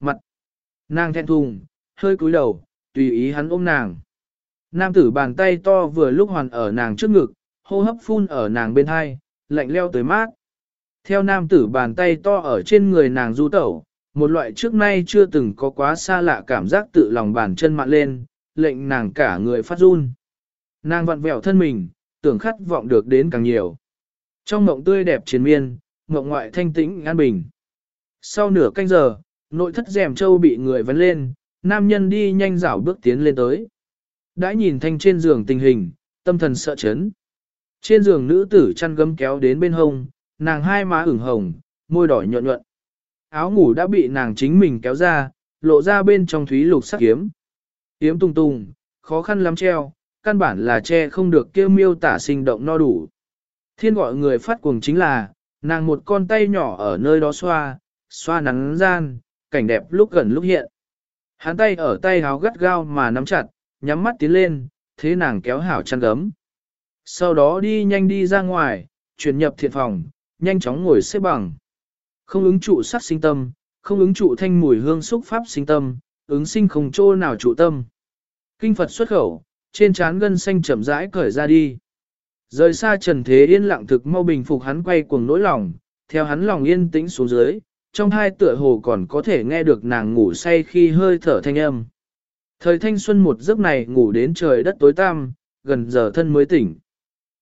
mặt. Nàng thẹn thùng, hơi cúi đầu, tùy ý hắn ôm nàng. Nam tử bàn tay to vừa lúc hoàn ở nàng trước ngực, hô hấp phun ở nàng bên hai, lạnh leo tới mát. Theo nam tử bàn tay to ở trên người nàng du tẩu, một loại trước nay chưa từng có quá xa lạ cảm giác tự lòng bàn chân mặn lên, lệnh nàng cả người phát run. Nàng vặn vẹo thân mình, tưởng khát vọng được đến càng nhiều. Trong mộng tươi đẹp triền miên, mộng ngoại thanh tĩnh an bình. Sau nửa canh giờ, nội thất rèm châu bị người vấn lên, nam nhân đi nhanh dảo bước tiến lên tới. Đã nhìn thanh trên giường tình hình, tâm thần sợ chấn. Trên giường nữ tử chăn gấm kéo đến bên hông, nàng hai má ửng hồng, môi đỏ nhuận nhuận. Áo ngủ đã bị nàng chính mình kéo ra, lộ ra bên trong thúy lục sắc kiếm. Kiếm tung tung, khó khăn lắm treo, căn bản là che không được kêu miêu tả sinh động no đủ. Thiên gọi người phát cuồng chính là, nàng một con tay nhỏ ở nơi đó xoa, xoa nắng gian, cảnh đẹp lúc gần lúc hiện. Hắn tay ở tay háo gắt gao mà nắm chặt, nhắm mắt tiến lên, thế nàng kéo hảo chăn gấm. Sau đó đi nhanh đi ra ngoài, chuyển nhập thiện phòng, nhanh chóng ngồi xếp bằng. Không ứng trụ sắc sinh tâm, không ứng trụ thanh mùi hương xúc pháp sinh tâm, ứng sinh không chỗ nào trụ tâm. Kinh Phật xuất khẩu, trên trán gân xanh chậm rãi cởi ra đi. Rời xa trần thế yên lặng thực mau bình phục hắn quay cuồng nỗi lòng, theo hắn lòng yên tĩnh xuống dưới, trong hai tựa hồ còn có thể nghe được nàng ngủ say khi hơi thở thanh âm. Thời thanh xuân một giấc này ngủ đến trời đất tối tăm, gần giờ thân mới tỉnh.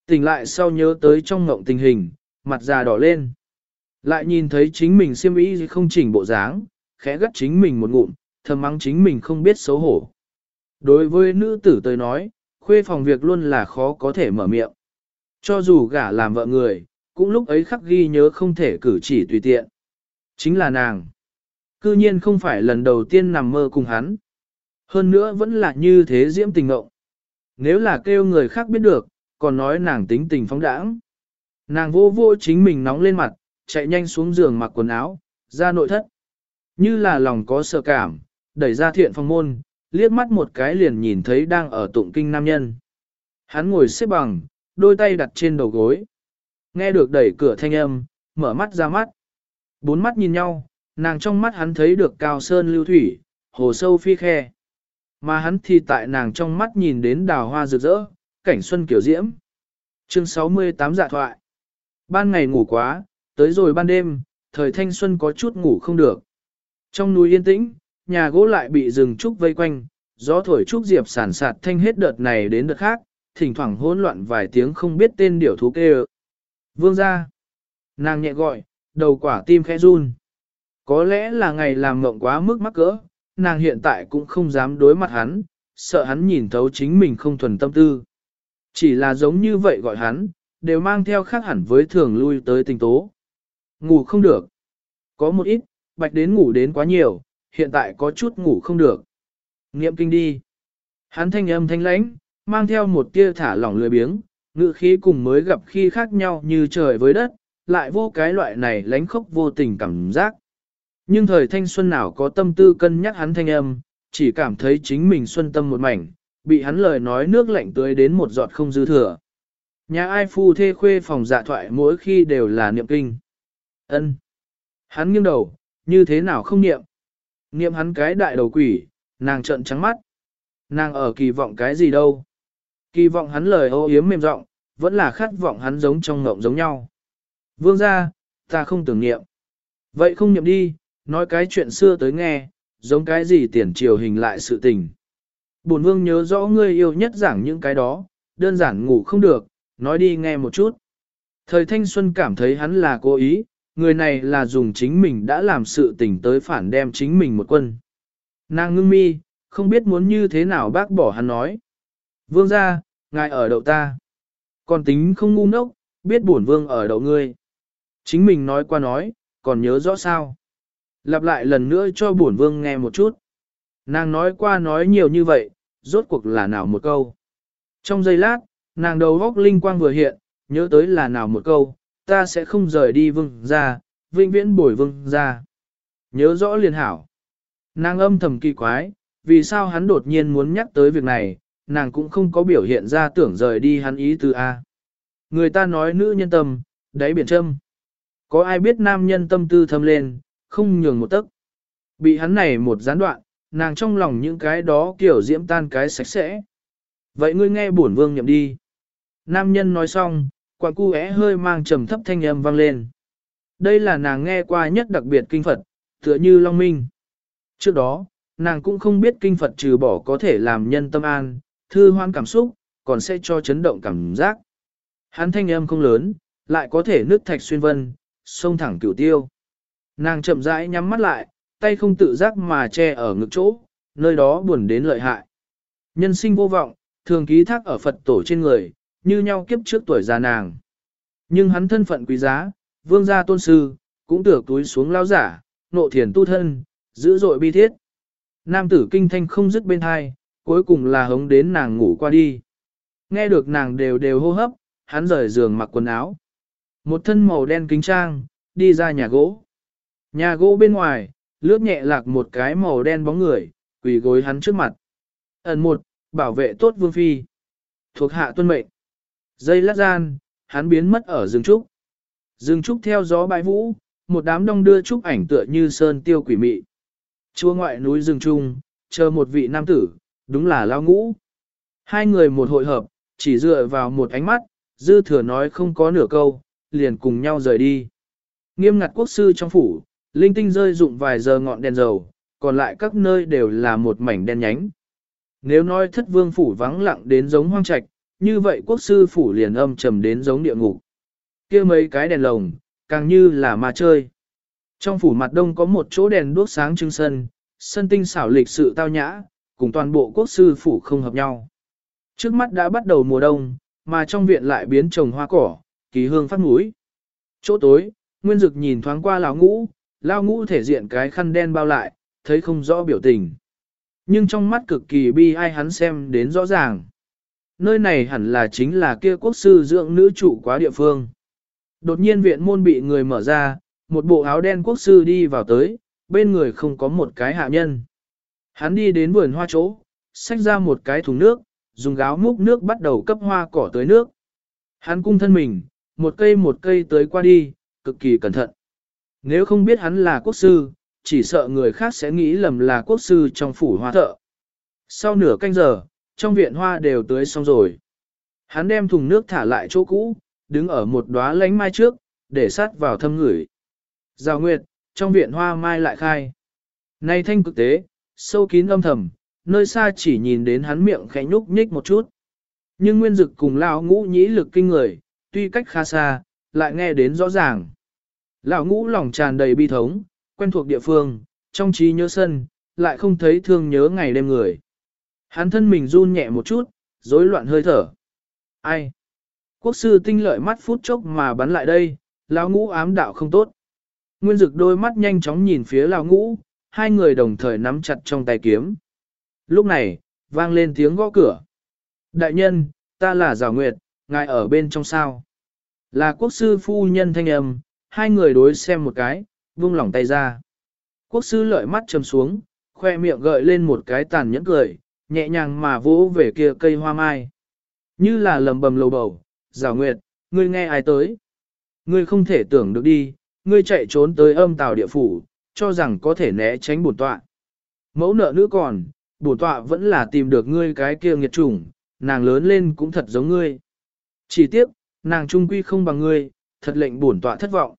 Tỉnh lại sau nhớ tới trong ngộng tình hình, mặt già đỏ lên. Lại nhìn thấy chính mình siêm ý không chỉnh bộ dáng, khẽ gắt chính mình một ngụm, thầm mắng chính mình không biết xấu hổ. Đối với nữ tử tới nói, khuê phòng việc luôn là khó có thể mở miệng. Cho dù gả làm vợ người, cũng lúc ấy khắc ghi nhớ không thể cử chỉ tùy tiện. Chính là nàng. Cư nhiên không phải lần đầu tiên nằm mơ cùng hắn. Hơn nữa vẫn là như thế diễm tình ngộng. Nếu là kêu người khác biết được, còn nói nàng tính tình phóng đãng. Nàng vô vô chính mình nóng lên mặt, chạy nhanh xuống giường mặc quần áo, ra nội thất. Như là lòng có sợ cảm, đẩy ra thiện phong môn, liếc mắt một cái liền nhìn thấy đang ở tụng kinh nam nhân. Hắn ngồi xếp bằng, đôi tay đặt trên đầu gối. Nghe được đẩy cửa thanh âm, mở mắt ra mắt. Bốn mắt nhìn nhau, nàng trong mắt hắn thấy được cao sơn lưu thủy, hồ sâu phi khe. Mà hắn thì tại nàng trong mắt nhìn đến đào hoa rực rỡ, cảnh xuân kiểu diễm. Chương 68 dạ thoại. Ban ngày ngủ quá, tới rồi ban đêm, thời thanh xuân có chút ngủ không được. Trong núi yên tĩnh, nhà gỗ lại bị rừng trúc vây quanh, gió thổi trúc diệp sản sạt thanh hết đợt này đến đợt khác, thỉnh thoảng hỗn loạn vài tiếng không biết tên điểu thú kêu. Vương ra. Nàng nhẹ gọi, đầu quả tim khẽ run. Có lẽ là ngày làm mộng quá mức mắc cỡ, nàng hiện tại cũng không dám đối mặt hắn, sợ hắn nhìn thấu chính mình không thuần tâm tư. Chỉ là giống như vậy gọi hắn, đều mang theo khác hẳn với thường lui tới tình tố. Ngủ không được. Có một ít, bạch đến ngủ đến quá nhiều, hiện tại có chút ngủ không được. Nghiệm kinh đi. Hắn thanh âm thanh lãnh, mang theo một tia thả lỏng lười biếng, ngự khí cùng mới gặp khi khác nhau như trời với đất, lại vô cái loại này lánh khốc vô tình cảm giác. Nhưng thời thanh xuân nào có tâm tư cân nhắc hắn thanh âm, chỉ cảm thấy chính mình xuân tâm một mảnh, bị hắn lời nói nước lạnh tưới đến một giọt không dư thừa. Nhà ai phu thê khuê phòng dạ thoại mỗi khi đều là niệm kinh. ân Hắn nghiêng đầu, như thế nào không niệm. Niệm hắn cái đại đầu quỷ, nàng trợn trắng mắt. Nàng ở kỳ vọng cái gì đâu. Kỳ vọng hắn lời ô yếm mềm giọng vẫn là khát vọng hắn giống trong ngộng giống nhau. Vương ra, ta không tưởng niệm. Vậy không niệm đi, nói cái chuyện xưa tới nghe, giống cái gì tiền triều hình lại sự tình. Bổn vương nhớ rõ ngươi yêu nhất giảng những cái đó, đơn giản ngủ không được, nói đi nghe một chút. Thời thanh xuân cảm thấy hắn là cố ý, người này là dùng chính mình đã làm sự tình tới phản đem chính mình một quân. Nàng ngưng mi, không biết muốn như thế nào bác bỏ hắn nói. Vương ra, ngài ở đậu ta. Còn tính không ngu ngốc, biết bổn vương ở đậu ngươi. Chính mình nói qua nói, còn nhớ rõ sao. Lặp lại lần nữa cho bổn vương nghe một chút. Nàng nói qua nói nhiều như vậy, rốt cuộc là nào một câu. Trong giây lát, nàng đầu góc linh quang vừa hiện, nhớ tới là nào một câu, ta sẽ không rời đi vương ra, vĩnh viễn bồi vương ra. Nhớ rõ liền hảo. Nàng âm thầm kỳ quái, vì sao hắn đột nhiên muốn nhắc tới việc này, nàng cũng không có biểu hiện ra tưởng rời đi hắn ý từ A. Người ta nói nữ nhân tâm, đáy biển châm. Có ai biết nam nhân tâm tư thâm lên, không nhường một tấc. Bị hắn này một gián đoạn, nàng trong lòng những cái đó kiểu diễm tan cái sạch sẽ. Vậy ngươi nghe bổn vương nhậm đi. Nam nhân nói xong, quạt cu é hơi mang trầm thấp thanh âm vang lên. Đây là nàng nghe qua nhất đặc biệt kinh Phật, tựa như Long Minh. Trước đó, nàng cũng không biết kinh Phật trừ bỏ có thể làm nhân tâm an, thư hoan cảm xúc, còn sẽ cho chấn động cảm giác. Hắn thanh âm không lớn, lại có thể nước thạch xuyên vân, xông thẳng cửu tiêu. Nàng chậm rãi nhắm mắt lại, tay không tự giác mà che ở ngực chỗ, nơi đó buồn đến lợi hại. Nhân sinh vô vọng, thường ký thác ở Phật tổ trên người, như nhau kiếp trước tuổi già nàng. Nhưng hắn thân phận quý giá, vương gia tôn sư, cũng tưởng túi xuống lao giả, nộ thiền tu thân, dữ dội bi thiết. Nam tử kinh thanh không dứt bên hai, cuối cùng là hống đến nàng ngủ qua đi. Nghe được nàng đều đều hô hấp, hắn rời giường mặc quần áo. Một thân màu đen kính trang, đi ra nhà gỗ. Nhà gỗ bên ngoài, lướt nhẹ lạc một cái màu đen bóng người, quỳ gối hắn trước mặt. Ẩn một, bảo vệ tốt vương phi. Thuộc hạ tuân mệnh. Dây lát gian, hắn biến mất ở rừng trúc. Rừng trúc theo gió bãi vũ, một đám đông đưa trúc ảnh tựa như sơn tiêu quỷ mị. Chua ngoại núi rừng trung, chờ một vị nam tử, đúng là lao ngũ. Hai người một hội hợp, chỉ dựa vào một ánh mắt, dư thừa nói không có nửa câu, liền cùng nhau rời đi. Nghiêm ngặt quốc sư trong phủ, linh tinh rơi dụng vài giờ ngọn đèn dầu, còn lại các nơi đều là một mảnh đen nhánh. Nếu nói thất vương phủ vắng lặng đến giống hoang trạch, như vậy quốc sư phủ liền âm trầm đến giống địa ngục. kia mấy cái đèn lồng, càng như là ma chơi. Trong phủ mặt đông có một chỗ đèn đuốc sáng trưng sân, sân tinh xảo lịch sự tao nhã, cùng toàn bộ quốc sư phủ không hợp nhau. Trước mắt đã bắt đầu mùa đông, mà trong viện lại biến trồng hoa cỏ, kỳ hương phát mũi. Chỗ tối, Nguyên Dực nhìn thoáng qua lão ngũ, lão ngũ thể diện cái khăn đen bao lại, thấy không rõ biểu tình. Nhưng trong mắt cực kỳ bi ai hắn xem đến rõ ràng. Nơi này hẳn là chính là kia quốc sư dưỡng nữ chủ quá địa phương. Đột nhiên viện môn bị người mở ra, một bộ áo đen quốc sư đi vào tới, bên người không có một cái hạ nhân. Hắn đi đến vườn hoa chỗ, xách ra một cái thùng nước, dùng gáo múc nước bắt đầu cấp hoa cỏ tới nước. Hắn cung thân mình, một cây một cây tới qua đi, cực kỳ cẩn thận. Nếu không biết hắn là quốc sư, chỉ sợ người khác sẽ nghĩ lầm là quốc sư trong phủ hoa thợ. Sau nửa canh giờ, trong viện hoa đều tưới xong rồi. Hắn đem thùng nước thả lại chỗ cũ, đứng ở một đóa lánh mai trước, để sát vào thâm ngửi. Giao Nguyệt, trong viện hoa mai lại khai. Nay thanh cực tế, sâu kín âm thầm, nơi xa chỉ nhìn đến hắn miệng khẽ nhúc nhích một chút. Nhưng nguyên dực cùng lao ngũ nhĩ lực kinh người, tuy cách khá xa, lại nghe đến rõ ràng. Lão ngũ lòng tràn đầy bi thống, quen thuộc địa phương, trong trí nhớ sân, lại không thấy thương nhớ ngày đêm người. Hắn thân mình run nhẹ một chút, rối loạn hơi thở. Ai? Quốc sư tinh lợi mắt phút chốc mà bắn lại đây, lão ngũ ám đạo không tốt. Nguyên dực đôi mắt nhanh chóng nhìn phía lão ngũ, hai người đồng thời nắm chặt trong tay kiếm. Lúc này, vang lên tiếng gõ cửa. Đại nhân, ta là Giảo Nguyệt, ngài ở bên trong sao? Là quốc sư phu nhân thanh âm, hai người đối xem một cái, vung lỏng tay ra. Quốc sư lợi mắt chầm xuống, khoe miệng gợi lên một cái tàn nhẫn cười, nhẹ nhàng mà vỗ về kia cây hoa mai. Như là lầm bầm lầu bầu, Giảo Nguyệt, ngươi nghe ai tới? Ngươi không thể tưởng được đi, ngươi chạy trốn tới âm tào địa phủ, cho rằng có thể né tránh bổn tọa. Mẫu nợ nữ còn, bổn tọa vẫn là tìm được ngươi cái kia nghiệt chủng, nàng lớn lên cũng thật giống ngươi. Chỉ tiếc, nàng trung quy không bằng ngươi, thật lệnh bổn tọa thất vọng.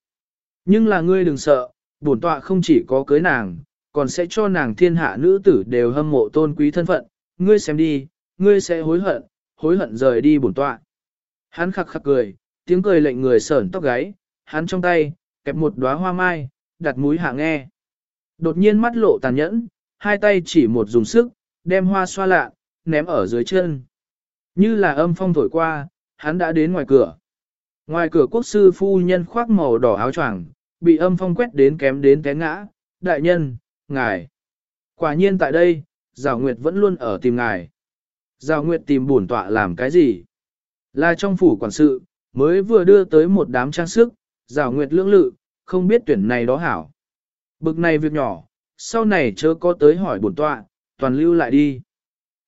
Nhưng là ngươi đừng sợ, bổn tọa không chỉ có cưới nàng, còn sẽ cho nàng thiên hạ nữ tử đều hâm mộ tôn quý thân phận, ngươi xem đi, ngươi sẽ hối hận, hối hận rời đi bổn tọa. Hắn khắc khắc cười, tiếng cười lệnh người sởn tóc gáy, hắn trong tay, kẹp một đóa hoa mai, đặt mũi hạ nghe. Đột nhiên mắt lộ tàn nhẫn, hai tay chỉ một dùng sức, đem hoa xoa lạ, ném ở dưới chân. Như là âm phong thổi qua, hắn đã đến ngoài cửa. Ngoài cửa quốc sư phu nhân khoác màu đỏ áo choàng, bị âm phong quét đến kém đến té ngã. Đại nhân, ngài. Quả nhiên tại đây, Giảo Nguyệt vẫn luôn ở tìm ngài. Giảo Nguyệt tìm bổn tọa làm cái gì? Là trong phủ quản sự, mới vừa đưa tới một đám trang sức, Giảo Nguyệt lưỡng lự, không biết tuyển này đó hảo. Bực này việc nhỏ, sau này chớ có tới hỏi bổn tọa, toàn lưu lại đi.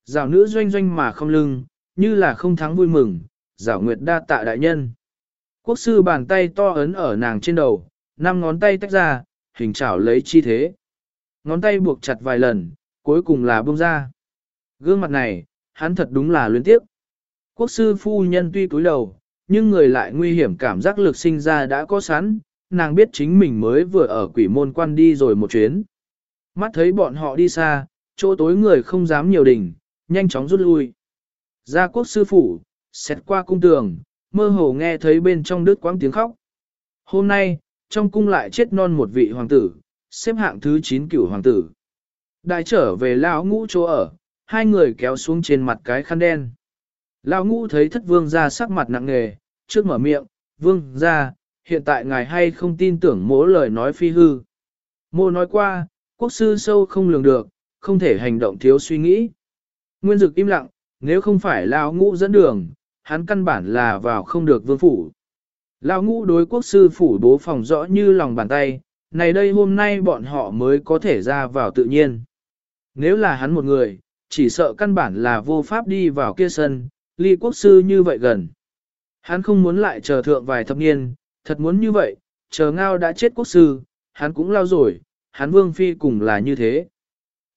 Giảo nữ doanh doanh mà không lưng, như là không thắng vui mừng, giảo nguyệt đa tạ đại nhân. Quốc sư bàn tay to ấn ở nàng trên đầu, năm ngón tay tách ra, hình chảo lấy chi thế. ngón tay buộc chặt vài lần, cuối cùng là buông ra. Gương mặt này, hắn thật đúng là luyến tiếc. Quốc sư phu nhân tuy cúi đầu, nhưng người lại nguy hiểm cảm giác lực sinh ra đã có sẵn, nàng biết chính mình mới vừa ở quỷ môn quan đi rồi một chuyến. Mắt thấy bọn họ đi xa, chỗ tối người không dám nhiều đỉnh, nhanh chóng rút lui. Ra quốc sư phủ, xét qua cung tường, mơ hồ nghe thấy bên trong đứt quãng tiếng khóc. Hôm nay, trong cung lại chết non một vị hoàng tử, xếp hạng thứ 9 cửu hoàng tử. Đại trở về lão ngũ chỗ ở, hai người kéo xuống trên mặt cái khăn đen. Lão ngũ thấy thất vương ra sắc mặt nặng nề, trước mở miệng, vương ra, hiện tại ngài hay không tin tưởng mỗi lời nói phi hư. Mô nói qua, quốc sư sâu không lường được, không thể hành động thiếu suy nghĩ. Nguyên dực im lặng, nếu không phải lão ngũ dẫn đường, hắn căn bản là vào không được vương phủ. Lão ngũ đối quốc sư phủ bố phòng rõ như lòng bàn tay, này đây hôm nay bọn họ mới có thể ra vào tự nhiên. Nếu là hắn một người, chỉ sợ căn bản là vô pháp đi vào kia sân, ly quốc sư như vậy gần. Hắn không muốn lại chờ thượng vài thập niên, thật muốn như vậy, chờ ngao đã chết quốc sư, hắn cũng lao rồi, hắn vương phi cùng là như thế.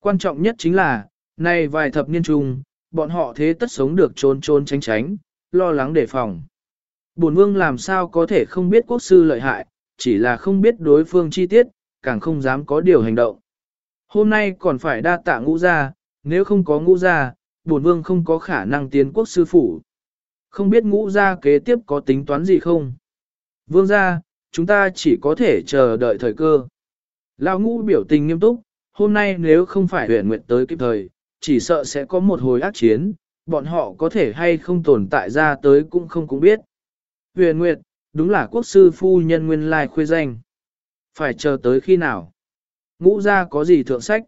Quan trọng nhất chính là, nay vài thập niên chung, bọn họ thế tất sống được trốn trốn tránh tránh, lo lắng đề phòng. Bổn vương làm sao có thể không biết quốc sư lợi hại, chỉ là không biết đối phương chi tiết, càng không dám có điều hành động. Hôm nay còn phải đa tạ ngũ gia, nếu không có ngũ gia, bổn vương không có khả năng tiến quốc sư phủ. Không biết ngũ gia kế tiếp có tính toán gì không? Vương gia, chúng ta chỉ có thể chờ đợi thời cơ. Lão ngũ biểu tình nghiêm túc, hôm nay nếu không phải huyện nguyện tới kịp thời, chỉ sợ sẽ có một hồi ác chiến, bọn họ có thể hay không tồn tại ra tới cũng không cũng biết. Huyền Nguyệt, đúng là quốc sư phu nhân nguyên lai khuê danh. Phải chờ tới khi nào? Ngũ ra có gì thượng sách?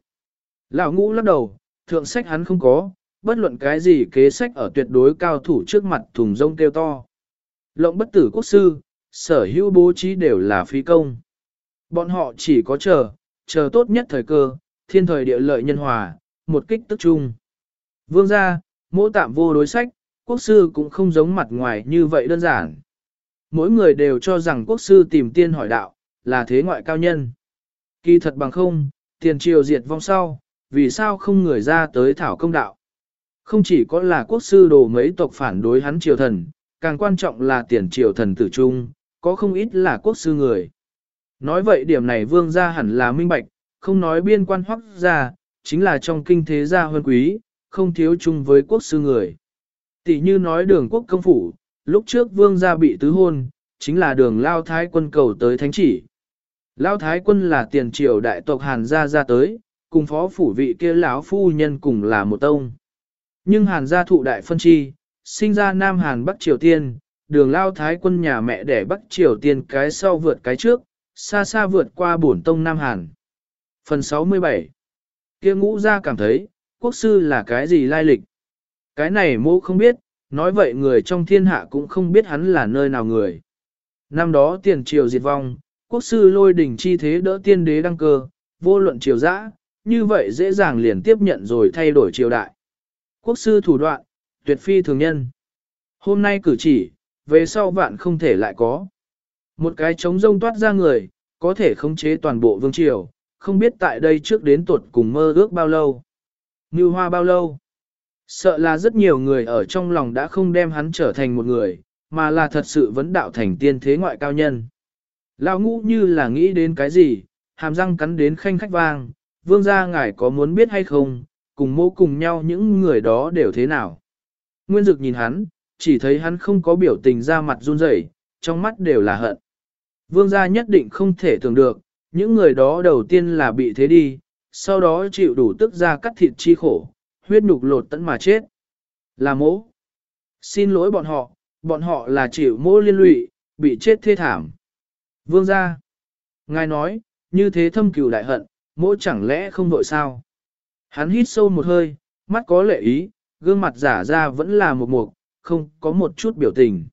Lão ngũ lắc đầu, thượng sách hắn không có, bất luận cái gì kế sách ở tuyệt đối cao thủ trước mặt thùng rông kêu to. Lộng bất tử quốc sư, sở hữu bố trí đều là phi công. Bọn họ chỉ có chờ, chờ tốt nhất thời cơ, thiên thời địa lợi nhân hòa, một kích tức chung. Vương gia, Mỗ tạm vô đối sách, quốc sư cũng không giống mặt ngoài như vậy đơn giản. Mỗi người đều cho rằng quốc sư tìm tiên hỏi đạo, là thế ngoại cao nhân. Kỳ thật bằng không, tiền triều diệt vong sau, vì sao không người ra tới thảo công đạo. Không chỉ có là quốc sư đồ mấy tộc phản đối hắn triều thần, càng quan trọng là tiền triều thần tử trung, có không ít là quốc sư người. Nói vậy điểm này vương gia hẳn là minh bạch, không nói biên quan hoắc gia, chính là trong kinh thế gia hơn quý, không thiếu chung với quốc sư người. Tỷ như nói đường quốc công phủ, lúc trước vương gia bị tứ hôn, chính là đường lao thái quân cầu tới thánh chỉ. Lao thái quân là tiền triều đại tộc Hàn gia ra tới, cùng phó phủ vị kia lão phu nhân cùng là một tông. Nhưng Hàn gia thụ đại phân chi, sinh ra Nam Hàn Bắc Triều Tiên, đường lao thái quân nhà mẹ để Bắc Triều Tiên cái sau vượt cái trước, xa xa vượt qua bổn tông Nam Hàn. Phần 67 kia ngũ gia cảm thấy, quốc sư là cái gì lai lịch. Cái này mô không biết, nói vậy người trong thiên hạ cũng không biết hắn là nơi nào người. Năm đó tiền triều diệt vong, quốc sư lôi đỉnh chi thế đỡ tiên đế đăng cơ, vô luận triều dã, như vậy dễ dàng liền tiếp nhận rồi thay đổi triều đại. Quốc sư thủ đoạn, tuyệt phi thường nhân. Hôm nay cử chỉ, về sau vạn không thể lại có. Một cái trống rông toát ra người, có thể khống chế toàn bộ vương triều, không biết tại đây trước đến tuột cùng mơ ước bao lâu. Như hoa bao lâu. Sợ là rất nhiều người ở trong lòng đã không đem hắn trở thành một người, mà là thật sự vấn đạo thành tiên thế ngoại cao nhân. Lão ngũ như là nghĩ đến cái gì, hàm răng cắn đến khanh khách vang, vương gia ngài có muốn biết hay không, cùng mô cùng nhau những người đó đều thế nào. Nguyên dực nhìn hắn, chỉ thấy hắn không có biểu tình ra mặt run rẩy, trong mắt đều là hận. Vương gia nhất định không thể tưởng được, những người đó đầu tiên là bị thế đi, sau đó chịu đủ tức ra cắt thịt chi khổ, huyết nhục lột tận mà chết. Là mỗ. Xin lỗi bọn họ, bọn họ là chịu mỗ liên lụy, bị chết thê thảm. Vương gia. Ngài nói, như thế thâm cừu đại hận, mỗ chẳng lẽ không vội sao? Hắn hít sâu một hơi, mắt có lệ ý, gương mặt giả ra vẫn là một mục, không có một chút biểu tình.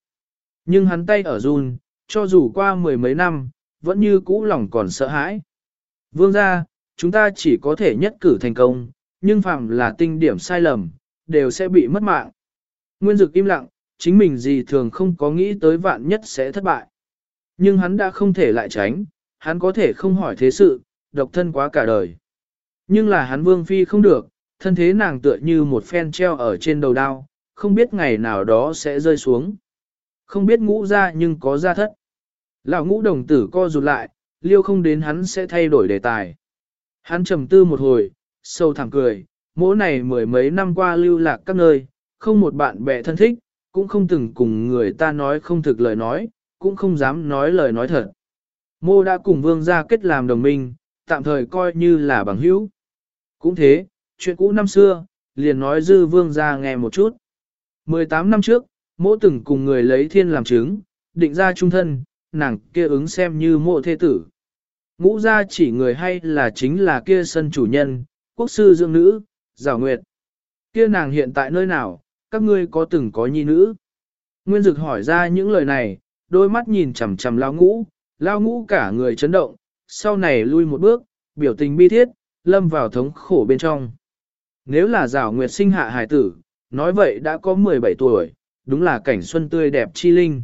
Nhưng hắn tay ở run, cho dù qua mười mấy năm, vẫn như cũ lòng còn sợ hãi. Vương gia, chúng ta chỉ có thể nhất cử thành công, nhưng phạm là tinh điểm sai lầm, đều sẽ bị mất mạng. Nguyên dực im lặng, chính mình gì thường không có nghĩ tới vạn nhất sẽ thất bại. Nhưng hắn đã không thể lại tránh, hắn có thể không hỏi thế sự, độc thân quá cả đời. Nhưng là hắn vương phi không được, thân thế nàng tựa như một phen treo ở trên đầu đao, không biết ngày nào đó sẽ rơi xuống. Không biết ngũ ra nhưng có ra thất. Lão ngũ đồng tử co rụt lại, liêu không đến hắn sẽ thay đổi đề tài. Hắn trầm tư một hồi, sâu thẳm cười, mỗi này mười mấy năm qua lưu lạc các nơi, không một bạn bè thân thích, cũng không từng cùng người ta nói không thực lời nói, cũng không dám nói lời nói thật. Mô đã cùng vương gia kết làm đồng minh, tạm thời coi như là bằng hữu. Cũng thế, chuyện cũ năm xưa, liền nói dư vương gia nghe một chút. 18 năm trước, mô từng cùng người lấy thiên làm chứng, định ra trung thân, nàng kia ứng xem như mộ thế tử. Ngũ gia chỉ người hay là chính là kia sân chủ nhân, quốc sư dưỡng nữ, giảo nguyệt. Kia nàng hiện tại nơi nào, các ngươi có từng có nhi nữ? Nguyên Dực hỏi ra những lời này, đôi mắt nhìn chằm chằm lao ngũ, lao ngũ cả người chấn động, sau này lui một bước, biểu tình bi thiết, lâm vào thống khổ bên trong. Nếu là giảo nguyệt sinh hạ hải tử, nói vậy đã có 17 tuổi, đúng là cảnh xuân tươi đẹp chi linh.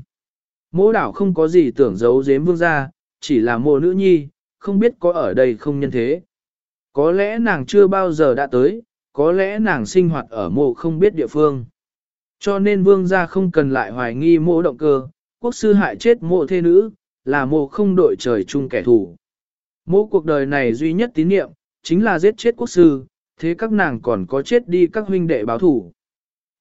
Mỗ đảo không có gì tưởng giấu giếm vương gia, chỉ là mộ nữ nhi, không biết có ở đây không nhân thế. Có lẽ nàng chưa bao giờ đã tới, có lẽ nàng sinh hoạt ở mộ không biết địa phương. Cho nên vương gia không cần lại hoài nghi mộ động cơ, quốc sư hại chết mộ thê nữ, là mộ không đội trời chung kẻ thù. Mộ cuộc đời này duy nhất tín niệm, chính là giết chết quốc sư, thế các nàng còn có chết đi các huynh đệ báo thủ.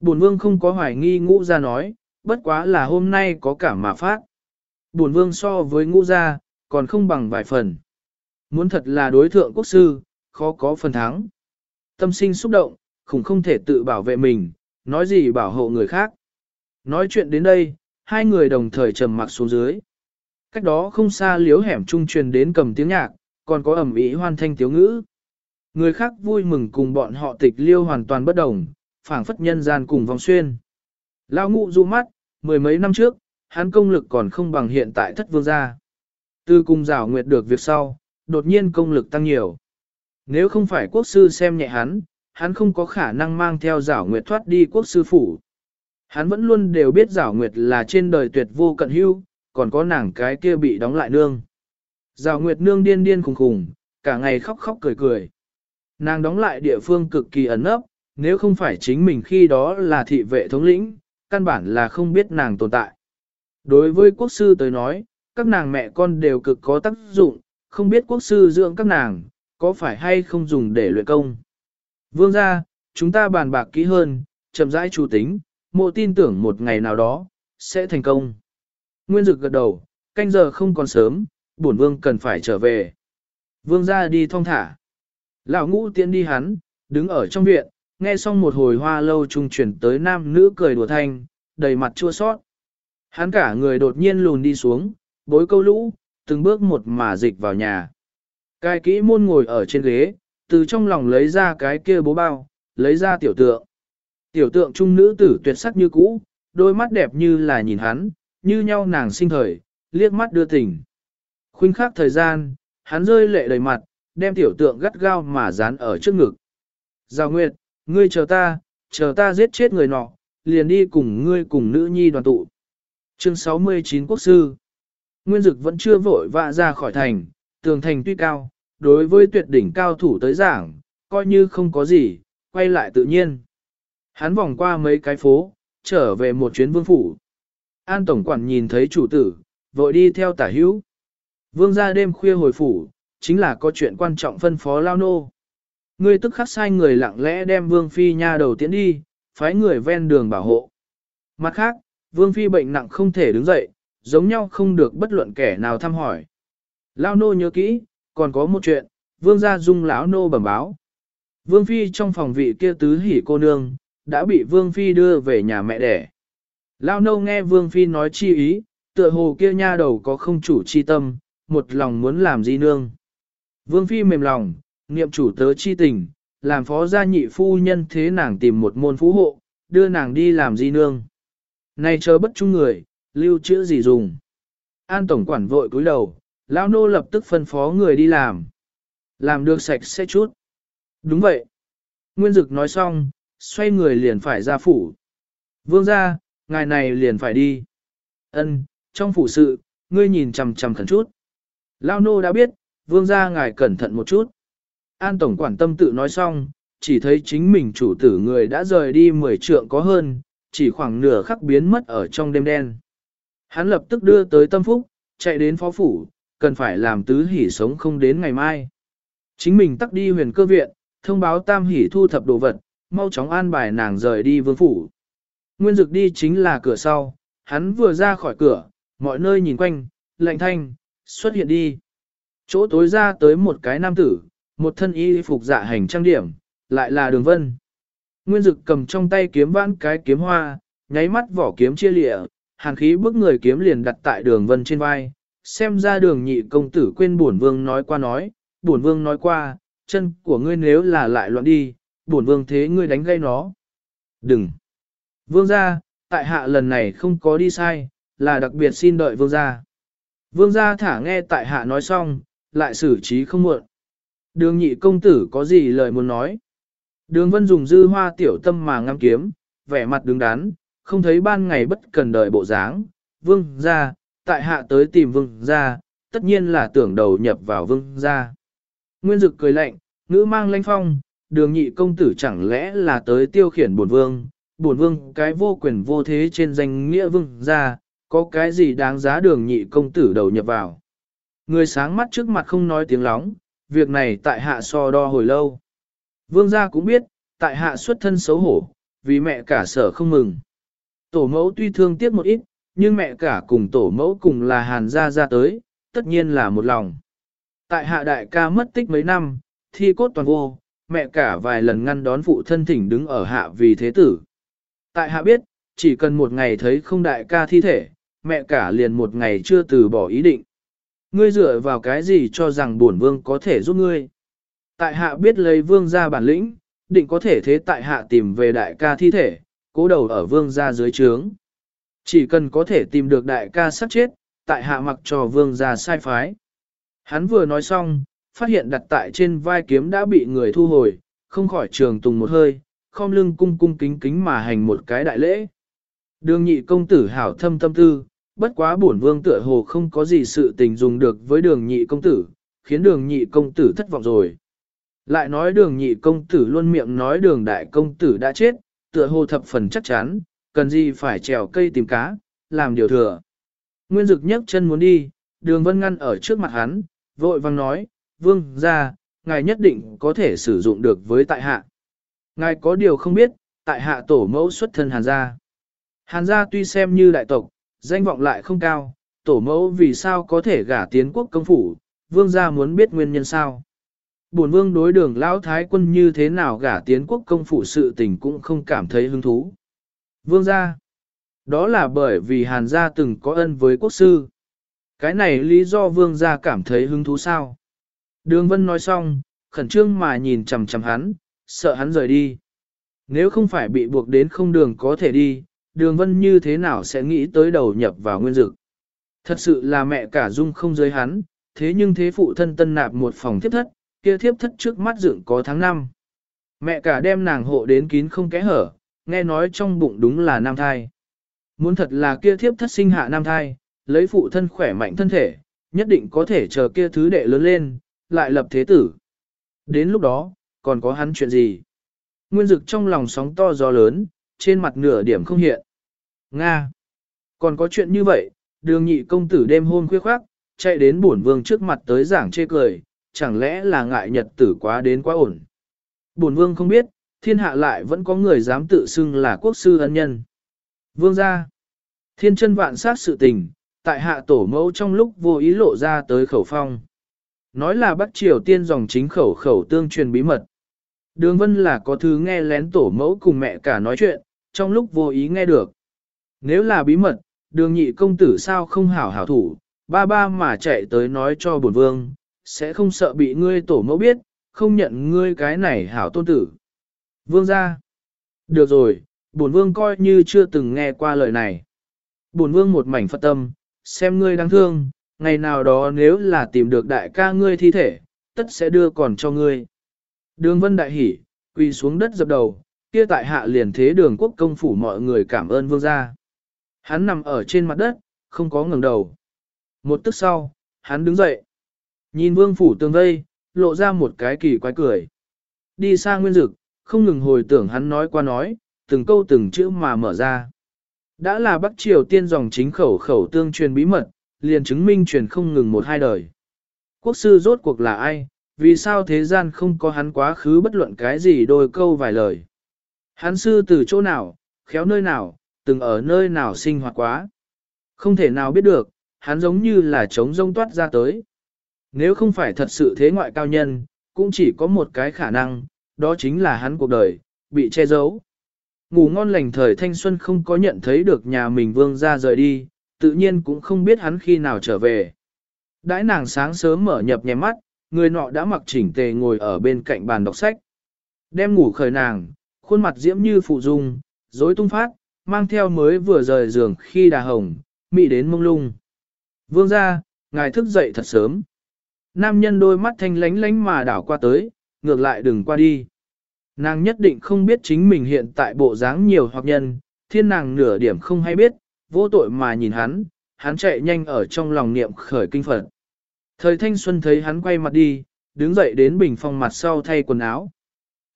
Bổn vương không có hoài nghi ngũ gia nói, bất quá là hôm nay có cả mà phát. Bổn vương so với ngũ gia, còn không bằng vài phần. Muốn thật là đối thượng quốc sư, khó có phần thắng. Tâm sinh xúc động, khủng không thể tự bảo vệ mình, nói gì bảo hộ người khác. Nói chuyện đến đây, hai người đồng thời trầm mặc xuống dưới. Cách đó không xa liếu hẻm trung truyền đến cầm tiếng nhạc, còn có ẩm ý hoan thanh tiếu ngữ. Người khác vui mừng cùng bọn họ tịch liêu hoàn toàn bất đồng, phảng phất nhân gian cùng vòng xuyên. Lao ngụ du mắt, mười mấy năm trước, hắn công lực còn không bằng hiện tại thất vương gia. Từ cùng rào nguyệt được việc sau, đột nhiên công lực tăng nhiều. Nếu không phải quốc sư xem nhẹ hắn, hắn không có khả năng mang theo giảo nguyệt thoát đi quốc sư phủ. Hắn vẫn luôn đều biết giảo nguyệt là trên đời tuyệt vô cận hưu, còn có nàng cái kia bị đóng lại nương. Giảo nguyệt nương điên điên khùng khùng, cả ngày khóc khóc cười cười. Nàng đóng lại địa phương cực kỳ ẩn ấp, nếu không phải chính mình khi đó là thị vệ thống lĩnh, căn bản là không biết nàng tồn tại. Đối với quốc sư tới nói, các nàng mẹ con đều cực có tác dụng, không biết quốc sư dưỡng các nàng, có phải hay không dùng để luyện công. Vương ra, chúng ta bàn bạc kỹ hơn, chậm rãi chủ tính, mộ tin tưởng một ngày nào đó, sẽ thành công. Nguyên dực gật đầu, canh giờ không còn sớm, bổn vương cần phải trở về. Vương ra đi thong thả. Lão ngũ tiễn đi hắn, đứng ở trong viện, nghe xong một hồi hoa lâu trung chuyển tới nam nữ cười đùa thanh, đầy mặt chua sót. Hắn cả người đột nhiên lùn đi xuống, bối câu lũ, từng bước một mà dịch vào nhà. Cai kỹ môn ngồi ở trên ghế, từ trong lòng lấy ra cái kia bố bao, lấy ra tiểu tượng. Tiểu tượng trung nữ tử tuyệt sắc như cũ, đôi mắt đẹp như là nhìn hắn, như nhau nàng sinh thời, liếc mắt đưa tình. Khuynh khắc thời gian, hắn rơi lệ đầy mặt, đem tiểu tượng gắt gao mà dán ở trước ngực. Giao Nguyệt, ngươi chờ ta, chờ ta giết chết người nọ, liền đi cùng ngươi cùng nữ nhi đoàn tụ. Chương 69 Quốc sư Nguyên Dực vẫn chưa vội vã ra khỏi thành, tường thành tuy cao, đối với tuyệt đỉnh cao thủ tới giảng, coi như không có gì, quay lại tự nhiên. Hắn vòng qua mấy cái phố, trở về một chuyến vương phủ. An Tổng Quản nhìn thấy chủ tử, vội đi theo tả hữu. Vương ra đêm khuya hồi phủ, chính là có chuyện quan trọng phân phó lao nô. Ngươi tức khắc sai người lặng lẽ đem Vương Phi nha đầu tiến đi, phái người ven đường bảo hộ. Mặt khác, Vương Phi bệnh nặng không thể đứng dậy, giống nhau không được bất luận kẻ nào thăm hỏi. Lao nô nhớ kỹ, còn có một chuyện, Vương gia dung lão nô bẩm báo. Vương Phi trong phòng vị kia tứ hỉ cô nương, đã bị Vương Phi đưa về nhà mẹ đẻ. Lao nô nghe Vương Phi nói chi ý, tựa hồ kia nha đầu có không chủ chi tâm, một lòng muốn làm di nương. Vương Phi mềm lòng, niệm chủ tớ chi tình, làm phó gia nhị phu nhân thế nàng tìm một môn phú hộ, đưa nàng đi làm di nương. Này chờ bất trung người, lưu trữ gì dùng. An tổng quản vội cúi đầu, lão nô lập tức phân phó người đi làm. Làm được sạch sẽ chút. Đúng vậy. Nguyên Dực nói xong, xoay người liền phải ra phủ. Vương ra, ngài này liền phải đi. Ân, trong phủ sự, ngươi nhìn chằm chằm khẩn chút. Lao nô đã biết, vương ra ngài cẩn thận một chút. An Tổng quản tâm tự nói xong, chỉ thấy chính mình chủ tử người đã rời đi 10 trượng có hơn, chỉ khoảng nửa khắc biến mất ở trong đêm đen. Hắn lập tức đưa tới tâm phúc, chạy đến phó phủ, cần phải làm tứ hỉ sống không đến ngày mai. Chính mình tắt đi huyền cơ viện, thông báo tam hỉ thu thập đồ vật, mau chóng an bài nàng rời đi vương phủ. Nguyên dực đi chính là cửa sau, hắn vừa ra khỏi cửa, mọi nơi nhìn quanh, lạnh thanh, xuất hiện đi. Chỗ tối ra tới một cái nam tử, một thân y phục dạ hành trang điểm, lại là đường vân. Nguyên dực cầm trong tay kiếm vãn cái kiếm hoa, nháy mắt vỏ kiếm chia lịa, hàn khí bức người kiếm liền đặt tại đường vân trên vai. Xem ra đường nhị công tử quên bổn vương nói qua nói, bổn vương nói qua, chân của ngươi nếu là lại loạn đi, bổn vương thế ngươi đánh gây nó. Đừng! Vương gia, tại hạ lần này không có đi sai, là đặc biệt xin đợi vương gia. Vương gia thả nghe tại hạ nói xong, lại xử trí không muộn. Đường nhị công tử có gì lời muốn nói? Đường vân dùng dư hoa tiểu tâm mà ngắm kiếm, vẻ mặt đứng đắn, không thấy ban ngày bất cần đợi bộ dáng. Vương gia, tại hạ tới tìm vương gia, tất nhiên là tưởng đầu nhập vào vương gia. Nguyên dực cười lạnh, ngữ mang lanh phong, đường nhị công tử chẳng lẽ là tới tiêu khiển bổn vương, bổn vương cái vô quyền vô thế trên danh nghĩa vương gia, có cái gì đáng giá đường nhị công tử đầu nhập vào. Người sáng mắt trước mặt không nói tiếng lóng, việc này tại hạ so đo hồi lâu. Vương gia cũng biết, tại hạ xuất thân xấu hổ, vì mẹ cả sở không mừng. Tổ mẫu tuy thương tiếc một ít, nhưng mẹ cả cùng tổ mẫu cùng là hàn gia ra tới, tất nhiên là một lòng. Tại hạ đại ca mất tích mấy năm, thi cốt toàn vô, mẹ cả vài lần ngăn đón phụ thân thỉnh đứng ở hạ vì thế tử. Tại hạ biết, chỉ cần một ngày thấy không đại ca thi thể, mẹ cả liền một ngày chưa từ bỏ ý định. Ngươi dựa vào cái gì cho rằng bổn vương có thể giúp ngươi? Tại hạ biết lấy vương ra bản lĩnh, định có thể thế tại hạ tìm về đại ca thi thể, cố đầu ở vương gia dưới trướng. Chỉ cần có thể tìm được đại ca sát chết, tại hạ mặc cho vương gia sai phái. Hắn vừa nói xong, phát hiện đặt tại trên vai kiếm đã bị người thu hồi, không khỏi trường tùng một hơi, khom lưng cung cung kính kính mà hành một cái đại lễ. Đường nhị công tử hảo thâm tâm tư, bất quá bổn vương tựa hồ không có gì sự tình dùng được với đường nhị công tử, khiến đường nhị công tử thất vọng rồi. Lại nói đường nhị công tử luôn miệng nói đường đại công tử đã chết, tựa hồ thập phần chắc chắn, cần gì phải trèo cây tìm cá, làm điều thừa. Nguyên dực nhấc chân muốn đi, đường vân ngăn ở trước mặt hắn, vội vang nói, vương ra, ngài nhất định có thể sử dụng được với tại hạ. Ngài có điều không biết, tại hạ tổ mẫu xuất thân hàn gia. Hàn gia tuy xem như đại tộc, danh vọng lại không cao, tổ mẫu vì sao có thể gả tiến quốc công phủ, vương gia muốn biết nguyên nhân sao. Bổn vương đối đường lão thái quân như thế nào gả tiến quốc công phụ sự tình cũng không cảm thấy hứng thú. Vương gia, đó là bởi vì hàn gia từng có ân với quốc sư. Cái này lý do vương gia cảm thấy hứng thú sao? Đường vân nói xong, khẩn trương mà nhìn chằm chằm hắn, sợ hắn rời đi. Nếu không phải bị buộc đến không đường có thể đi, đường vân như thế nào sẽ nghĩ tới đầu nhập vào nguyên dực. Thật sự là mẹ cả dung không giới hắn, thế nhưng thế phụ thân tân nạp một phòng thiếp thất, kia thiếp thất trước mắt dựng có tháng năm. Mẹ cả đem nàng hộ đến kín không kẽ hở, nghe nói trong bụng đúng là nam thai. Muốn thật là kia thiếp thất sinh hạ nam thai, lấy phụ thân khỏe mạnh thân thể, nhất định có thể chờ kia thứ đệ lớn lên, lại lập thế tử. Đến lúc đó, còn có hắn chuyện gì? Nguyên dực trong lòng sóng to gió lớn, trên mặt nửa điểm không hiện. Nga! Còn có chuyện như vậy, đường nhị công tử đêm hôn khuya khoác, chạy đến bổn vương trước mặt tới giảng chê cười, chẳng lẽ là ngại nhật tử quá đến quá ổn. Bổn vương không biết, thiên hạ lại vẫn có người dám tự xưng là quốc sư ân nhân. Vương gia, thiên chân vạn sát sự tình, tại hạ tổ mẫu trong lúc vô ý lộ ra tới khẩu phong. Nói là Bắc Triều tiên dòng chính khẩu khẩu tương truyền bí mật. Đường vân là có thứ nghe lén tổ mẫu cùng mẹ cả nói chuyện, trong lúc vô ý nghe được. Nếu là bí mật, đường nhị công tử sao không hảo hảo thủ, ba ba mà chạy tới nói cho bổn vương, sẽ không sợ bị ngươi tổ mẫu biết, không nhận ngươi cái này hảo tôn tử. Vương ra. Được rồi, bổn vương coi như chưa từng nghe qua lời này. Bổn vương một mảnh phật tâm, xem ngươi đáng thương, ngày nào đó nếu là tìm được đại ca ngươi thi thể, tất sẽ đưa còn cho ngươi. Đường vân đại hỉ, quỳ xuống đất dập đầu, kia tại hạ liền thế đường quốc công phủ mọi người cảm ơn vương gia. Hắn nằm ở trên mặt đất, không có ngẩng đầu. Một tức sau, hắn đứng dậy. Nhìn vương phủ tương vây, lộ ra một cái kỳ quái cười. Đi xa nguyên dực, không ngừng hồi tưởng hắn nói qua nói, từng câu từng chữ mà mở ra. Đã là Bắc Triều tiên dòng chính khẩu khẩu tương truyền bí mật, liền chứng minh truyền không ngừng một hai đời. Quốc sư rốt cuộc là ai, vì sao thế gian không có hắn quá khứ bất luận cái gì đôi câu vài lời. Hắn sư từ chỗ nào, khéo nơi nào, từng ở nơi nào sinh hoạt quá. Không thể nào biết được, hắn giống như là trống rông toát ra tới. Nếu không phải thật sự thế ngoại cao nhân, cũng chỉ có một cái khả năng, đó chính là hắn cuộc đời, bị che giấu. Ngủ ngon lành thời thanh xuân không có nhận thấy được nhà mình vương ra rời đi, tự nhiên cũng không biết hắn khi nào trở về. Đãi nàng sáng sớm mở nhập nhẹ mắt, người nọ đã mặc chỉnh tề ngồi ở bên cạnh bàn đọc sách. Đem ngủ khởi nàng, khuôn mặt diễm như phụ dung, rối tung phát, mang theo mới vừa rời giường khi đà hồng, mị đến mông lung. Vương ra, ngài thức dậy thật sớm. Nam nhân đôi mắt thanh lánh lánh mà đảo qua tới, ngược lại đừng qua đi. Nàng nhất định không biết chính mình hiện tại bộ dáng nhiều hoặc nhân, thiên nàng nửa điểm không hay biết, vô tội mà nhìn hắn, hắn chạy nhanh ở trong lòng niệm khởi kinh phật. Thời thanh xuân thấy hắn quay mặt đi, đứng dậy đến bình phong mặt sau thay quần áo.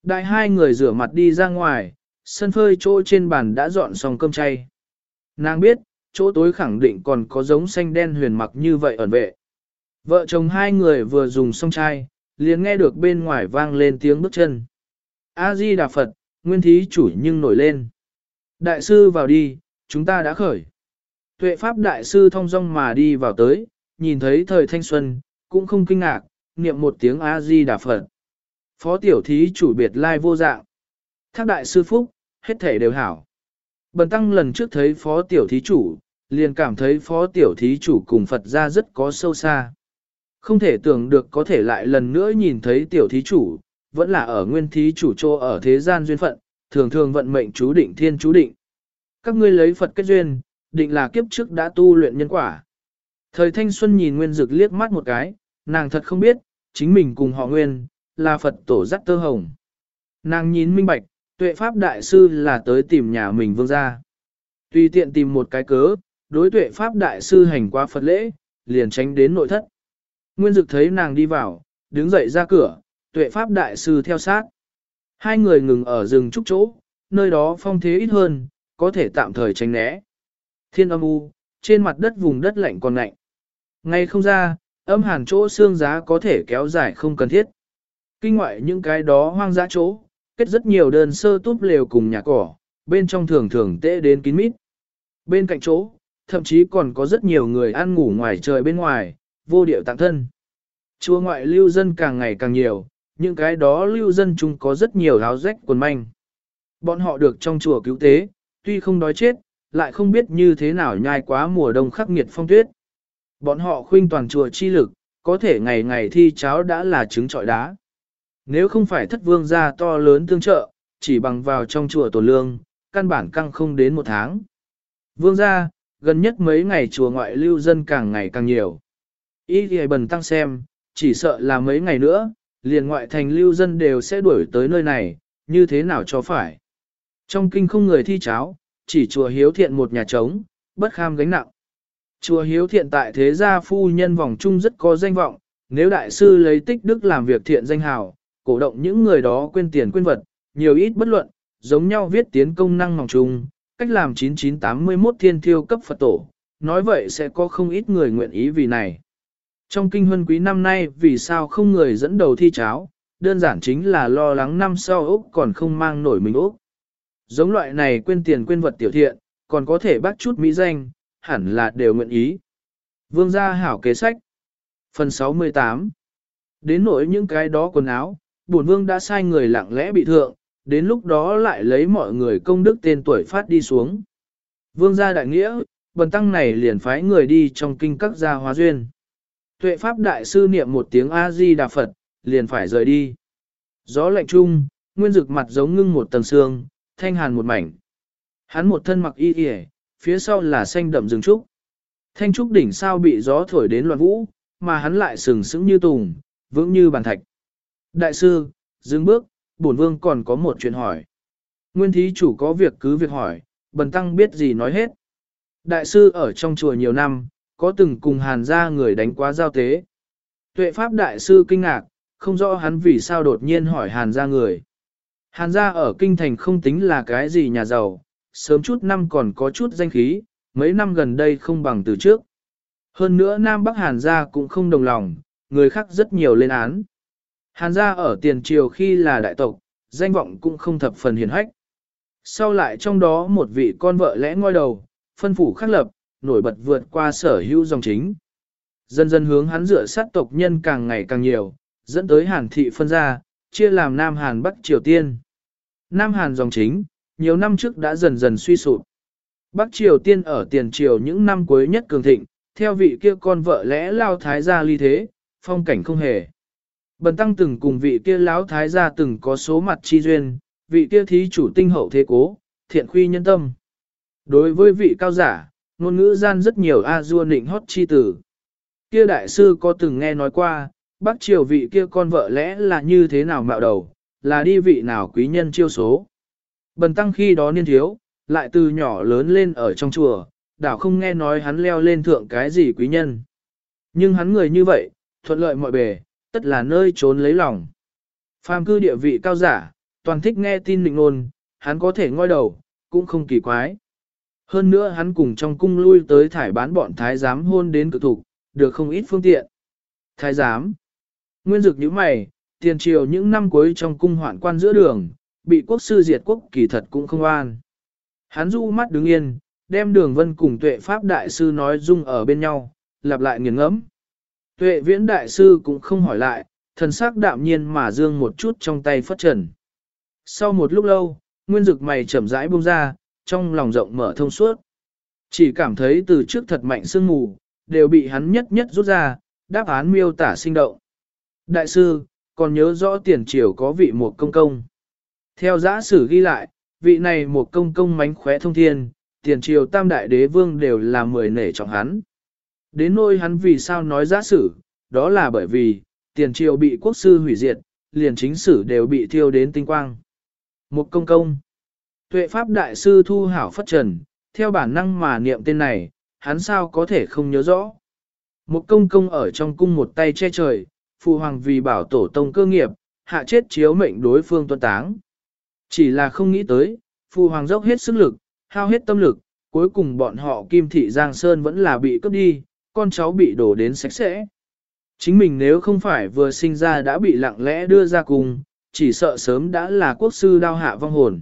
Đại hai người rửa mặt đi ra ngoài, sân phơi chỗ trên bàn đã dọn xong cơm chay. Nàng biết, chỗ tối khẳng định còn có giống xanh đen huyền mặc như vậy ẩn vệ. Vợ chồng hai người vừa dùng xong chai, liền nghe được bên ngoài vang lên tiếng bước chân. A-di Đà Phật, nguyên thí chủ nhưng nổi lên. Đại sư vào đi, chúng ta đã khởi. Tuệ Pháp Đại sư thông dong mà đi vào tới, nhìn thấy thời thanh xuân, cũng không kinh ngạc, niệm một tiếng A-di Đà Phật. Phó tiểu thí chủ biệt lai vô dạng. Thác đại sư phúc, hết thể đều hảo. Bần tăng lần trước thấy phó tiểu thí chủ, liền cảm thấy phó tiểu thí chủ cùng Phật ra rất có sâu xa. Không thể tưởng được có thể lại lần nữa nhìn thấy tiểu thí chủ, vẫn là ở nguyên thí chủ trô ở thế gian duyên phận, thường thường vận mệnh chú định thiên chú định. Các ngươi lấy Phật kết duyên, định là kiếp trước đã tu luyện nhân quả. Thời thanh xuân nhìn nguyên dực liếc mắt một cái, nàng thật không biết, chính mình cùng họ nguyên, là Phật tổ dắt tơ hồng. Nàng nhìn minh bạch, tuệ pháp đại sư là tới tìm nhà mình vương gia. Tùy tiện tìm một cái cớ, đối tuệ pháp đại sư hành qua Phật lễ, liền tránh đến nội thất. Nguyên dực thấy nàng đi vào, đứng dậy ra cửa, tuệ pháp đại sư theo sát. Hai người ngừng ở rừng trúc chỗ, nơi đó phong thế ít hơn, có thể tạm thời tránh né. Thiên âm u, trên mặt đất vùng đất lạnh còn lạnh. Ngay không ra, âm hàn chỗ xương giá có thể kéo dài không cần thiết. Kinh ngoại những cái đó hoang dã chỗ, kết rất nhiều đơn sơ túp lều cùng nhà cỏ, bên trong thường thường tễ đến kín mít. Bên cạnh chỗ, thậm chí còn có rất nhiều người ăn ngủ ngoài trời bên ngoài, vô điệu tạng thân. Chùa ngoại lưu dân càng ngày càng nhiều, những cái đó lưu dân chúng có rất nhiều áo rách quần manh. Bọn họ được trong chùa cứu tế, tuy không đói chết, lại không biết như thế nào nhai quá mùa đông khắc nghiệt phong tuyết. Bọn họ khuynh toàn chùa chi lực, có thể ngày ngày thi cháo đã là trứng trọi đá. Nếu không phải thất vương gia to lớn tương trợ, chỉ bằng vào trong chùa tổ lương, căn bản căng không đến một tháng. Vương gia, gần nhất mấy ngày chùa ngoại lưu dân càng ngày càng nhiều. Y thì bần tăng xem, chỉ sợ là mấy ngày nữa, liền ngoại thành lưu dân đều sẽ đuổi tới nơi này, như thế nào cho phải. Trong kinh không người thi cháo, chỉ chùa hiếu thiện một nhà trống, bất kham gánh nặng. Chùa hiếu thiện tại thế gia phu nhân vòng trung rất có danh vọng, nếu đại sư lấy tích đức làm việc thiện danh hào, cổ động những người đó quên tiền quên vật, nhiều ít bất luận, giống nhau viết tiến công năng mỏng chung, cách làm 9981 thiên thiêu cấp Phật tổ, nói vậy sẽ có không ít người nguyện ý vì này. Trong kinh huân quý năm nay vì sao không người dẫn đầu thi cháo, đơn giản chính là lo lắng năm sau Úc còn không mang nổi mình Úc. Giống loại này quên tiền quên vật tiểu thiện, còn có thể bắt chút mỹ danh, hẳn là đều nguyện ý. Vương gia hảo kế sách. Phần 68 Đến nỗi những cái đó quần áo, bổn vương đã sai người lặng lẽ bị thượng, đến lúc đó lại lấy mọi người công đức tên tuổi phát đi xuống. Vương gia đại nghĩa, bần tăng này liền phái người đi trong kinh các gia hóa duyên tuệ pháp đại sư niệm một tiếng A-di-đà Phật, liền phải rời đi. Gió lạnh chung, nguyên dực mặt giống ngưng một tầng xương, thanh hàn một mảnh. Hắn một thân mặc y y, phía sau là xanh đậm rừng trúc. Thanh trúc đỉnh sao bị gió thổi đến loạn vũ, mà hắn lại sừng sững như tùng, vững như bàn thạch. Đại sư, dừng bước, bổn vương còn có một chuyện hỏi. Nguyên thí chủ có việc cứ việc hỏi, bần tăng biết gì nói hết. Đại sư ở trong chùa nhiều năm, có từng cùng hàn ra người đánh quá giao tế. Tuệ Pháp Đại Sư kinh ngạc, không rõ hắn vì sao đột nhiên hỏi hàn gia người. Hàn gia ở kinh thành không tính là cái gì nhà giàu, sớm chút năm còn có chút danh khí, mấy năm gần đây không bằng từ trước. Hơn nữa Nam Bắc Hàn gia cũng không đồng lòng, người khác rất nhiều lên án. Hàn gia ở tiền triều khi là đại tộc, danh vọng cũng không thập phần hiền hách. Sau lại trong đó một vị con vợ lẽ ngoi đầu, phân phủ khắc lập, nổi bật vượt qua sở hữu dòng chính. Dần dần hướng hắn dựa sát tộc nhân càng ngày càng nhiều, dẫn tới Hàn thị phân ra, chia làm Nam Hàn Bắc Triều Tiên. Nam Hàn dòng chính, nhiều năm trước đã dần dần suy sụp. Bắc Triều Tiên ở tiền triều những năm cuối nhất cường thịnh, theo vị kia con vợ lẽ lao thái gia ly thế, phong cảnh không hề. Bần tăng từng cùng vị kia lão thái gia từng có số mặt chi duyên, vị kia thí chủ tinh hậu thế cố, thiện khuy nhân tâm. Đối với vị cao giả, ngôn ngữ gian rất nhiều a dua nịnh hót chi tử. Kia đại sư có từng nghe nói qua, bác triều vị kia con vợ lẽ là như thế nào mạo đầu, là đi vị nào quý nhân chiêu số. Bần tăng khi đó niên thiếu, lại từ nhỏ lớn lên ở trong chùa, đảo không nghe nói hắn leo lên thượng cái gì quý nhân. Nhưng hắn người như vậy, thuận lợi mọi bề, tất là nơi trốn lấy lòng. Phàm cư địa vị cao giả, toàn thích nghe tin định nôn, hắn có thể ngoi đầu, cũng không kỳ quái. Hơn nữa hắn cùng trong cung lui tới thải bán bọn thái giám hôn đến cực thủ, được không ít phương tiện. Thái giám. Nguyên dực như mày, tiền triều những năm cuối trong cung hoạn quan giữa đường, bị quốc sư diệt quốc kỳ thật cũng không an. Hắn du mắt đứng yên, đem đường vân cùng tuệ pháp đại sư nói dung ở bên nhau, lặp lại nghiền ngẫm. Tuệ viễn đại sư cũng không hỏi lại, thần sắc đạm nhiên mà dương một chút trong tay phất trần. Sau một lúc lâu, nguyên dực mày chậm rãi buông ra, trong lòng rộng mở thông suốt. Chỉ cảm thấy từ trước thật mạnh sương mù, đều bị hắn nhất nhất rút ra, đáp án miêu tả sinh động. Đại sư, còn nhớ rõ tiền triều có vị một công công. Theo giã sử ghi lại, vị này một công công mánh khóe thông thiên, tiền triều tam đại đế vương đều là mười nể trọng hắn. Đến nôi hắn vì sao nói giã sử, đó là bởi vì, tiền triều bị quốc sư hủy diệt, liền chính sử đều bị thiêu đến tinh quang. Một công công. Tuệ pháp đại sư thu hảo phất trần, theo bản năng mà niệm tên này, hắn sao có thể không nhớ rõ. Một công công ở trong cung một tay che trời, phụ hoàng vì bảo tổ tông cơ nghiệp, hạ chết chiếu mệnh đối phương tuân táng. Chỉ là không nghĩ tới, phụ hoàng dốc hết sức lực, hao hết tâm lực, cuối cùng bọn họ kim thị Giang Sơn vẫn là bị cướp đi, con cháu bị đổ đến sạch sẽ. Chính mình nếu không phải vừa sinh ra đã bị lặng lẽ đưa ra cùng, chỉ sợ sớm đã là quốc sư đao hạ vong hồn.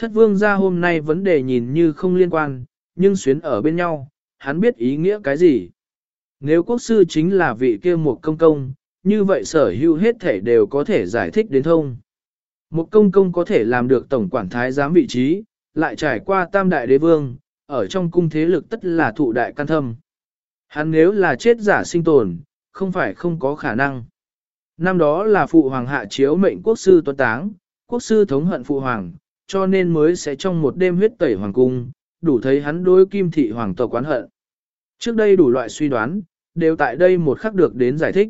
Thất vương ra hôm nay vấn đề nhìn như không liên quan, nhưng xuyến ở bên nhau, hắn biết ý nghĩa cái gì. Nếu quốc sư chính là vị kia một công công, như vậy sở hữu hết thể đều có thể giải thích đến thông. Một công công có thể làm được tổng quản thái giám vị trí, lại trải qua tam đại đế vương, ở trong cung thế lực tất là thụ đại can thâm. Hắn nếu là chết giả sinh tồn, không phải không có khả năng. Năm đó là phụ hoàng hạ chiếu mệnh quốc sư tuấn táng, quốc sư thống hận phụ hoàng, cho nên mới sẽ trong một đêm huyết tẩy hoàng cung, đủ thấy hắn đối kim thị hoàng tộc quán hận. Trước đây đủ loại suy đoán, đều tại đây một khắc được đến giải thích.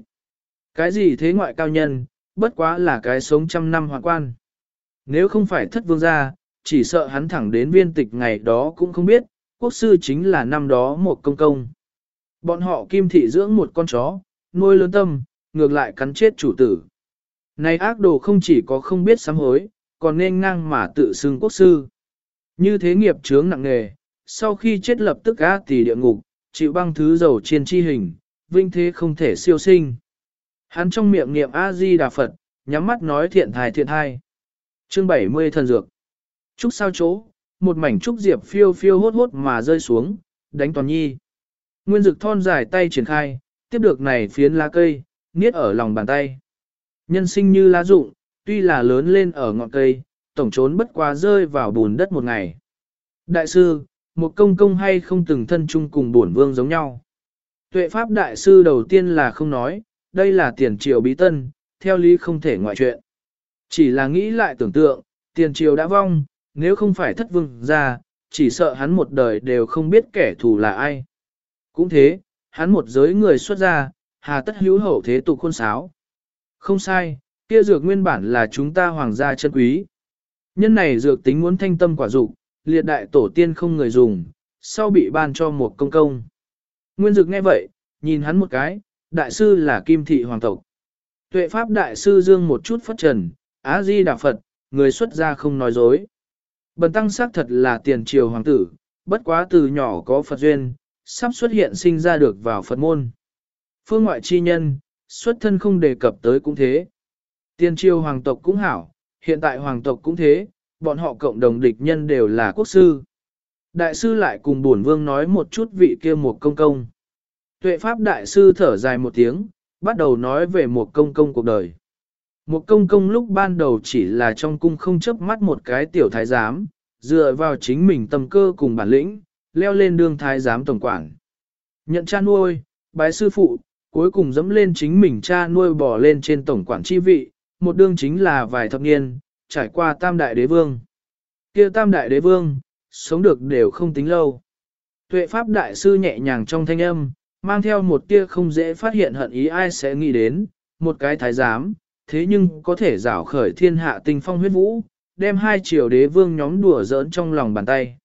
Cái gì thế ngoại cao nhân, bất quá là cái sống trăm năm hoàng quan. Nếu không phải thất vương gia, chỉ sợ hắn thẳng đến viên tịch ngày đó cũng không biết, quốc sư chính là năm đó một công công. Bọn họ kim thị dưỡng một con chó, nuôi lớn tâm, ngược lại cắn chết chủ tử. Này ác đồ không chỉ có không biết sám hối, còn nên ngang mà tự xưng quốc sư. Như thế nghiệp chướng nặng nề, sau khi chết lập tức á tỷ địa ngục, chịu băng thứ dầu chiên chi hình, vinh thế không thể siêu sinh. Hắn trong miệng niệm A-di-đà Phật, nhắm mắt nói thiện thai thiện thai. Chương 70 thần dược. Trúc sao chỗ, một mảnh trúc diệp phiêu phiêu hốt hốt mà rơi xuống, đánh toàn nhi. Nguyên dực thon dài tay triển khai, tiếp được này phiến lá cây, niết ở lòng bàn tay. Nhân sinh như lá rụng, tuy là lớn lên ở ngọn cây, tổng trốn bất quá rơi vào bùn đất một ngày. Đại sư, một công công hay không từng thân chung cùng bổn vương giống nhau. Tuệ pháp đại sư đầu tiên là không nói, đây là tiền triều bí tân, theo lý không thể ngoại chuyện. Chỉ là nghĩ lại tưởng tượng, tiền triều đã vong, nếu không phải thất vương ra, chỉ sợ hắn một đời đều không biết kẻ thù là ai. Cũng thế, hắn một giới người xuất gia, hà tất hữu hậu thế tục khôn sáo. Không sai, kia dược nguyên bản là chúng ta hoàng gia chân quý. Nhân này dược tính muốn thanh tâm quả dục, liệt đại tổ tiên không người dùng, sau bị ban cho một công công. Nguyên dược nghe vậy, nhìn hắn một cái, đại sư là kim thị hoàng tộc. Tuệ Pháp Đại Sư Dương một chút phất trần, Á-di Đà Phật, người xuất gia không nói dối. Bần tăng xác thật là tiền triều hoàng tử, bất quá từ nhỏ có Phật duyên, sắp xuất hiện sinh ra được vào Phật môn. Phương ngoại chi nhân, xuất thân không đề cập tới cũng thế. Tiên triều hoàng tộc cũng hảo, hiện tại hoàng tộc cũng thế, bọn họ cộng đồng địch nhân đều là quốc sư. Đại sư lại cùng bổn vương nói một chút vị kia một công công. Tuệ pháp đại sư thở dài một tiếng, bắt đầu nói về một công công cuộc đời. Một công công lúc ban đầu chỉ là trong cung không chấp mắt một cái tiểu thái giám, dựa vào chính mình tâm cơ cùng bản lĩnh, leo lên đương thái giám tổng quản. Nhận cha nuôi, bái sư phụ, cuối cùng dẫm lên chính mình cha nuôi bỏ lên trên tổng quản chi vị, một đương chính là vài thập niên, trải qua tam đại đế vương. kia tam đại đế vương, sống được đều không tính lâu. Tuệ pháp đại sư nhẹ nhàng trong thanh âm, mang theo một tia không dễ phát hiện hận ý ai sẽ nghĩ đến, một cái thái giám, thế nhưng có thể rảo khởi thiên hạ tinh phong huyết vũ, đem hai triều đế vương nhóm đùa giỡn trong lòng bàn tay.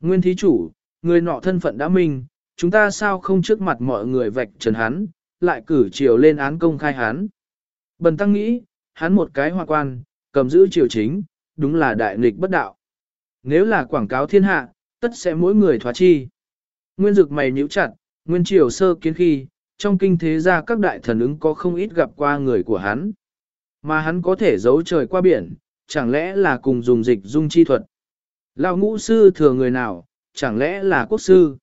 Nguyên thí chủ, người nọ thân phận đã minh, chúng ta sao không trước mặt mọi người vạch trần hắn, lại cử triều lên án công khai hắn. Bần tăng nghĩ, hắn một cái hoa quan, cầm giữ triều chính, đúng là đại nghịch bất đạo. Nếu là quảng cáo thiên hạ, tất sẽ mỗi người thoá chi. Nguyên dực mày nhíu chặt, nguyên triều sơ kiến khi, trong kinh thế gia các đại thần ứng có không ít gặp qua người của hắn. Mà hắn có thể giấu trời qua biển, chẳng lẽ là cùng dùng dịch dung chi thuật. Lão ngũ sư thừa người nào, chẳng lẽ là quốc sư.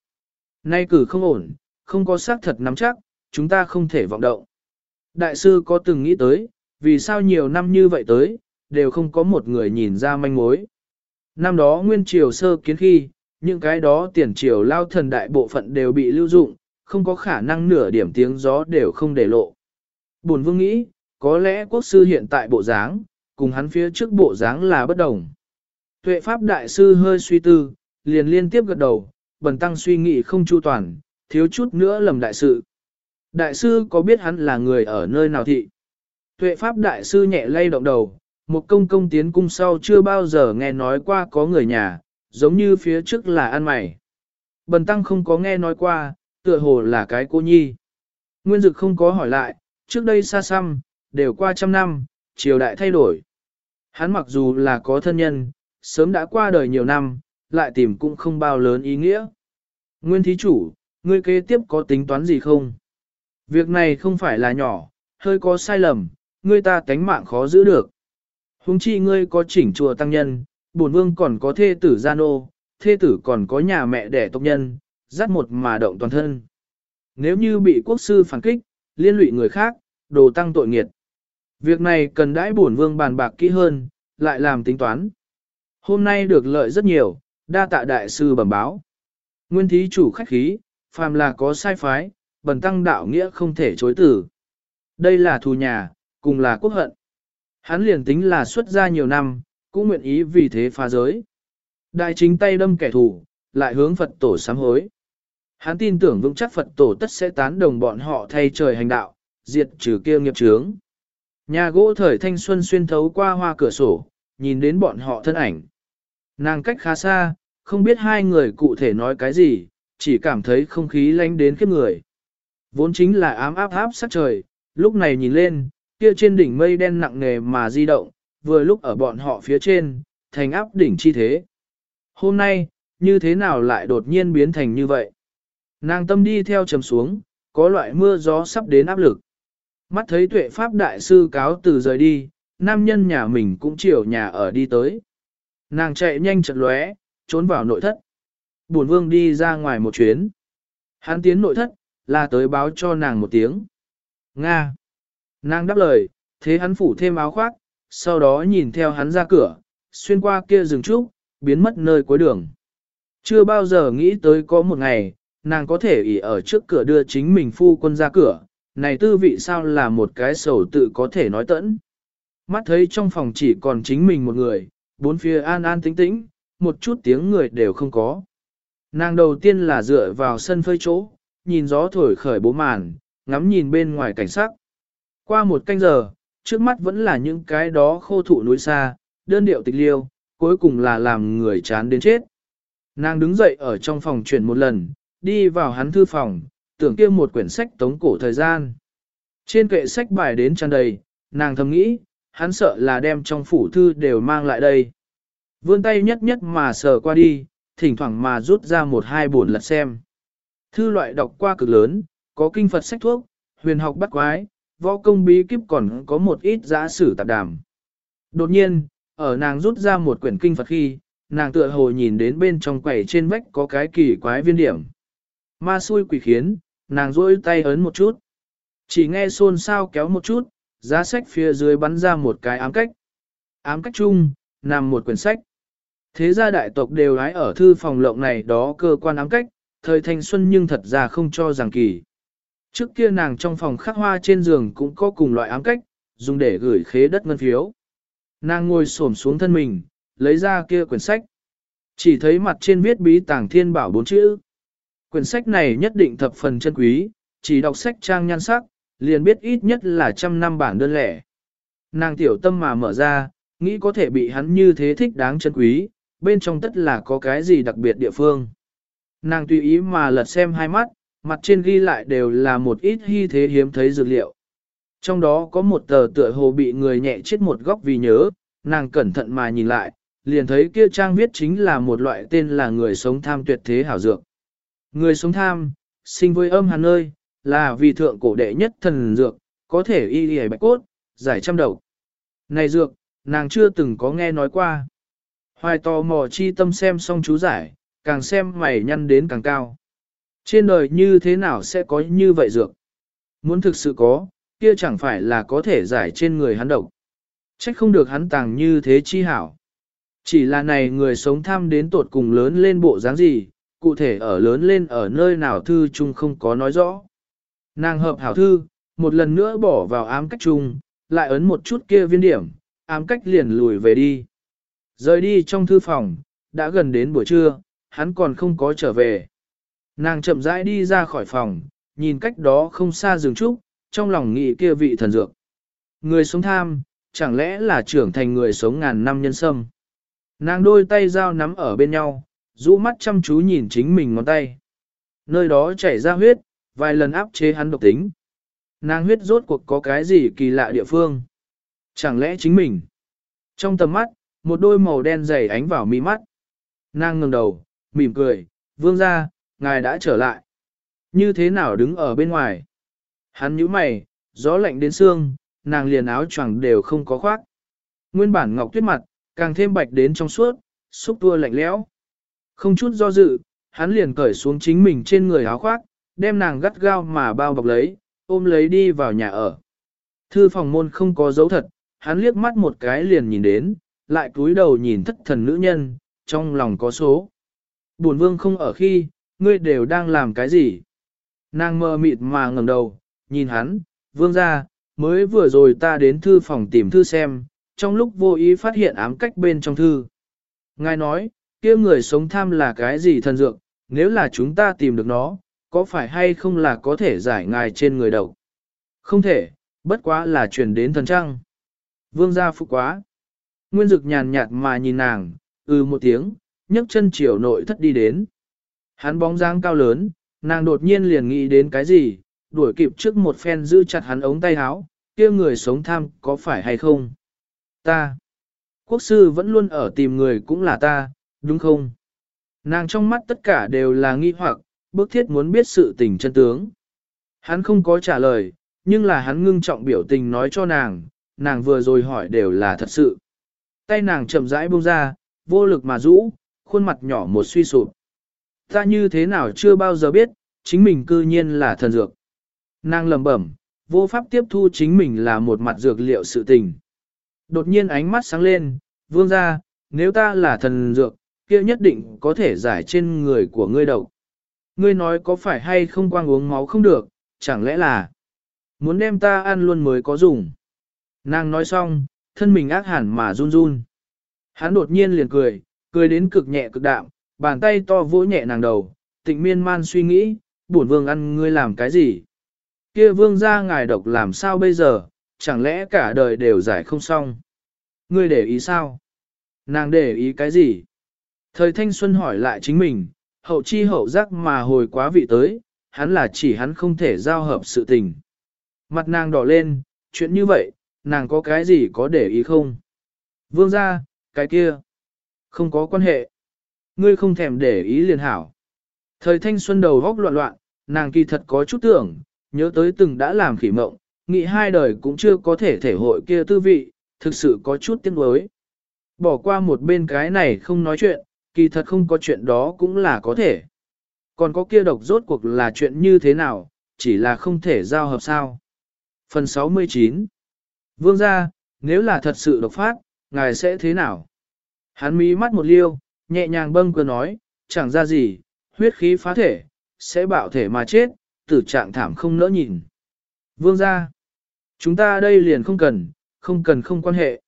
Nay cử không ổn, không có xác thật nắm chắc, chúng ta không thể vọng động. Đại sư có từng nghĩ tới, vì sao nhiều năm như vậy tới, đều không có một người nhìn ra manh mối. Năm đó nguyên triều sơ kiến khi, những cái đó tiền triều lao thần đại bộ phận đều bị lưu dụng, không có khả năng nửa điểm tiếng gió đều không để lộ. Bổn vương nghĩ, có lẽ quốc sư hiện tại bộ dáng, cùng hắn phía trước bộ dáng là bất đồng. Tuệ pháp đại sư hơi suy tư, liền liên tiếp gật đầu, bần tăng suy nghĩ không chu toàn, thiếu chút nữa lầm đại sự. Đại sư có biết hắn là người ở nơi nào thị? Tuệ pháp đại sư nhẹ lay động đầu, một công công tiến cung sau chưa bao giờ nghe nói qua có người nhà, giống như phía trước là ăn mày. Bần tăng không có nghe nói qua, tựa hồ là cái cô nhi. Nguyên dực không có hỏi lại, trước đây xa xăm, đều qua trăm năm, triều đại thay đổi. Hắn mặc dù là có thân nhân, sớm đã qua đời nhiều năm, lại tìm cũng không bao lớn ý nghĩa. Nguyên thí chủ, ngươi kế tiếp có tính toán gì không? Việc này không phải là nhỏ, hơi có sai lầm, ngươi ta tánh mạng khó giữ được. Hùng chi ngươi có chỉnh chùa tăng nhân, bổn vương còn có thê tử gia nô, thê tử còn có nhà mẹ đẻ tộc nhân, dắt một mà động toàn thân. Nếu như bị quốc sư phản kích, liên lụy người khác, đồ tăng tội nghiệt. Việc này cần đãi bổn vương bàn bạc kỹ hơn, lại làm tính toán. Hôm nay được lợi rất nhiều, đa tạ đại sư bẩm báo. Nguyên thí chủ khách khí, phàm là có sai phái, bần tăng đạo nghĩa không thể chối tử. Đây là thù nhà, cùng là quốc hận. Hắn liền tính là xuất gia nhiều năm, cũng nguyện ý vì thế phá giới. Đại chính tay đâm kẻ thù, lại hướng Phật tổ sám hối. Hắn tin tưởng vững chắc Phật tổ tất sẽ tán đồng bọn họ thay trời hành đạo, diệt trừ kia nghiệp chướng. Nhà gỗ thời thanh xuân xuyên thấu qua hoa cửa sổ, nhìn đến bọn họ thân ảnh. Nàng cách khá xa, không biết hai người cụ thể nói cái gì, chỉ cảm thấy không khí lánh đến khiếp người. Vốn chính là ám áp áp sát trời, lúc này nhìn lên, kia trên đỉnh mây đen nặng nề mà di động, vừa lúc ở bọn họ phía trên, thành áp đỉnh chi thế. Hôm nay, như thế nào lại đột nhiên biến thành như vậy? Nàng tâm đi theo trầm xuống, có loại mưa gió sắp đến áp lực. Mắt thấy tuệ pháp đại sư cáo từ rời đi, nam nhân nhà mình cũng chiều nhà ở đi tới. Nàng chạy nhanh chật lóe, trốn vào nội thất. Bổn vương đi ra ngoài một chuyến. Hắn tiến nội thất, là tới báo cho nàng một tiếng. Nga. Nàng đáp lời, thế hắn phủ thêm áo khoác, sau đó nhìn theo hắn ra cửa, xuyên qua kia rừng trúc, biến mất nơi cuối đường. Chưa bao giờ nghĩ tới có một ngày, nàng có thể ỉ ở trước cửa đưa chính mình phu quân ra cửa, này tư vị sao là một cái sầu tự có thể nói tẫn. Mắt thấy trong phòng chỉ còn chính mình một người, bốn phía an an tĩnh tĩnh, một chút tiếng người đều không có. Nàng đầu tiên là dựa vào sân phơi chỗ, nhìn gió thổi khởi bố màn, ngắm nhìn bên ngoài cảnh sắc. Qua một canh giờ, trước mắt vẫn là những cái đó khô thụ núi xa, đơn điệu tịch liêu, cuối cùng là làm người chán đến chết. Nàng đứng dậy ở trong phòng chuyển một lần, đi vào hắn thư phòng, tưởng kia một quyển sách tống cổ thời gian. Trên kệ sách bài đến tràn đầy, nàng thầm nghĩ, hắn sợ là đem trong phủ thư đều mang lại đây. Vươn tay nhất nhất mà sờ qua đi, thỉnh thoảng mà rút ra một hai buồn lật xem. Thư loại đọc qua cực lớn, có kinh Phật sách thuốc, huyền học bắt quái, võ công bí kíp còn có một ít giã sử tạp đàm. Đột nhiên, ở nàng rút ra một quyển kinh Phật khi, nàng tựa hồ nhìn đến bên trong quầy trên vách có cái kỳ quái viên điểm. Ma xui quỷ khiến, nàng rôi tay ấn một chút. Chỉ nghe xôn xao kéo một chút, giá sách phía dưới bắn ra một cái ám cách. Ám cách chung, nằm một quyển sách. Thế gia đại tộc đều ái ở thư phòng lộng này đó cơ quan ám cách, thời thanh xuân nhưng thật ra không cho rằng kỳ. Trước kia nàng trong phòng khắc hoa trên giường cũng có cùng loại ám cách, dùng để gửi khế đất ngân phiếu. Nàng ngồi xổm xuống thân mình, lấy ra kia quyển sách. Chỉ thấy mặt trên viết bí tàng thiên bảo bốn chữ. Quyển sách này nhất định thập phần chân quý, chỉ đọc sách trang nhan sắc, liền biết ít nhất là trăm năm bản đơn lẻ. Nàng tiểu tâm mà mở ra, nghĩ có thể bị hắn như thế thích đáng chân quý, bên trong tất là có cái gì đặc biệt địa phương. Nàng tùy ý mà lật xem hai mắt, mặt trên ghi lại đều là một ít hy thế hiếm thấy dược liệu. Trong đó có một tờ tựa hồ bị người nhẹ chết một góc vì nhớ, nàng cẩn thận mà nhìn lại, liền thấy kia trang viết chính là một loại tên là người sống tham tuyệt thế hảo dược. Người sống tham, sinh với âm hàn nơi, là vì thượng cổ đệ nhất thần dược, có thể y y bạch cốt, giải trăm đầu, Này dược, nàng chưa từng có nghe nói qua. Hoài tò mò chi tâm xem xong chú giải, càng xem mày nhăn đến càng cao. Trên đời như thế nào sẽ có như vậy dược? Muốn thực sự có, kia chẳng phải là có thể giải trên người hắn độc. Trách không được hắn tàng như thế chi hảo. Chỉ là này người sống tham đến tột cùng lớn lên bộ dáng gì, cụ thể ở lớn lên ở nơi nào thư chung không có nói rõ. Nàng hợp hảo thư, một lần nữa bỏ vào ám cách chung, lại ấn một chút kia viên điểm, ám cách liền lùi về đi. Rời đi trong thư phòng, đã gần đến buổi trưa, hắn còn không có trở về. Nàng chậm rãi đi ra khỏi phòng, nhìn cách đó không xa rừng trúc, trong lòng nghĩ kia vị thần dược. Người sống tham, chẳng lẽ là trưởng thành người sống ngàn năm nhân sâm. Nàng đôi tay dao nắm ở bên nhau, rũ mắt chăm chú nhìn chính mình ngón tay. Nơi đó chảy ra huyết, vài lần áp chế hắn độc tính. Nàng huyết rốt cuộc có cái gì kỳ lạ địa phương. Chẳng lẽ chính mình? Trong tầm mắt, một đôi màu đen dày ánh vào mi mắt. Nàng ngừng đầu, mỉm cười, vương ra, ngài đã trở lại. Như thế nào đứng ở bên ngoài? Hắn nhíu mày, gió lạnh đến xương, nàng liền áo choàng đều không có khoác. Nguyên bản ngọc tuyết mặt, càng thêm bạch đến trong suốt, xúc tua lạnh lẽo. Không chút do dự, hắn liền cởi xuống chính mình trên người áo khoác, đem nàng gắt gao mà bao bọc lấy, ôm lấy đi vào nhà ở. Thư phòng môn không có dấu thật, hắn liếc mắt một cái liền nhìn đến, lại cúi đầu nhìn thất thần nữ nhân, trong lòng có số. Bổn vương không ở khi, ngươi đều đang làm cái gì? Nàng mơ mịt mà ngẩng đầu, nhìn hắn, vương ra, mới vừa rồi ta đến thư phòng tìm thư xem, trong lúc vô ý phát hiện ám cách bên trong thư. Ngài nói, kia người sống tham là cái gì thần dược, nếu là chúng ta tìm được nó, có phải hay không là có thể giải ngài trên người đầu? Không thể, bất quá là chuyển đến thần trăng. Vương gia phụ quá. Nguyên dực nhàn nhạt mà nhìn nàng, ừ một tiếng, nhấc chân chiều nội thất đi đến. Hắn bóng dáng cao lớn, nàng đột nhiên liền nghĩ đến cái gì, đuổi kịp trước một phen giữ chặt hắn ống tay áo, kia người sống tham có phải hay không? Ta. Quốc sư vẫn luôn ở tìm người cũng là ta, đúng không? Nàng trong mắt tất cả đều là nghi hoặc, bức thiết muốn biết sự tình chân tướng. Hắn không có trả lời, nhưng là hắn ngưng trọng biểu tình nói cho nàng, nàng vừa rồi hỏi đều là thật sự. Tay nàng chậm rãi buông ra, vô lực mà rũ, khuôn mặt nhỏ một suy sụp. Ta như thế nào chưa bao giờ biết, chính mình cư nhiên là thần dược. Nàng lầm bẩm, vô pháp tiếp thu chính mình là một mặt dược liệu sự tình. Đột nhiên ánh mắt sáng lên, vương ra, nếu ta là thần dược, kia nhất định có thể giải trên người của ngươi độc. Ngươi nói có phải hay không quang uống máu không được, chẳng lẽ là muốn đem ta ăn luôn mới có dùng. Nàng nói xong, thân mình ác hẳn mà run run. Hắn đột nhiên liền cười, cười đến cực nhẹ cực đạm, bàn tay to vỗ nhẹ nàng đầu, tịnh miên man suy nghĩ, bổn vương ăn ngươi làm cái gì? Kia vương ra ngài độc làm sao bây giờ, chẳng lẽ cả đời đều giải không xong? Ngươi để ý sao? Nàng để ý cái gì? Thời thanh xuân hỏi lại chính mình, hậu chi hậu giác mà hồi quá vị tới, hắn là chỉ hắn không thể giao hợp sự tình. Mặt nàng đỏ lên, chuyện như vậy, nàng có cái gì có để ý không? Vương ra, cái kia. Không có quan hệ. Ngươi không thèm để ý liền hảo. Thời thanh xuân đầu góc loạn loạn, nàng kỳ thật có chút tưởng, nhớ tới từng đã làm khỉ mộng, nghĩ hai đời cũng chưa có thể thể hội kia tư vị, thực sự có chút tiếc nuối. Bỏ qua một bên cái này không nói chuyện, kỳ thật không có chuyện đó cũng là có thể. Còn có kia độc rốt cuộc là chuyện như thế nào, chỉ là không thể giao hợp sao. Phần 69 Vương gia, nếu là thật sự độc phát, ngài sẽ thế nào? Hắn mí mắt một liêu, nhẹ nhàng bâng cơ nói, chẳng ra gì, huyết khí phá thể, sẽ bạo thể mà chết, tử trạng thảm không nỡ nhìn. Vương gia, chúng ta đây liền không cần, không cần không quan hệ.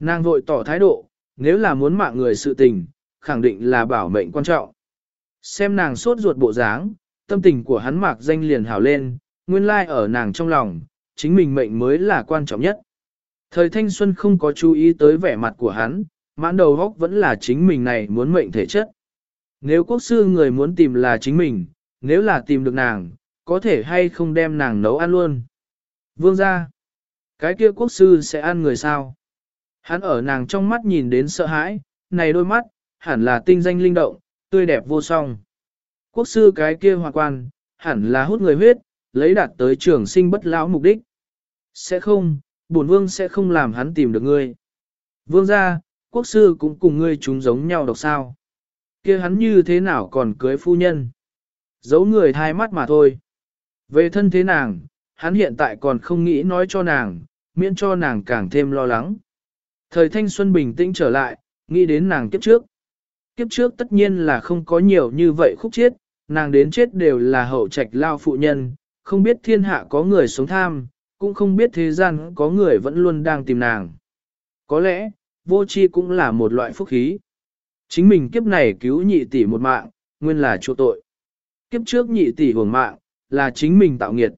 Nàng vội tỏ thái độ, nếu là muốn mạng người sự tình, khẳng định là bảo mệnh quan trọng. Xem nàng sốt ruột bộ dáng, tâm tình của hắn mạc danh liền hào lên, nguyên lai ở nàng trong lòng, chính mình mệnh mới là quan trọng nhất. Thời thanh xuân không có chú ý tới vẻ mặt của hắn, mãn đầu góc vẫn là chính mình này muốn mệnh thể chất. Nếu quốc sư người muốn tìm là chính mình, nếu là tìm được nàng, có thể hay không đem nàng nấu ăn luôn. Vương ra, cái kia quốc sư sẽ ăn người sao? Hắn ở nàng trong mắt nhìn đến sợ hãi, này đôi mắt, hẳn là tinh danh linh động, tươi đẹp vô song. Quốc sư cái kia hòa quan, hẳn là hút người huyết, lấy đạt tới trường sinh bất lão mục đích. Sẽ không, bổn vương sẽ không làm hắn tìm được ngươi. Vương gia, quốc sư cũng cùng ngươi chúng giống nhau độc sao. kia hắn như thế nào còn cưới phu nhân. Giấu người thai mắt mà thôi. Về thân thế nàng, hắn hiện tại còn không nghĩ nói cho nàng, miễn cho nàng càng thêm lo lắng. Thời thanh xuân bình tĩnh trở lại, nghĩ đến nàng kiếp trước. Kiếp trước tất nhiên là không có nhiều như vậy khúc chết, nàng đến chết đều là hậu trạch lao phụ nhân, không biết thiên hạ có người sống tham, cũng không biết thế gian có người vẫn luôn đang tìm nàng. Có lẽ, vô chi cũng là một loại phúc khí. Chính mình kiếp này cứu nhị tỷ một mạng, nguyên là chỗ tội. Kiếp trước nhị tỷ hưởng mạng, là chính mình tạo nghiệt.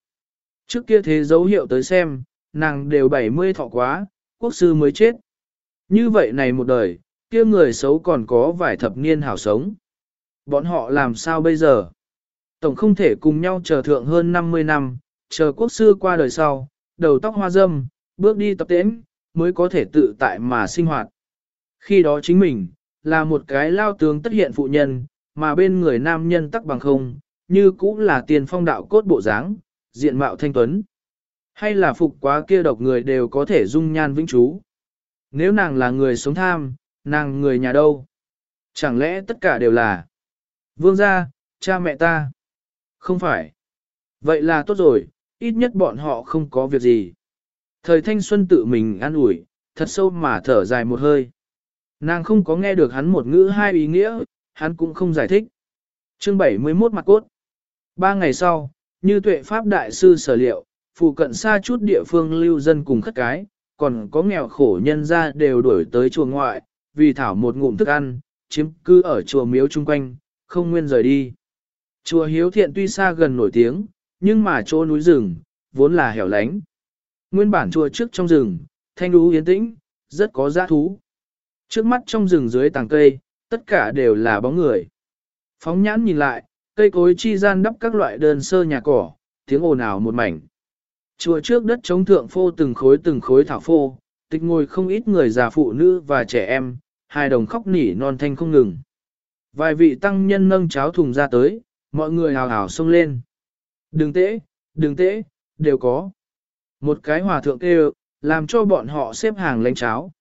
Trước kia thế dấu hiệu tới xem, nàng đều 70 thọ quá, quốc sư mới chết. Như vậy này một đời, kia người xấu còn có vài thập niên hảo sống. Bọn họ làm sao bây giờ? Tổng không thể cùng nhau chờ thượng hơn 50 năm, chờ quốc sư qua đời sau, đầu tóc hoa dâm, bước đi tập tễnh, mới có thể tự tại mà sinh hoạt. Khi đó chính mình, là một cái lao tướng tất hiện phụ nhân, mà bên người nam nhân tắc bằng không, như cũng là tiền phong đạo cốt bộ dáng, diện mạo thanh tuấn. Hay là phục quá kia độc người đều có thể dung nhan vĩnh trú. Nếu nàng là người sống tham, nàng người nhà đâu? Chẳng lẽ tất cả đều là vương gia, cha mẹ ta? Không phải. Vậy là tốt rồi, ít nhất bọn họ không có việc gì. Thời thanh xuân tự mình an ủi, thật sâu mà thở dài một hơi. Nàng không có nghe được hắn một ngữ hai ý nghĩa, hắn cũng không giải thích. Chương 71 mặt cốt. Ba ngày sau, như tuệ pháp đại sư sở liệu, phụ cận xa chút địa phương lưu dân cùng khất cái, còn có nghèo khổ nhân ra đều đuổi tới chùa ngoại, vì thảo một ngụm thức ăn, chiếm cư ở chùa miếu chung quanh, không nguyên rời đi. Chùa Hiếu Thiện tuy xa gần nổi tiếng, nhưng mà chỗ núi rừng, vốn là hẻo lánh. Nguyên bản chùa trước trong rừng, thanh đú yên tĩnh, rất có giá thú. Trước mắt trong rừng dưới tàng cây, tất cả đều là bóng người. Phóng nhãn nhìn lại, cây cối chi gian đắp các loại đơn sơ nhà cỏ, tiếng ồn ào một mảnh. Chùa trước đất chống thượng phô từng khối từng khối thảo phô, tịch ngồi không ít người già phụ nữ và trẻ em, hai đồng khóc nỉ non thanh không ngừng. Vài vị tăng nhân nâng cháo thùng ra tới, mọi người hào hào xông lên. Đừng tễ, đừng tễ, đều có. Một cái hòa thượng kêu, làm cho bọn họ xếp hàng lên cháo.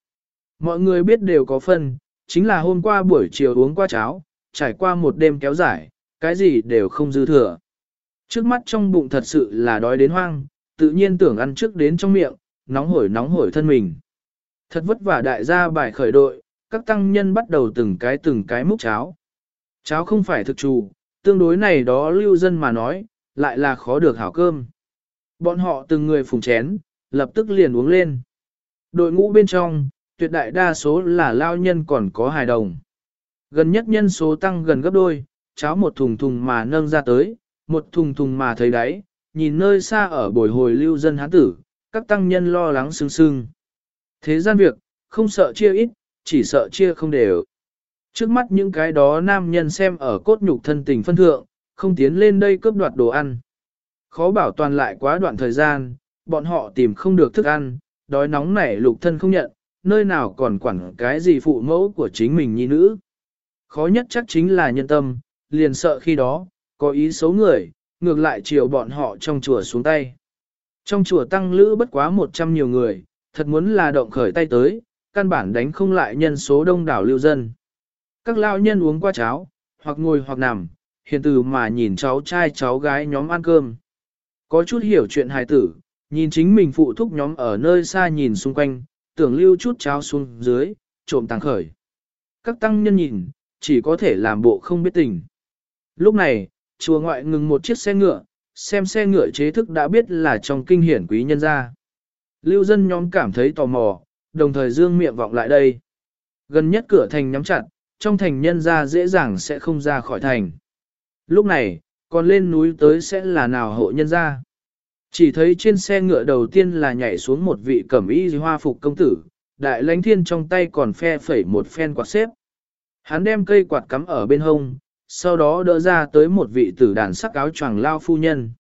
Mọi người biết đều có phân, chính là hôm qua buổi chiều uống qua cháo, trải qua một đêm kéo dài, cái gì đều không dư thừa. Trước mắt trong bụng thật sự là đói đến hoang, tự nhiên tưởng ăn trước đến trong miệng, nóng hổi nóng hổi thân mình. Thật vất vả đại gia bài khởi đội, các tăng nhân bắt đầu từng cái từng cái múc cháo. Cháo không phải thực trù, tương đối này đó lưu dân mà nói, lại là khó được hảo cơm. Bọn họ từng người phùng chén, lập tức liền uống lên. Đội ngũ bên trong, tuyệt đại đa số là lao nhân còn có hài đồng. Gần nhất nhân số tăng gần gấp đôi, cháo một thùng thùng mà nâng ra tới, một thùng thùng mà thấy đáy, nhìn nơi xa ở bồi hồi lưu dân hán tử, các tăng nhân lo lắng sưng sưng. Thế gian việc, không sợ chia ít, chỉ sợ chia không đều. Trước mắt những cái đó nam nhân xem ở cốt nhục thân tình phân thượng, không tiến lên đây cướp đoạt đồ ăn. Khó bảo toàn lại quá đoạn thời gian, bọn họ tìm không được thức ăn, đói nóng nảy lục thân không nhận, nơi nào còn quản cái gì phụ mẫu của chính mình nhi nữ. Khó nhất chắc chính là nhân tâm, liền sợ khi đó, có ý xấu người, ngược lại chiều bọn họ trong chùa xuống tay. Trong chùa tăng lữ bất quá 100 nhiều người, thật muốn là động khởi tay tới, căn bản đánh không lại nhân số đông đảo lưu dân. Các lao nhân uống qua cháo, hoặc ngồi hoặc nằm, hiền từ mà nhìn cháu trai cháu gái nhóm ăn cơm. Có chút hiểu chuyện hài tử, nhìn chính mình phụ thúc nhóm ở nơi xa nhìn xung quanh, tưởng lưu chút cháo xuống dưới, trộm tàng khởi. Các tăng nhân nhìn, chỉ có thể làm bộ không biết tình. Lúc này, chùa ngoại ngừng một chiếc xe ngựa, xem xe ngựa chế thức đã biết là trong kinh hiển quý nhân gia. Lưu dân nhóm cảm thấy tò mò, đồng thời dương miệng vọng lại đây. Gần nhất cửa thành nhắm chặt, trong thành nhân gia dễ dàng sẽ không ra khỏi thành. Lúc này, còn lên núi tới sẽ là nào hộ nhân gia. Chỉ thấy trên xe ngựa đầu tiên là nhảy xuống một vị cẩm y hoa phục công tử, đại lãnh thiên trong tay còn phe phẩy một phen quạt xếp. Hắn đem cây quạt cắm ở bên hông, sau đó đỡ ra tới một vị tử đàn sắc áo choàng lao phu nhân.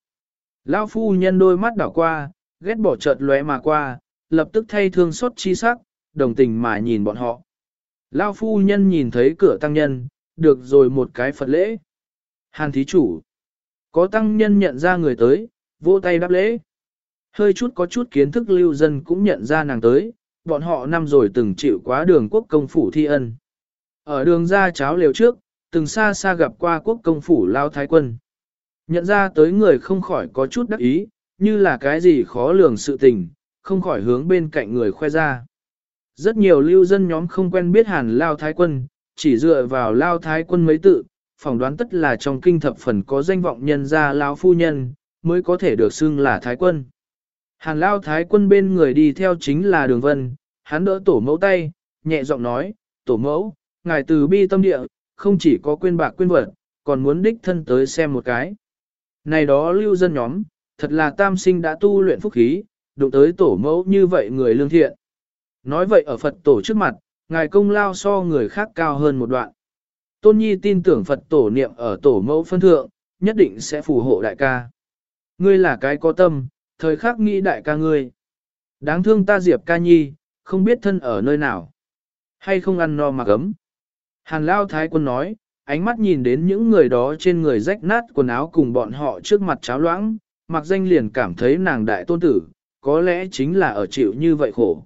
Lao phu nhân đôi mắt đảo qua, ghét bỏ chợt lóe mà qua, lập tức thay thương xót chi sắc, đồng tình mà nhìn bọn họ. Lao phu nhân nhìn thấy cửa tăng nhân, được rồi một cái Phật lễ. Hàn thí chủ. Có tăng nhân nhận ra người tới, vỗ tay đáp lễ. Hơi chút có chút kiến thức lưu dân cũng nhận ra nàng tới, bọn họ năm rồi từng chịu quá đường quốc công phủ thi ân. Ở đường ra cháo liều trước, từng xa xa gặp qua quốc công phủ lao thái quân. Nhận ra tới người không khỏi có chút đắc ý, như là cái gì khó lường sự tình, không khỏi hướng bên cạnh người khoe ra. Rất nhiều lưu dân nhóm không quen biết hàn lao thái quân, chỉ dựa vào lao thái quân mấy tự, phỏng đoán tất là trong kinh thập phần có danh vọng nhân gia lão phu nhân, mới có thể được xưng là thái quân. Hàn lao thái quân bên người đi theo chính là đường vân, hắn đỡ tổ mẫu tay, nhẹ giọng nói, tổ mẫu, ngài từ bi tâm địa, không chỉ có quên bạc quên vật, còn muốn đích thân tới xem một cái. Này đó lưu dân nhóm, thật là tam sinh đã tu luyện phúc khí, đụng tới tổ mẫu như vậy người lương thiện. Nói vậy ở Phật tổ trước mặt, ngài công lao so người khác cao hơn một đoạn. Tôn Nhi tin tưởng Phật tổ niệm ở tổ mẫu phân thượng, nhất định sẽ phù hộ đại ca. Ngươi là cái có tâm, thời khắc nghĩ đại ca ngươi. Đáng thương ta Diệp ca nhi, không biết thân ở nơi nào. Hay không ăn no mà gấm. Hàn Lao Thái quân nói, ánh mắt nhìn đến những người đó trên người rách nát quần áo cùng bọn họ trước mặt cháo loãng, mặc danh liền cảm thấy nàng đại tôn tử, có lẽ chính là ở chịu như vậy khổ.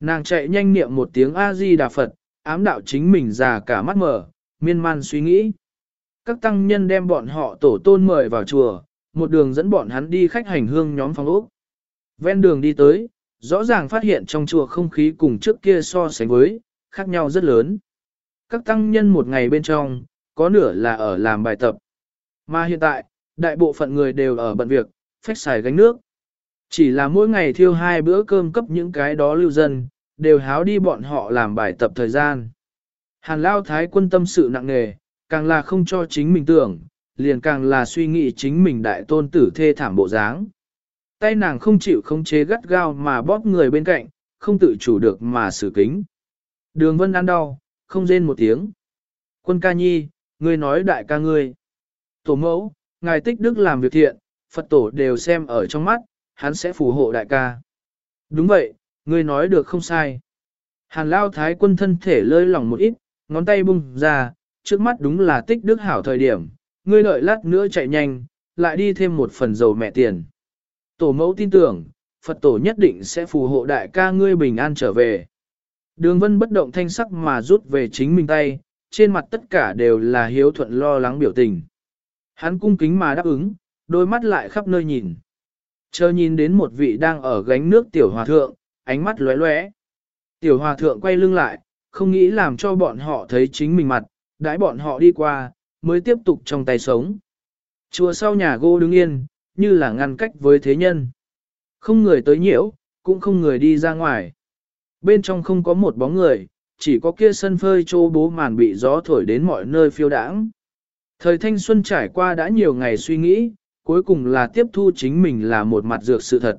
Nàng chạy nhanh niệm một tiếng A-di-đà Phật, ám đạo chính mình già cả mắt mở, miên man suy nghĩ. Các tăng nhân đem bọn họ tổ tôn mời vào chùa, một đường dẫn bọn hắn đi khách hành hương nhóm phong ốc. Ven đường đi tới, rõ ràng phát hiện trong chùa không khí cùng trước kia so sánh với, khác nhau rất lớn. Các tăng nhân một ngày bên trong, có nửa là ở làm bài tập. Mà hiện tại, đại bộ phận người đều ở bận việc, phách xài gánh nước. Chỉ là mỗi ngày thiêu hai bữa cơm cấp những cái đó lưu dân, đều háo đi bọn họ làm bài tập thời gian. Hàn Lao Thái quân tâm sự nặng nề, càng là không cho chính mình tưởng, liền càng là suy nghĩ chính mình đại tôn tử thê thảm bộ dáng. Tay nàng không chịu không chế gắt gao mà bóp người bên cạnh, không tự chủ được mà xử kính. Đường vân ăn đau, không rên một tiếng. Quân ca nhi, ngươi nói đại ca ngươi. Tổ mẫu, ngài tích đức làm việc thiện, Phật tổ đều xem ở trong mắt, hắn sẽ phù hộ đại ca. Đúng vậy, ngươi nói được không sai. Hàn lao thái quân thân thể lơi lỏng một ít, ngón tay bung ra, trước mắt đúng là tích đức hảo thời điểm, ngươi đợi lát nữa chạy nhanh, lại đi thêm một phần dầu mẹ tiền. Tổ mẫu tin tưởng, Phật tổ nhất định sẽ phù hộ đại ca ngươi bình an trở về. Đường vân bất động thanh sắc mà rút về chính mình tay, trên mặt tất cả đều là hiếu thuận lo lắng biểu tình. Hắn cung kính mà đáp ứng, đôi mắt lại khắp nơi nhìn. Chờ nhìn đến một vị đang ở gánh nước tiểu hòa thượng, ánh mắt lóe lóe. Tiểu hòa thượng quay lưng lại, không nghĩ làm cho bọn họ thấy chính mình mặt, đãi bọn họ đi qua, mới tiếp tục trong tay sống. Chùa sau nhà gỗ đứng yên, như là ngăn cách với thế nhân. Không người tới nhiễu, cũng không người đi ra ngoài. Bên trong không có một bóng người, chỉ có kia sân phơi trô bố màn bị gió thổi đến mọi nơi phiêu đãng. Thời thanh xuân trải qua đã nhiều ngày suy nghĩ, cuối cùng là tiếp thu chính mình là một mặt dược sự thật.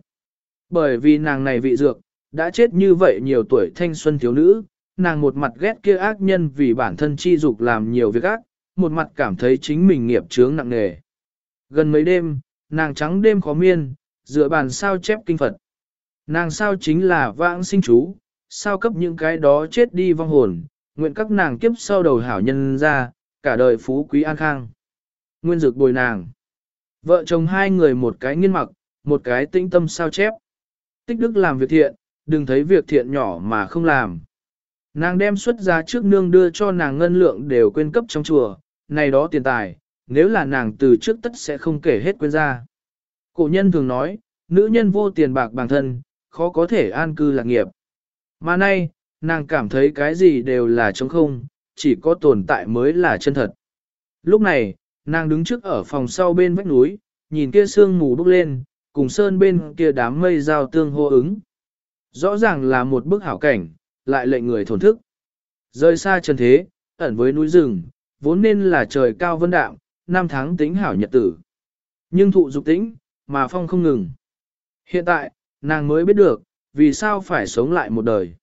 Bởi vì nàng này vị dược, đã chết như vậy nhiều tuổi thanh xuân thiếu nữ, nàng một mặt ghét kia ác nhân vì bản thân chi dục làm nhiều việc ác, một mặt cảm thấy chính mình nghiệp chướng nặng nề. Gần mấy đêm, nàng trắng đêm khó miên, dựa bàn sao chép kinh Phật. Nàng sao chính là vãng sinh chú, sao cấp những cái đó chết đi vong hồn, nguyện các nàng kiếp sau đầu hảo nhân ra, cả đời phú quý an khang. Nguyên dược bồi nàng. Vợ chồng hai người một cái nghiên mặc, một cái tĩnh tâm sao chép. Tích đức làm việc thiện, đừng thấy việc thiện nhỏ mà không làm. Nàng đem xuất ra trước nương đưa cho nàng ngân lượng đều quên cấp trong chùa, này đó tiền tài, nếu là nàng từ trước tất sẽ không kể hết quên ra. Cổ nhân thường nói, nữ nhân vô tiền bạc bản thân, khó có thể an cư lạc nghiệp. Mà nay, nàng cảm thấy cái gì đều là trống không, chỉ có tồn tại mới là chân thật. Lúc này, nàng đứng trước ở phòng sau bên vách núi, nhìn kia sương mù bốc lên, cùng sơn bên kia đám mây giao tương hô ứng. Rõ ràng là một bức hảo cảnh, lại lệnh người thổn thức. Rơi xa chân thế, ẩn với núi rừng, vốn nên là trời cao vân đạm, năm tháng tính hảo nhật tử. Nhưng thụ dục tĩnh, mà phong không ngừng. Hiện tại, nàng mới biết được, vì sao phải sống lại một đời.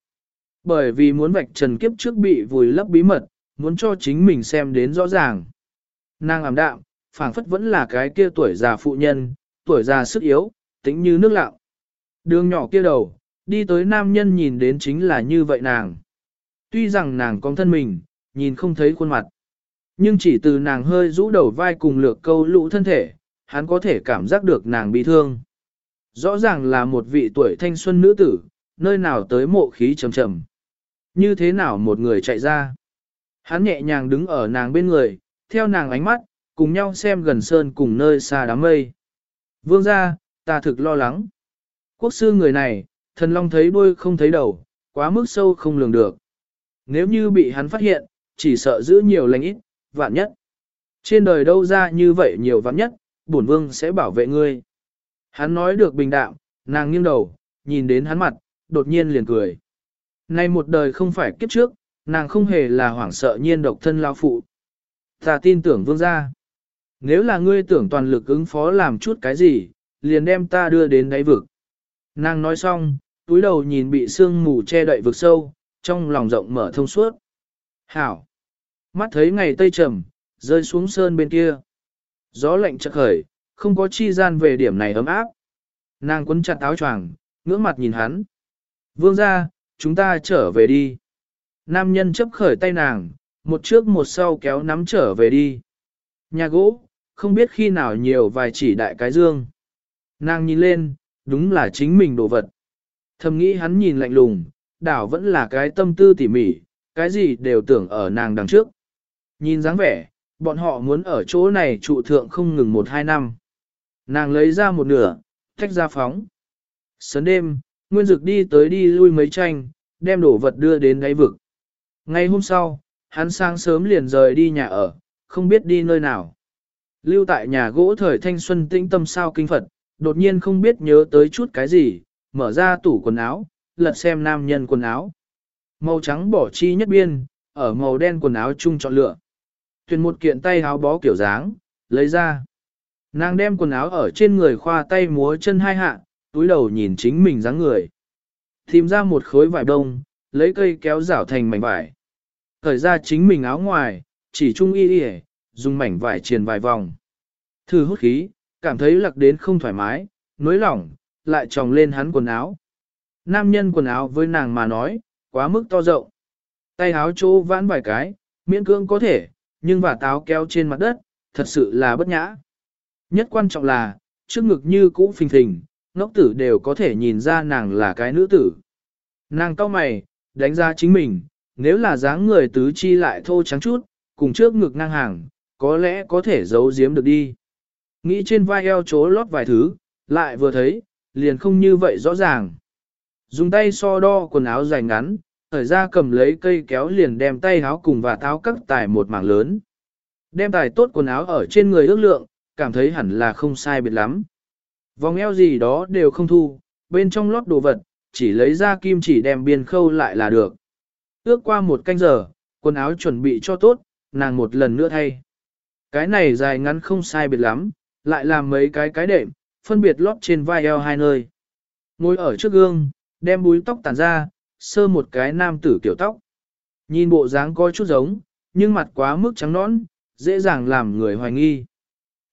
Bởi vì muốn vạch trần kiếp trước bị vùi lấp bí mật, muốn cho chính mình xem đến rõ ràng. Nàng ảm đạm, phảng phất vẫn là cái kia tuổi già phụ nhân, tuổi già sức yếu, tính như nước lặng. Đường nhỏ kia đầu, đi tới nam nhân nhìn đến chính là như vậy nàng. Tuy rằng nàng con thân mình, nhìn không thấy khuôn mặt. Nhưng chỉ từ nàng hơi rũ đầu vai cùng lược câu lũ thân thể, hắn có thể cảm giác được nàng bị thương. Rõ ràng là một vị tuổi thanh xuân nữ tử, nơi nào tới mộ khí trầm trầm. Như thế nào một người chạy ra. Hắn nhẹ nhàng đứng ở nàng bên người, theo nàng ánh mắt, cùng nhau xem gần sơn cùng nơi xa đám mây. Vương ra, ta thực lo lắng. Quốc sư người này, thần long thấy đuôi không thấy đầu, quá mức sâu không lường được. Nếu như bị hắn phát hiện, chỉ sợ giữ nhiều lành ít, vạn nhất. Trên đời đâu ra như vậy nhiều vạn nhất, bổn vương sẽ bảo vệ ngươi. Hắn nói được bình đạm, nàng nghiêng đầu, nhìn đến hắn mặt, đột nhiên liền cười. Nay một đời không phải kiếp trước, nàng không hề là hoảng sợ nhiên độc thân lao phụ. Ta tin tưởng vương gia. Nếu là ngươi tưởng toàn lực ứng phó làm chút cái gì, liền đem ta đưa đến đáy vực. Nàng nói xong, túi đầu nhìn bị sương mù che đậy vực sâu, trong lòng rộng mở thông suốt. Hảo! Mắt thấy ngày tây trầm, rơi xuống sơn bên kia. Gió lạnh chợt khởi, không có chi gian về điểm này ấm áp. Nàng quấn chặt áo choàng, ngưỡng mặt nhìn hắn. Vương ra, chúng ta trở về đi. Nam nhân chấp khởi tay nàng, một trước một sau kéo nắm trở về đi. Nhà gỗ, không biết khi nào nhiều vài chỉ đại cái dương. Nàng nhìn lên, đúng là chính mình đồ vật. Thầm nghĩ hắn nhìn lạnh lùng, đảo vẫn là cái tâm tư tỉ mỉ, cái gì đều tưởng ở nàng đằng trước. Nhìn dáng vẻ, bọn họ muốn ở chỗ này trụ thượng không ngừng một hai năm. Nàng lấy ra một nửa, thách ra phóng. Sớm đêm, Nguyên Dực đi tới đi lui mấy tranh, đem đổ vật đưa đến đáy vực. Ngày hôm sau, hắn sáng sớm liền rời đi nhà ở, không biết đi nơi nào. Lưu tại nhà gỗ thời thanh xuân tĩnh tâm sao kinh Phật, đột nhiên không biết nhớ tới chút cái gì, mở ra tủ quần áo, lật xem nam nhân quần áo. Màu trắng bỏ chi nhất biên, ở màu đen quần áo chung chọn lựa. Tuyển một kiện tay áo bó kiểu dáng, lấy ra. Nàng đem quần áo ở trên người khoa tay múa chân hai hạ, túi đầu nhìn chính mình dáng người. Tìm ra một khối vải đông, lấy cây kéo rảo thành mảnh vải. Thời ra chính mình áo ngoài, chỉ trung y y, dùng mảnh vải triền vài vòng. Thử hút khí, cảm thấy lặc đến không thoải mái, nối lỏng, lại tròng lên hắn quần áo. Nam nhân quần áo với nàng mà nói, quá mức to rộng. Tay áo chỗ vãn vài cái, miễn cưỡng có thể, nhưng vả táo kéo trên mặt đất, thật sự là bất nhã. Nhất quan trọng là, trước ngực như cũ phình phình, ngốc tử đều có thể nhìn ra nàng là cái nữ tử. Nàng cao mày, đánh giá chính mình, nếu là dáng người tứ chi lại thô trắng chút, cùng trước ngực ngang hàng, có lẽ có thể giấu giếm được đi. Nghĩ trên vai eo chỗ lót vài thứ, lại vừa thấy, liền không như vậy rõ ràng. Dùng tay so đo quần áo dài ngắn, thời ra cầm lấy cây kéo liền đem tay áo cùng và tháo các tài một mảng lớn. Đem tài tốt quần áo ở trên người ước lượng, cảm thấy hẳn là không sai biệt lắm. Vòng eo gì đó đều không thu, bên trong lót đồ vật, chỉ lấy ra kim chỉ đem biên khâu lại là được. Ước qua một canh giờ, quần áo chuẩn bị cho tốt, nàng một lần nữa thay. Cái này dài ngắn không sai biệt lắm, lại làm mấy cái cái đệm, phân biệt lót trên vai eo hai nơi. Ngồi ở trước gương, đem búi tóc tàn ra, sơ một cái nam tử kiểu tóc. Nhìn bộ dáng có chút giống, nhưng mặt quá mức trắng nõn, dễ dàng làm người hoài nghi.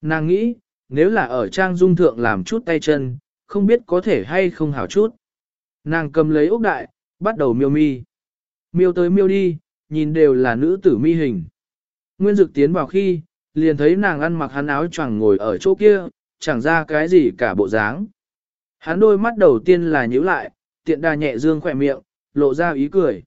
Nàng nghĩ, nếu là ở trang dung thượng làm chút tay chân, không biết có thể hay không hảo chút. Nàng cầm lấy ốc đại, bắt đầu miêu mi. Miêu tới miêu đi, nhìn đều là nữ tử mi hình. Nguyên dực tiến vào khi, liền thấy nàng ăn mặc hắn áo choàng ngồi ở chỗ kia, chẳng ra cái gì cả bộ dáng. Hắn đôi mắt đầu tiên là nhíu lại, tiện đà nhẹ dương khỏe miệng, lộ ra ý cười.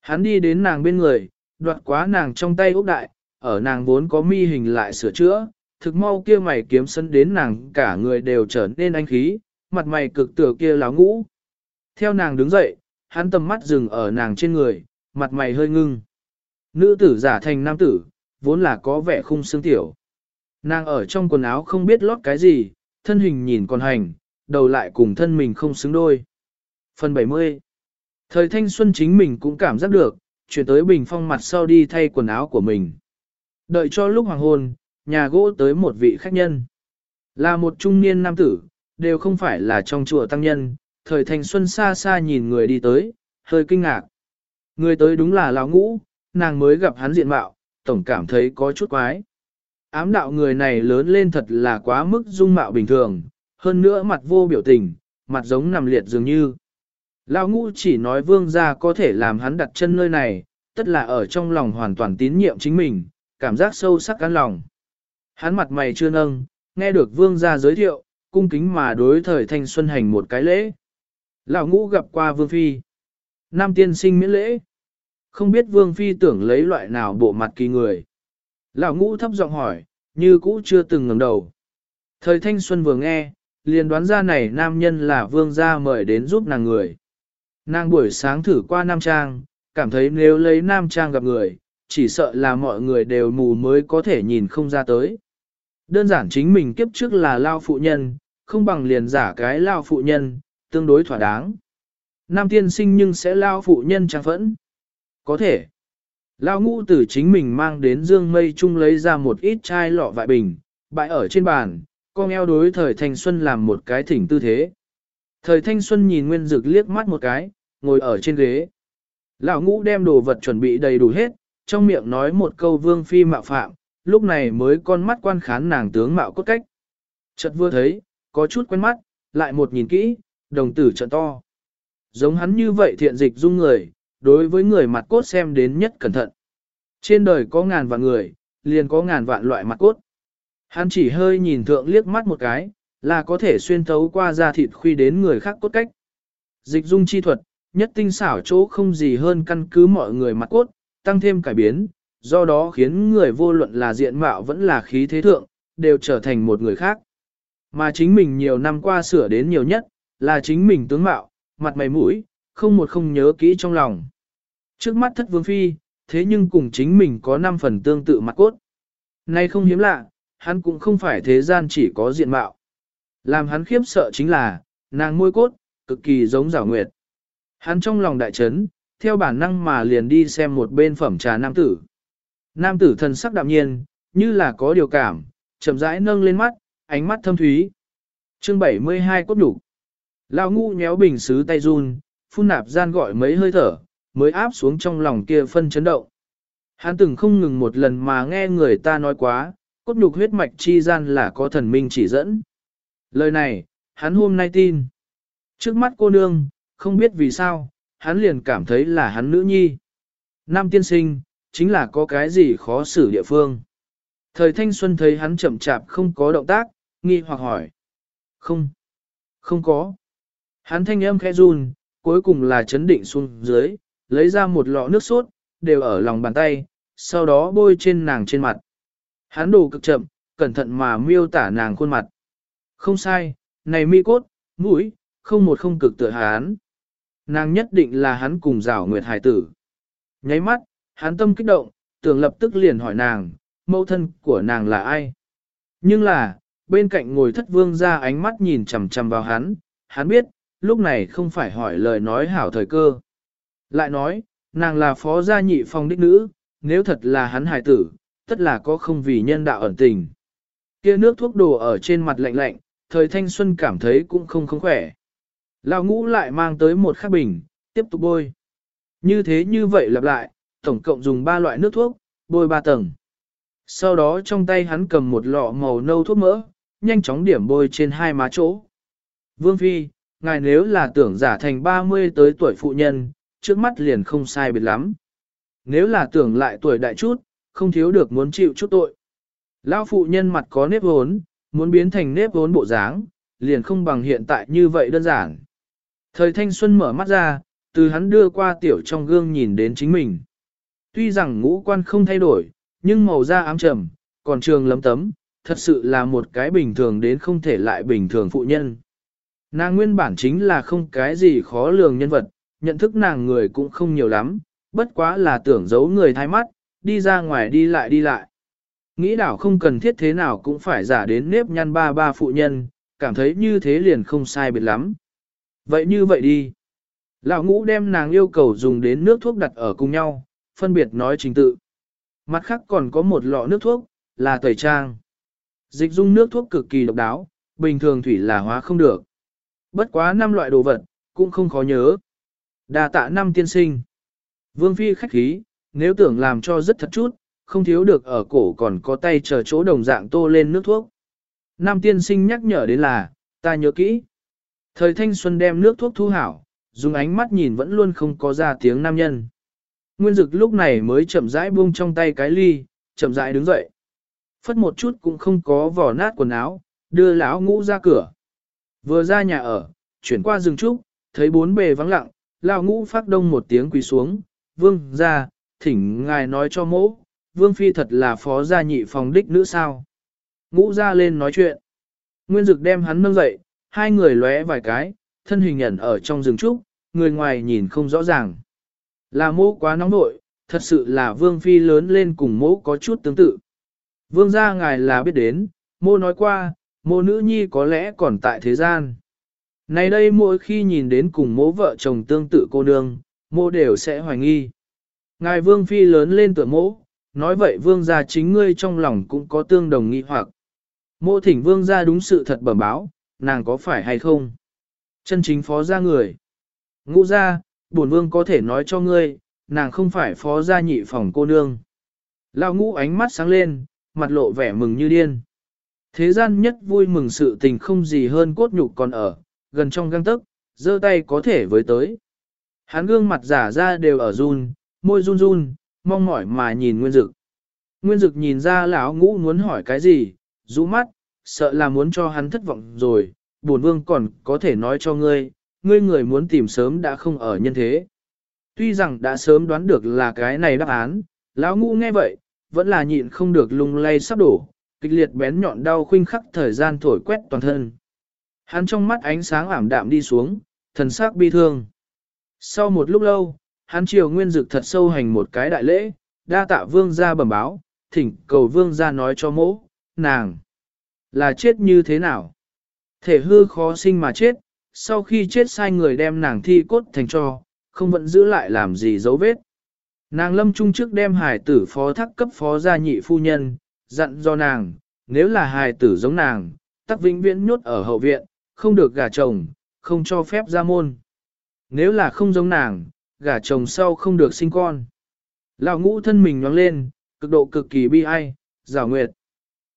Hắn đi đến nàng bên người, đoạt quá nàng trong tay ốc đại, ở nàng vốn có mi hình lại sửa chữa, thực mau kia mày kiếm sân đến nàng cả người đều trở nên anh khí, mặt mày cực tựa kia láo ngũ. Theo nàng đứng dậy, hắn tầm mắt dừng ở nàng trên người, mặt mày hơi ngưng. Nữ tử giả thành nam tử, vốn là có vẻ khung xương tiểu. Nàng ở trong quần áo không biết lót cái gì, thân hình nhìn còn hành, đầu lại cùng thân mình không xứng đôi. Phần 70 Thời thanh xuân chính mình cũng cảm giác được, chuyển tới bình phong mặt sau đi thay quần áo của mình. Đợi cho lúc hoàng hôn, nhà gỗ tới một vị khách nhân. Là một trung niên nam tử, đều không phải là trong chùa tăng nhân, thời thanh xuân xa xa nhìn người đi tới, hơi kinh ngạc. Người tới đúng là lão ngũ, nàng mới gặp hắn diện mạo, tổng cảm thấy có chút quái. Ám đạo người này lớn lên thật là quá mức dung mạo bình thường, hơn nữa mặt vô biểu tình, mặt giống nằm liệt dường như. Lão ngũ chỉ nói vương gia có thể làm hắn đặt chân nơi này, tất là ở trong lòng hoàn toàn tín nhiệm chính mình, cảm giác sâu sắc cắn lòng. Hắn mặt mày chưa nâng, nghe được vương gia giới thiệu, cung kính mà đối thời thanh xuân hành một cái lễ. Lão ngũ gặp qua vương phi. Nam tiên sinh miễn lễ. Không biết vương phi tưởng lấy loại nào bộ mặt kỳ người. Lão ngũ thấp giọng hỏi, như cũ chưa từng ngẩng đầu. Thời thanh xuân vừa nghe, liền đoán ra này nam nhân là vương gia mời đến giúp nàng người. Nàng buổi sáng thử qua Nam Trang, cảm thấy nếu lấy Nam Trang gặp người, chỉ sợ là mọi người đều mù mới có thể nhìn không ra tới. Đơn giản chính mình kiếp trước là lao phụ nhân, không bằng liền giả cái lao phụ nhân, tương đối thỏa đáng. Nam tiên sinh nhưng sẽ lao phụ nhân trang phẫn. Có thể. Lao ngũ tử chính mình mang đến dương mây chung lấy ra một ít chai lọ vại bình, bãi ở trên bàn, con eo đối thời thanh xuân làm một cái thỉnh tư thế. Thời thanh xuân nhìn Nguyên Dực liếc mắt một cái, ngồi ở trên ghế. Lão ngũ đem đồ vật chuẩn bị đầy đủ hết, trong miệng nói một câu vương phi mạo phạm, lúc này mới con mắt quan khán nàng tướng mạo cốt cách. Chợt vừa thấy, có chút quen mắt, lại một nhìn kỹ, đồng tử trận to. Giống hắn như vậy thiện dịch dung người, đối với người mặt cốt xem đến nhất cẩn thận. Trên đời có ngàn vạn người, liền có ngàn vạn loại mặt cốt. Hắn chỉ hơi nhìn thượng liếc mắt một cái, là có thể xuyên thấu qua da thịt khuy đến người khác cốt cách. Dịch dung chi thuật, nhất tinh xảo chỗ không gì hơn căn cứ mọi người mặt cốt, tăng thêm cải biến, do đó khiến người vô luận là diện mạo vẫn là khí thế thượng, đều trở thành một người khác. Mà chính mình nhiều năm qua sửa đến nhiều nhất, là chính mình tướng mạo, mặt mày mũi, không một không nhớ kỹ trong lòng. Trước mắt thất vương phi, thế nhưng cùng chính mình có 5 phần tương tự mặt cốt. Nay không hiếm lạ, hắn cũng không phải thế gian chỉ có diện mạo. Làm hắn khiếp sợ chính là, nàng môi cốt, cực kỳ giống giảo nguyệt. Hắn trong lòng đại chấn, theo bản năng mà liền đi xem một bên phẩm trà nam tử. Nam tử thần sắc đạm nhiên, như là có điều cảm, chậm rãi nâng lên mắt, ánh mắt thâm thúy. Chương 72 cốt đủ. Lão ngu nhéo bình sứ tay run, phun nạp gian gọi mấy hơi thở, mới áp xuống trong lòng kia phân chấn động. Hắn từng không ngừng một lần mà nghe người ta nói quá, cốt nhục huyết mạch chi gian là có thần minh chỉ dẫn. Lời này, hắn hôm nay tin. Trước mắt cô nương, không biết vì sao, hắn liền cảm thấy là hắn nữ nhi. Nam tiên sinh, chính là có cái gì khó xử địa phương. Thời thanh xuân thấy hắn chậm chạp không có động tác, nghi hoặc hỏi. Không, không có. Hắn thanh âm khẽ run, cuối cùng là chấn định xuống dưới, lấy ra một lọ nước sốt, đều ở lòng bàn tay, sau đó bôi trên nàng trên mặt. Hắn đồ cực chậm, cẩn thận mà miêu tả nàng khuôn mặt. Không sai, này mi cốt, mũi, không một không cực tựa hắn. Nàng nhất định là hắn cùng rảo nguyệt hải tử. Nháy mắt, hắn tâm kích động, tưởng lập tức liền hỏi nàng, mẫu thân của nàng là ai. Nhưng là, bên cạnh ngồi thất vương ra ánh mắt nhìn chằm chằm vào hắn, hắn biết, lúc này không phải hỏi lời nói hảo thời cơ. Lại nói, nàng là phó gia nhị phong đích nữ, nếu thật là hắn hài tử, tất là có không vì nhân đạo ẩn tình. Kia nước thuốc đồ ở trên mặt lạnh lạnh, thời thanh xuân cảm thấy cũng không không khỏe. Lão ngũ lại mang tới một khắc bình, tiếp tục bôi. Như thế như vậy lặp lại, tổng cộng dùng 3 loại nước thuốc, bôi 3 tầng. Sau đó trong tay hắn cầm một lọ màu nâu thuốc mỡ, nhanh chóng điểm bôi trên hai má chỗ. Vương Phi, ngài nếu là tưởng giả thành 30 tới tuổi phụ nhân, trước mắt liền không sai biệt lắm. Nếu là tưởng lại tuổi đại chút, không thiếu được muốn chịu chút tội. Lão phụ nhân mặt có nếp hốn, muốn biến thành nếp hốn bộ dáng, liền không bằng hiện tại như vậy đơn giản. Thời thanh xuân mở mắt ra, từ hắn đưa qua tiểu trong gương nhìn đến chính mình. Tuy rằng ngũ quan không thay đổi, nhưng màu da ám trầm, còn trường lấm tấm, thật sự là một cái bình thường đến không thể lại bình thường phụ nhân. Nàng nguyên bản chính là không cái gì khó lường nhân vật, nhận thức nàng người cũng không nhiều lắm, bất quá là tưởng giấu người thay mắt, đi ra ngoài đi lại đi lại. Nghĩ đảo không cần thiết thế nào cũng phải giả đến nếp nhăn ba ba phụ nhân, cảm thấy như thế liền không sai biệt lắm. Vậy như vậy đi. Lão ngũ đem nàng yêu cầu dùng đến nước thuốc đặt ở cùng nhau, phân biệt nói trình tự. Mặt khác còn có một lọ nước thuốc, là tẩy trang. Dịch dung nước thuốc cực kỳ độc đáo, bình thường thủy là hóa không được. Bất quá năm loại đồ vật, cũng không khó nhớ. Đà tạ năm tiên sinh. Vương Phi khách khí, nếu tưởng làm cho rất thật chút, không thiếu được ở cổ còn có tay chờ chỗ đồng dạng tô lên nước thuốc. Nam tiên sinh nhắc nhở đến là, ta nhớ kỹ. Thời thanh xuân đem nước thuốc thu hảo, dùng ánh mắt nhìn vẫn luôn không có ra tiếng nam nhân. Nguyên dực lúc này mới chậm rãi buông trong tay cái ly, chậm rãi đứng dậy. Phất một chút cũng không có vỏ nát quần áo, đưa lão ngũ ra cửa. Vừa ra nhà ở, chuyển qua rừng trúc, thấy bốn bề vắng lặng, lão ngũ phát đông một tiếng quỳ xuống, vương ra, thỉnh ngài nói cho mỗ, vương phi thật là phó gia nhị phòng đích nữ sao. Ngũ ra lên nói chuyện. Nguyên dực đem hắn nâng dậy, hai người lóe vài cái, thân hình nhận ở trong rừng trúc, người ngoài nhìn không rõ ràng. Là mỗ quá nóng nội, thật sự là vương phi lớn lên cùng mỗ có chút tương tự. Vương gia ngài là biết đến, mô nói qua, mô nữ nhi có lẽ còn tại thế gian. Này đây mỗi khi nhìn đến cùng mỗ vợ chồng tương tự cô nương, mô đều sẽ hoài nghi. Ngài vương phi lớn lên tựa mỗ, nói vậy vương gia chính ngươi trong lòng cũng có tương đồng nghi hoặc. Mô thỉnh vương gia đúng sự thật bẩm báo, nàng có phải hay không? Chân chính phó gia người. Ngũ gia, bổn vương có thể nói cho ngươi, nàng không phải phó gia nhị phòng cô nương. Lão ngũ ánh mắt sáng lên, mặt lộ vẻ mừng như điên. Thế gian nhất vui mừng sự tình không gì hơn cốt nhục còn ở, gần trong găng tức, giơ tay có thể với tới. Hắn gương mặt giả ra đều ở run, môi run run, mong mỏi mà nhìn Nguyên Dực. Nguyên Dực nhìn ra lão ngũ muốn hỏi cái gì, rũ mắt, sợ là muốn cho hắn thất vọng rồi, bổn vương còn có thể nói cho ngươi, ngươi người muốn tìm sớm đã không ở nhân thế. Tuy rằng đã sớm đoán được là cái này đáp án, lão ngũ nghe vậy, vẫn là nhịn không được lung lay sắp đổ, kịch liệt bén nhọn đau khuynh khắc thời gian thổi quét toàn thân. Hắn trong mắt ánh sáng ảm đạm đi xuống, thần sắc bi thương. Sau một lúc lâu, hắn chiều nguyên dực thật sâu hành một cái đại lễ, đa tạ vương ra bẩm báo, thỉnh cầu vương ra nói cho mỗ, nàng, là chết như thế nào? Thể hư khó sinh mà chết, sau khi chết sai người đem nàng thi cốt thành cho, không vẫn giữ lại làm gì dấu vết. Nàng lâm trung trước đem hải tử phó thác cấp phó gia nhị phu nhân, dặn do nàng, nếu là hài tử giống nàng, tắc vĩnh viễn nhốt ở hậu viện, không được gả chồng, không cho phép ra môn. Nếu là không giống nàng, gả chồng sau không được sinh con. Lão ngũ thân mình nhoáng lên, cực độ cực kỳ bi ai, rào nguyệt.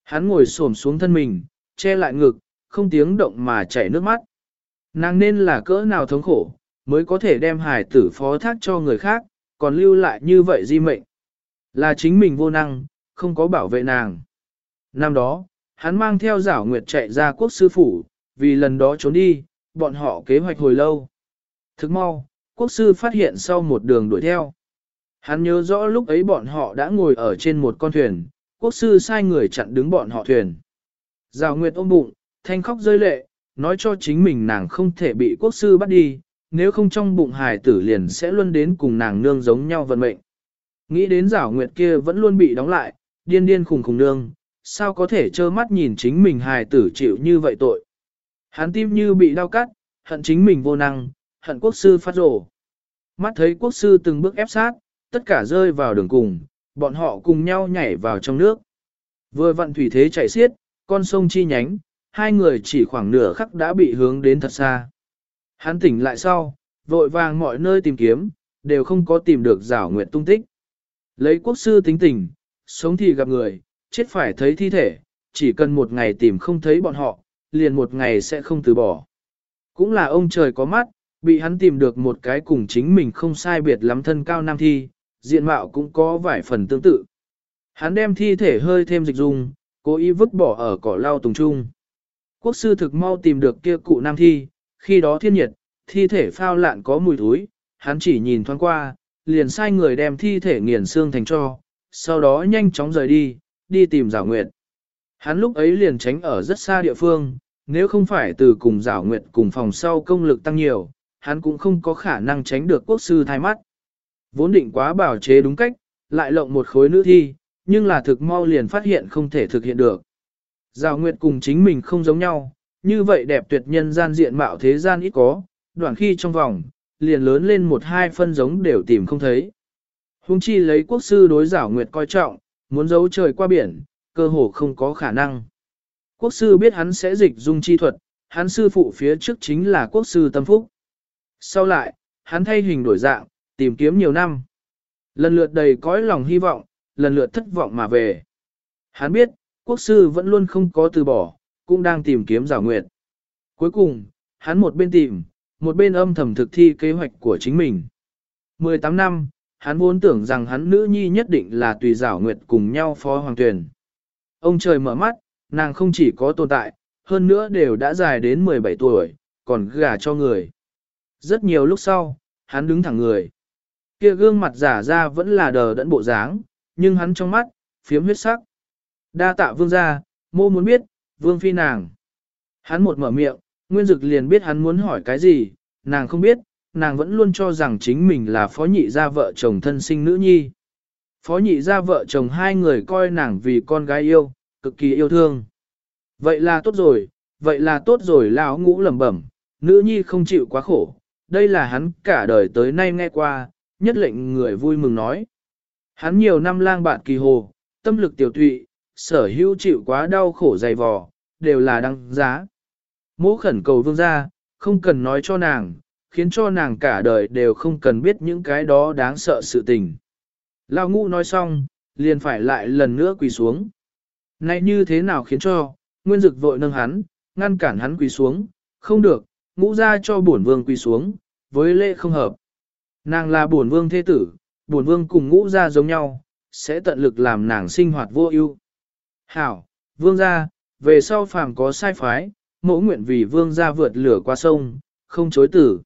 Hắn ngồi xổm xuống thân mình, che lại ngực, không tiếng động mà chảy nước mắt. Nàng nên là cỡ nào thống khổ, mới có thể đem hài tử phó thác cho người khác, còn lưu lại như vậy di mệnh. Là chính mình vô năng, không có bảo vệ nàng. Năm đó, hắn mang theo giảo nguyệt chạy ra quốc sư phủ, vì lần đó trốn đi, bọn họ kế hoạch hồi lâu. Thức mau, quốc sư phát hiện sau một đường đuổi theo. Hắn nhớ rõ lúc ấy bọn họ đã ngồi ở trên một con thuyền, quốc sư sai người chặn đứng bọn họ thuyền. Giảo nguyệt ôm bụng, thanh khóc rơi lệ, nói cho chính mình nàng không thể bị quốc sư bắt đi, nếu không trong bụng hài tử liền sẽ luôn đến cùng nàng nương giống nhau vận mệnh. Nghĩ đến giảo nguyệt kia vẫn luôn bị đóng lại, điên điên khùng khùng nương, sao có thể trơ mắt nhìn chính mình hài tử chịu như vậy tội. Hắn tim như bị đau cắt, hận chính mình vô năng, hận quốc sư phát rổ. Mắt thấy quốc sư từng bước ép sát, tất cả rơi vào đường cùng, bọn họ cùng nhau nhảy vào trong nước. Vừa vận thủy thế chạy xiết, con sông chi nhánh, hai người chỉ khoảng nửa khắc đã bị hướng đến thật xa. Hắn tỉnh lại sau, vội vàng mọi nơi tìm kiếm, đều không có tìm được giảo nguyệt tung tích. Lấy quốc sư tính tình, sống thì gặp người, chết phải thấy thi thể, chỉ cần một ngày tìm không thấy bọn họ, liền một ngày sẽ không từ bỏ. Cũng là ông trời có mắt, bị hắn tìm được một cái cùng chính mình không sai biệt lắm thân cao nam thi, diện mạo cũng có vài phần tương tự. Hắn đem thi thể hơi thêm dịch dung, cố ý vứt bỏ ở cỏ lau tùng trung. Quốc sư thực mau tìm được kia cụ nam thi, khi đó thiên nhiệt, thi thể phao lạn có mùi thối, hắn chỉ nhìn thoáng qua, liền sai người đem thi thể nghiền xương thành cho, sau đó nhanh chóng rời đi, đi tìm Giảo Nguyệt. Hắn lúc ấy liền tránh ở rất xa địa phương, nếu không phải từ cùng Giảo Nguyệt cùng phòng sau công lực tăng nhiều, hắn cũng không có khả năng tránh được quốc sư thay mắt. Vốn định quá bảo chế đúng cách, lại lộng một khối nữ thi, nhưng là thực mau liền phát hiện không thể thực hiện được. Giảo Nguyệt cùng chính mình không giống nhau, như vậy đẹp tuyệt nhân gian diện mạo thế gian ít có, đoạn khi trong vòng, liền lớn lên một hai phân giống đều tìm không thấy. Hùng chi lấy quốc sư đối giảo nguyệt coi trọng, muốn giấu trời qua biển, cơ hồ không có khả năng. Quốc sư biết hắn sẽ dịch dung chi thuật, hắn sư phụ phía trước chính là quốc sư tâm phúc. Sau lại, hắn thay hình đổi dạng, tìm kiếm nhiều năm. Lần lượt đầy cõi lòng hy vọng, lần lượt thất vọng mà về. Hắn biết, quốc sư vẫn luôn không có từ bỏ, cũng đang tìm kiếm giảo nguyệt. Cuối cùng, hắn một bên tìm, một bên âm thầm thực thi kế hoạch của chính mình. 18 năm, hắn vốn tưởng rằng hắn nữ nhi nhất định là tùy giảo nguyệt cùng nhau phó hoàng tuyển. Ông trời mở mắt, nàng không chỉ có tồn tại, hơn nữa đều đã dài đến 17 tuổi, còn gả cho người. Rất nhiều lúc sau, hắn đứng thẳng người. Kia gương mặt giả ra vẫn là đờ đẫn bộ dáng, nhưng hắn trong mắt, phiếm huyết sắc. Đa tạ vương gia, mô muốn biết, vương phi nàng. Hắn một mở miệng, Nguyên Dực liền biết hắn muốn hỏi cái gì, nàng không biết, nàng vẫn luôn cho rằng chính mình là phó nhị gia vợ chồng thân sinh nữ nhi. Phó nhị gia vợ chồng hai người coi nàng vì con gái yêu, cực kỳ yêu thương. Vậy là tốt rồi, vậy là tốt rồi lão ngũ lẩm bẩm, nữ nhi không chịu quá khổ, đây là hắn cả đời tới nay nghe qua, nhất lệnh người vui mừng nói. Hắn nhiều năm lang bạn kỳ hồ, tâm lực tiểu tụy, sở hữu chịu quá đau khổ dày vò, đều là đăng giá. Mỗ khẩn cầu vương gia, không cần nói cho nàng, khiến cho nàng cả đời đều không cần biết những cái đó đáng sợ sự tình. Lao ngũ nói xong, liền phải lại lần nữa quỳ xuống. Này như thế nào khiến cho, nguyên dực vội nâng hắn, ngăn cản hắn quỳ xuống, không được, ngũ ra cho bổn vương quỳ xuống, với lễ không hợp. Nàng là bổn vương thế tử, bổn vương cùng ngũ ra giống nhau, sẽ tận lực làm nàng sinh hoạt vô ưu. Hảo, vương gia, về sau phàm có sai phái, mẫu nguyện vì vương gia vượt lửa qua sông, không chối tử.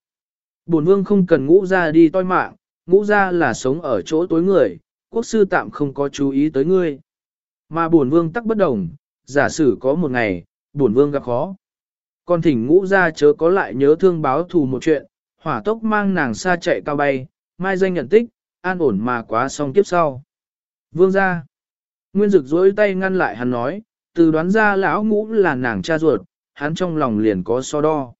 Bổn vương không cần ngũ gia đi toi mạng, ngũ gia là sống ở chỗ tối người, quốc sư tạm không có chú ý tới ngươi. Mà bổn vương tắc bất đồng, giả sử có một ngày, bổn vương gặp khó. Còn thỉnh ngũ gia chớ có lại nhớ thương báo thù một chuyện, hỏa tốc mang nàng xa chạy cao bay, mai danh nhận tích, an ổn mà quá xong kiếp sau. Vương gia. Nguyên dực dối tay ngăn lại hắn nói, từ đoán ra lão ngũ là nàng cha ruột, hắn trong lòng liền có so đo.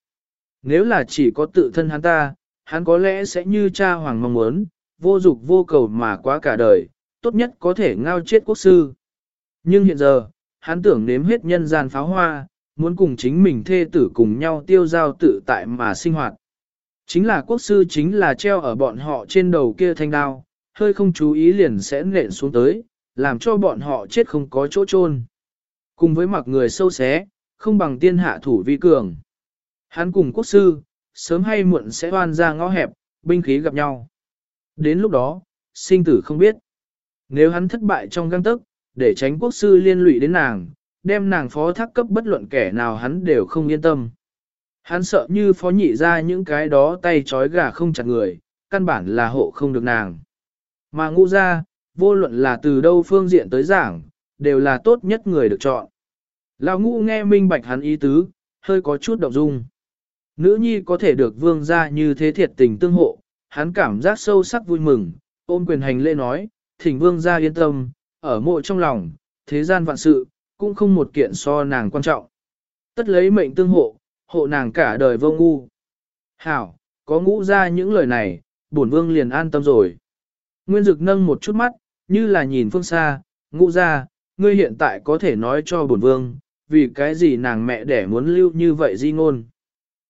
Nếu là chỉ có tự thân hắn ta, hắn có lẽ sẽ như cha hoàng mong muốn, vô dục vô cầu mà quá cả đời, tốt nhất có thể ngao chết quốc sư. Nhưng hiện giờ, hắn tưởng nếm hết nhân gian pháo hoa, muốn cùng chính mình thê tử cùng nhau tiêu giao tự tại mà sinh hoạt. Chính là quốc sư chính là treo ở bọn họ trên đầu kia thanh đao, hơi không chú ý liền sẽ nện xuống tới, làm cho bọn họ chết không có chỗ chôn. Cùng với mặc người sâu xé, không bằng tiên hạ thủ vi cường. Hắn cùng quốc sư, sớm hay muộn sẽ hoan ra ngõ hẹp, binh khí gặp nhau. Đến lúc đó, sinh tử không biết. Nếu hắn thất bại trong găng tức, để tránh quốc sư liên lụy đến nàng, đem nàng phó thác cấp bất luận kẻ nào hắn đều không yên tâm. Hắn sợ như phó nhị ra những cái đó tay trói gà không chặt người, căn bản là hộ không được nàng. Mà ngũ ra, vô luận là từ đâu phương diện tới giảng, đều là tốt nhất người được chọn. Lão ngũ nghe minh bạch hắn ý tứ, hơi có chút động dung. Nữ nhi có thể được vương gia như thế thiệt tình tương hộ, hắn cảm giác sâu sắc vui mừng, ôm quyền hành lễ nói, thỉnh vương gia yên tâm, ở mộ trong lòng, thế gian vạn sự, cũng không một kiện so nàng quan trọng. Tất lấy mệnh tương hộ, hộ nàng cả đời vô ngu. Hảo, có ngũ ra những lời này, bổn vương liền an tâm rồi. Nguyên dực nâng một chút mắt, như là nhìn phương xa, ngũ ra, ngươi hiện tại có thể nói cho bổn vương, vì cái gì nàng mẹ đẻ muốn lưu như vậy di ngôn.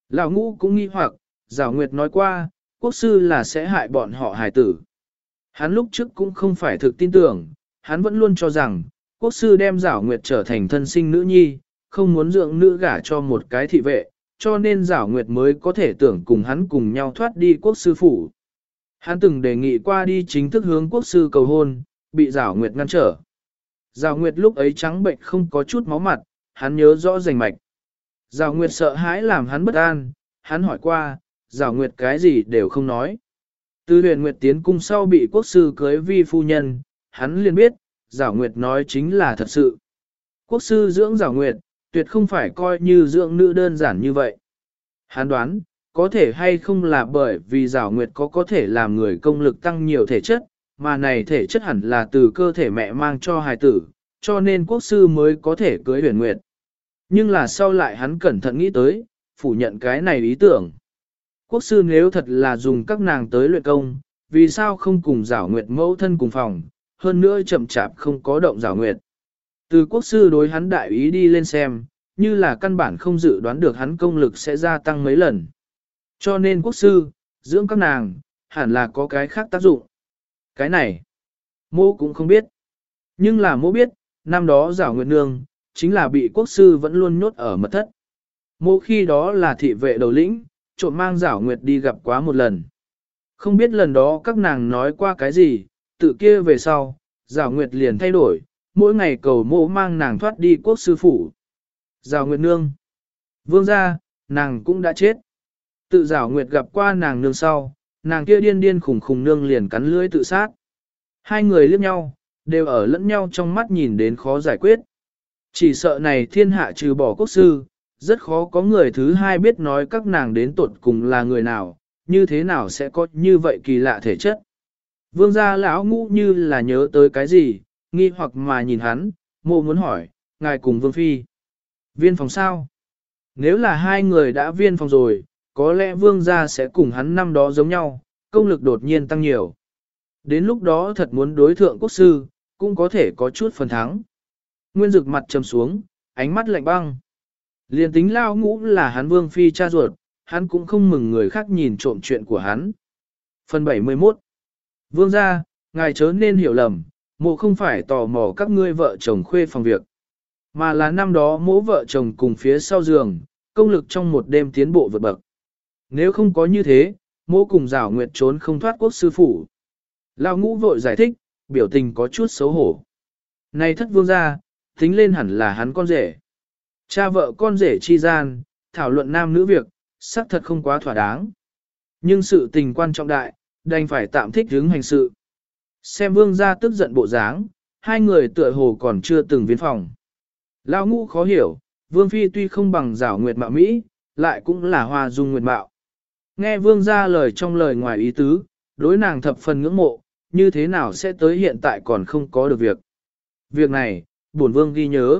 Lão ngũ cũng nghi hoặc, Giảo Nguyệt nói qua, quốc sư là sẽ hại bọn họ hài tử. Hắn lúc trước cũng không phải thực tin tưởng, hắn vẫn luôn cho rằng, quốc sư đem Giảo Nguyệt trở thành thân sinh nữ nhi, không muốn dưỡng nữ gả cho một cái thị vệ, cho nên giảo nguyệt mới có thể tưởng cùng hắn cùng nhau thoát đi quốc sư phủ. Hắn từng đề nghị qua đi chính thức hướng quốc sư cầu hôn, bị giảo nguyệt ngăn trở. Giảo nguyệt lúc ấy trắng bệnh không có chút máu mặt, hắn nhớ rõ rành mạch. Giảo nguyệt sợ hãi làm hắn bất an, hắn hỏi qua, giảo nguyệt cái gì đều không nói. Tư huyền nguyệt tiến cung sau bị quốc sư cưới vi phu nhân, hắn liền biết, giảo nguyệt nói chính là thật sự. Quốc sư dưỡng giảo nguyệt, tuyệt không phải coi như dưỡng nữ đơn giản như vậy. Hắn đoán, có thể hay không là bởi vì giảo nguyệt có có thể làm người công lực tăng nhiều thể chất, mà này thể chất hẳn là từ cơ thể mẹ mang cho hài tử, cho nên quốc sư mới có thể cưới huyền nguyệt. Nhưng là sau lại hắn cẩn thận nghĩ tới, phủ nhận cái này ý tưởng. Quốc sư nếu thật là dùng các nàng tới luyện công, vì sao không cùng giảo nguyệt mẫu thân cùng phòng, hơn nữa chậm chạp không có động giảo nguyệt. Từ quốc sư đối hắn đại ý đi lên xem, như là căn bản không dự đoán được hắn công lực sẽ gia tăng mấy lần. Cho nên quốc sư, dưỡng các nàng, hẳn là có cái khác tác dụng. Cái này, mô cũng không biết. Nhưng là mô biết, năm đó giảo nguyệt nương, chính là bị quốc sư vẫn luôn nhốt ở mật thất. Mô khi đó là thị vệ đầu lĩnh, trộm mang giảo nguyệt đi gặp quá một lần. Không biết lần đó các nàng nói qua cái gì, tự kia về sau, giảo nguyệt liền thay đổi, mỗi ngày cầu mộ mang nàng thoát đi quốc sư phủ. Giảo nguyệt nương. Vương ra, nàng cũng đã chết. Tự giảo nguyệt gặp qua nàng nương sau, nàng kia điên điên khủng khủng nương liền cắn lưỡi tự sát. Hai người liếc nhau, đều ở lẫn nhau trong mắt nhìn đến khó giải quyết. Chỉ sợ này thiên hạ trừ bỏ quốc sư, rất khó có người thứ hai biết nói các nàng đến tuột cùng là người nào, như thế nào sẽ có như vậy kỳ lạ thể chất. Vương gia lão ngũ như là nhớ tới cái gì, nghi hoặc mà nhìn hắn, mộ muốn hỏi, ngài cùng vương phi. Viên phòng sao? Nếu là hai người đã viên phòng rồi, có lẽ vương gia sẽ cùng hắn năm đó giống nhau, công lực đột nhiên tăng nhiều. Đến lúc đó thật muốn đối thượng quốc sư, cũng có thể có chút phần thắng. Nguyên dực mặt trầm xuống, ánh mắt lạnh băng. Liên tính lao ngũ là hắn vương phi cha ruột, hắn cũng không mừng người khác nhìn trộm chuyện của hắn. Phần 71 Vương gia, ngài chớ nên hiểu lầm, mộ không phải tò mò các ngươi vợ chồng khuê phòng việc. Mà là năm đó mỗ vợ chồng cùng phía sau giường, công lực trong một đêm tiến bộ vượt bậc. Nếu không có như thế, mỗ cùng rào nguyệt trốn không thoát quốc sư phủ. Lao ngũ vội giải thích, biểu tình có chút xấu hổ. Này thất vương gia, tính lên hẳn là hắn con rể. Cha vợ con rể chi gian, thảo luận nam nữ việc, xác thật không quá thỏa đáng. Nhưng sự tình quan trọng đại, đành phải tạm thích hướng hành sự. Xem vương gia tức giận bộ dáng, hai người tựa hồ còn chưa từng viên phòng. Lao ngũ khó hiểu, vương phi tuy không bằng rảo nguyệt mạo Mỹ, lại cũng là hoa dung nguyệt mạo. Nghe vương gia lời trong lời ngoài ý tứ, đối nàng thập phần ngưỡng mộ, như thế nào sẽ tới hiện tại còn không có được việc. Việc này, bổn vương ghi nhớ.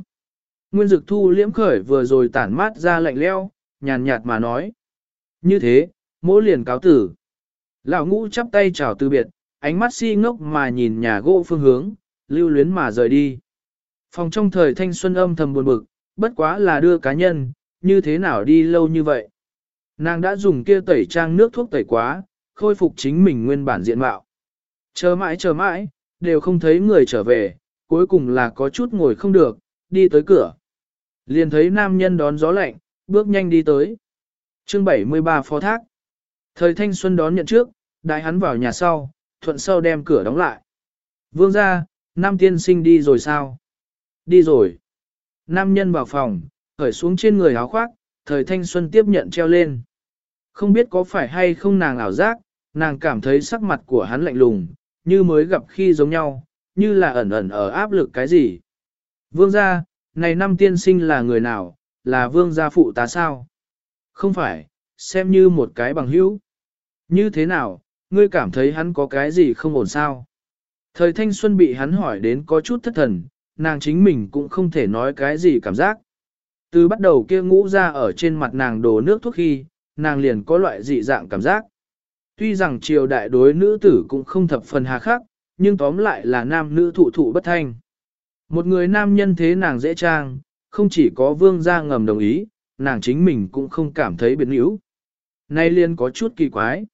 Nguyên dực thu liễm khởi vừa rồi tản mát ra lạnh leo, nhàn nhạt mà nói. Như thế, mỗ liền cáo tử. Lão ngũ chắp tay chào từ biệt, ánh mắt si ngốc mà nhìn nhà gỗ phương hướng, lưu luyến mà rời đi. Phòng trong thời thanh xuân âm thầm buồn bực, bất quá là đưa cá nhân, như thế nào đi lâu như vậy. Nàng đã dùng kia tẩy trang nước thuốc tẩy quá, khôi phục chính mình nguyên bản diện mạo. Chờ mãi chờ mãi, đều không thấy người trở về, cuối cùng là có chút ngồi không được, đi tới cửa. Liền thấy nam nhân đón gió lạnh, bước nhanh đi tới. chương 73 phó thác. Thời thanh xuân đón nhận trước, đại hắn vào nhà sau, thuận sau đem cửa đóng lại. Vương ra, nam tiên sinh đi rồi sao? Đi rồi. Nam nhân vào phòng, khởi xuống trên người áo khoác, thời thanh xuân tiếp nhận treo lên. Không biết có phải hay không nàng ảo giác, nàng cảm thấy sắc mặt của hắn lạnh lùng, như mới gặp khi giống nhau, như là ẩn ẩn ở áp lực cái gì. Vương gia, này năm tiên sinh là người nào, là vương gia phụ tá sao? Không phải, xem như một cái bằng hữu. Như thế nào, ngươi cảm thấy hắn có cái gì không ổn sao? Thời thanh xuân bị hắn hỏi đến có chút thất thần, nàng chính mình cũng không thể nói cái gì cảm giác. Từ bắt đầu kia ngũ ra ở trên mặt nàng đổ nước thuốc khi, nàng liền có loại dị dạng cảm giác. Tuy rằng triều đại đối nữ tử cũng không thập phần hà khắc, nhưng tóm lại là nam nữ thụ thụ bất thanh. Một người nam nhân thế nàng dễ trang, không chỉ có vương gia ngầm đồng ý, nàng chính mình cũng không cảm thấy biến yếu. Nay liên có chút kỳ quái.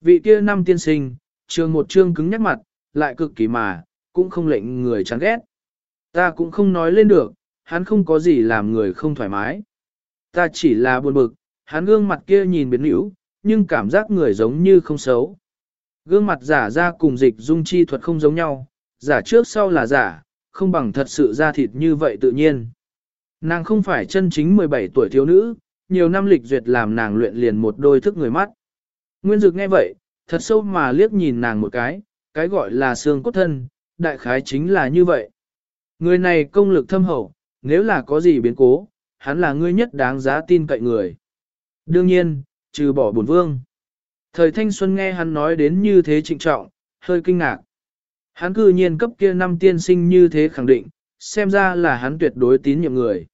Vị kia năm tiên sinh, trường một chương cứng nhắc mặt, lại cực kỳ mà, cũng không lệnh người chán ghét. Ta cũng không nói lên được, hắn không có gì làm người không thoải mái. Ta chỉ là buồn bực, hắn gương mặt kia nhìn biến yếu, nhưng cảm giác người giống như không xấu. Gương mặt giả ra cùng dịch dung chi thuật không giống nhau, giả trước sau là giả, không bằng thật sự ra thịt như vậy tự nhiên. Nàng không phải chân chính 17 tuổi thiếu nữ, nhiều năm lịch duyệt làm nàng luyện liền một đôi thức người mắt. Nguyên Dực nghe vậy, thật sâu mà liếc nhìn nàng một cái, cái gọi là xương cốt thân, đại khái chính là như vậy. Người này công lực thâm hậu, nếu là có gì biến cố, hắn là người nhất đáng giá tin cậy người. Đương nhiên, trừ bỏ bổn vương. Thời thanh xuân nghe hắn nói đến như thế trịnh trọng, hơi kinh ngạc. Hắn cư nhiên cấp kia năm tiên sinh như thế khẳng định, xem ra là hắn tuyệt đối tín nhiệm người.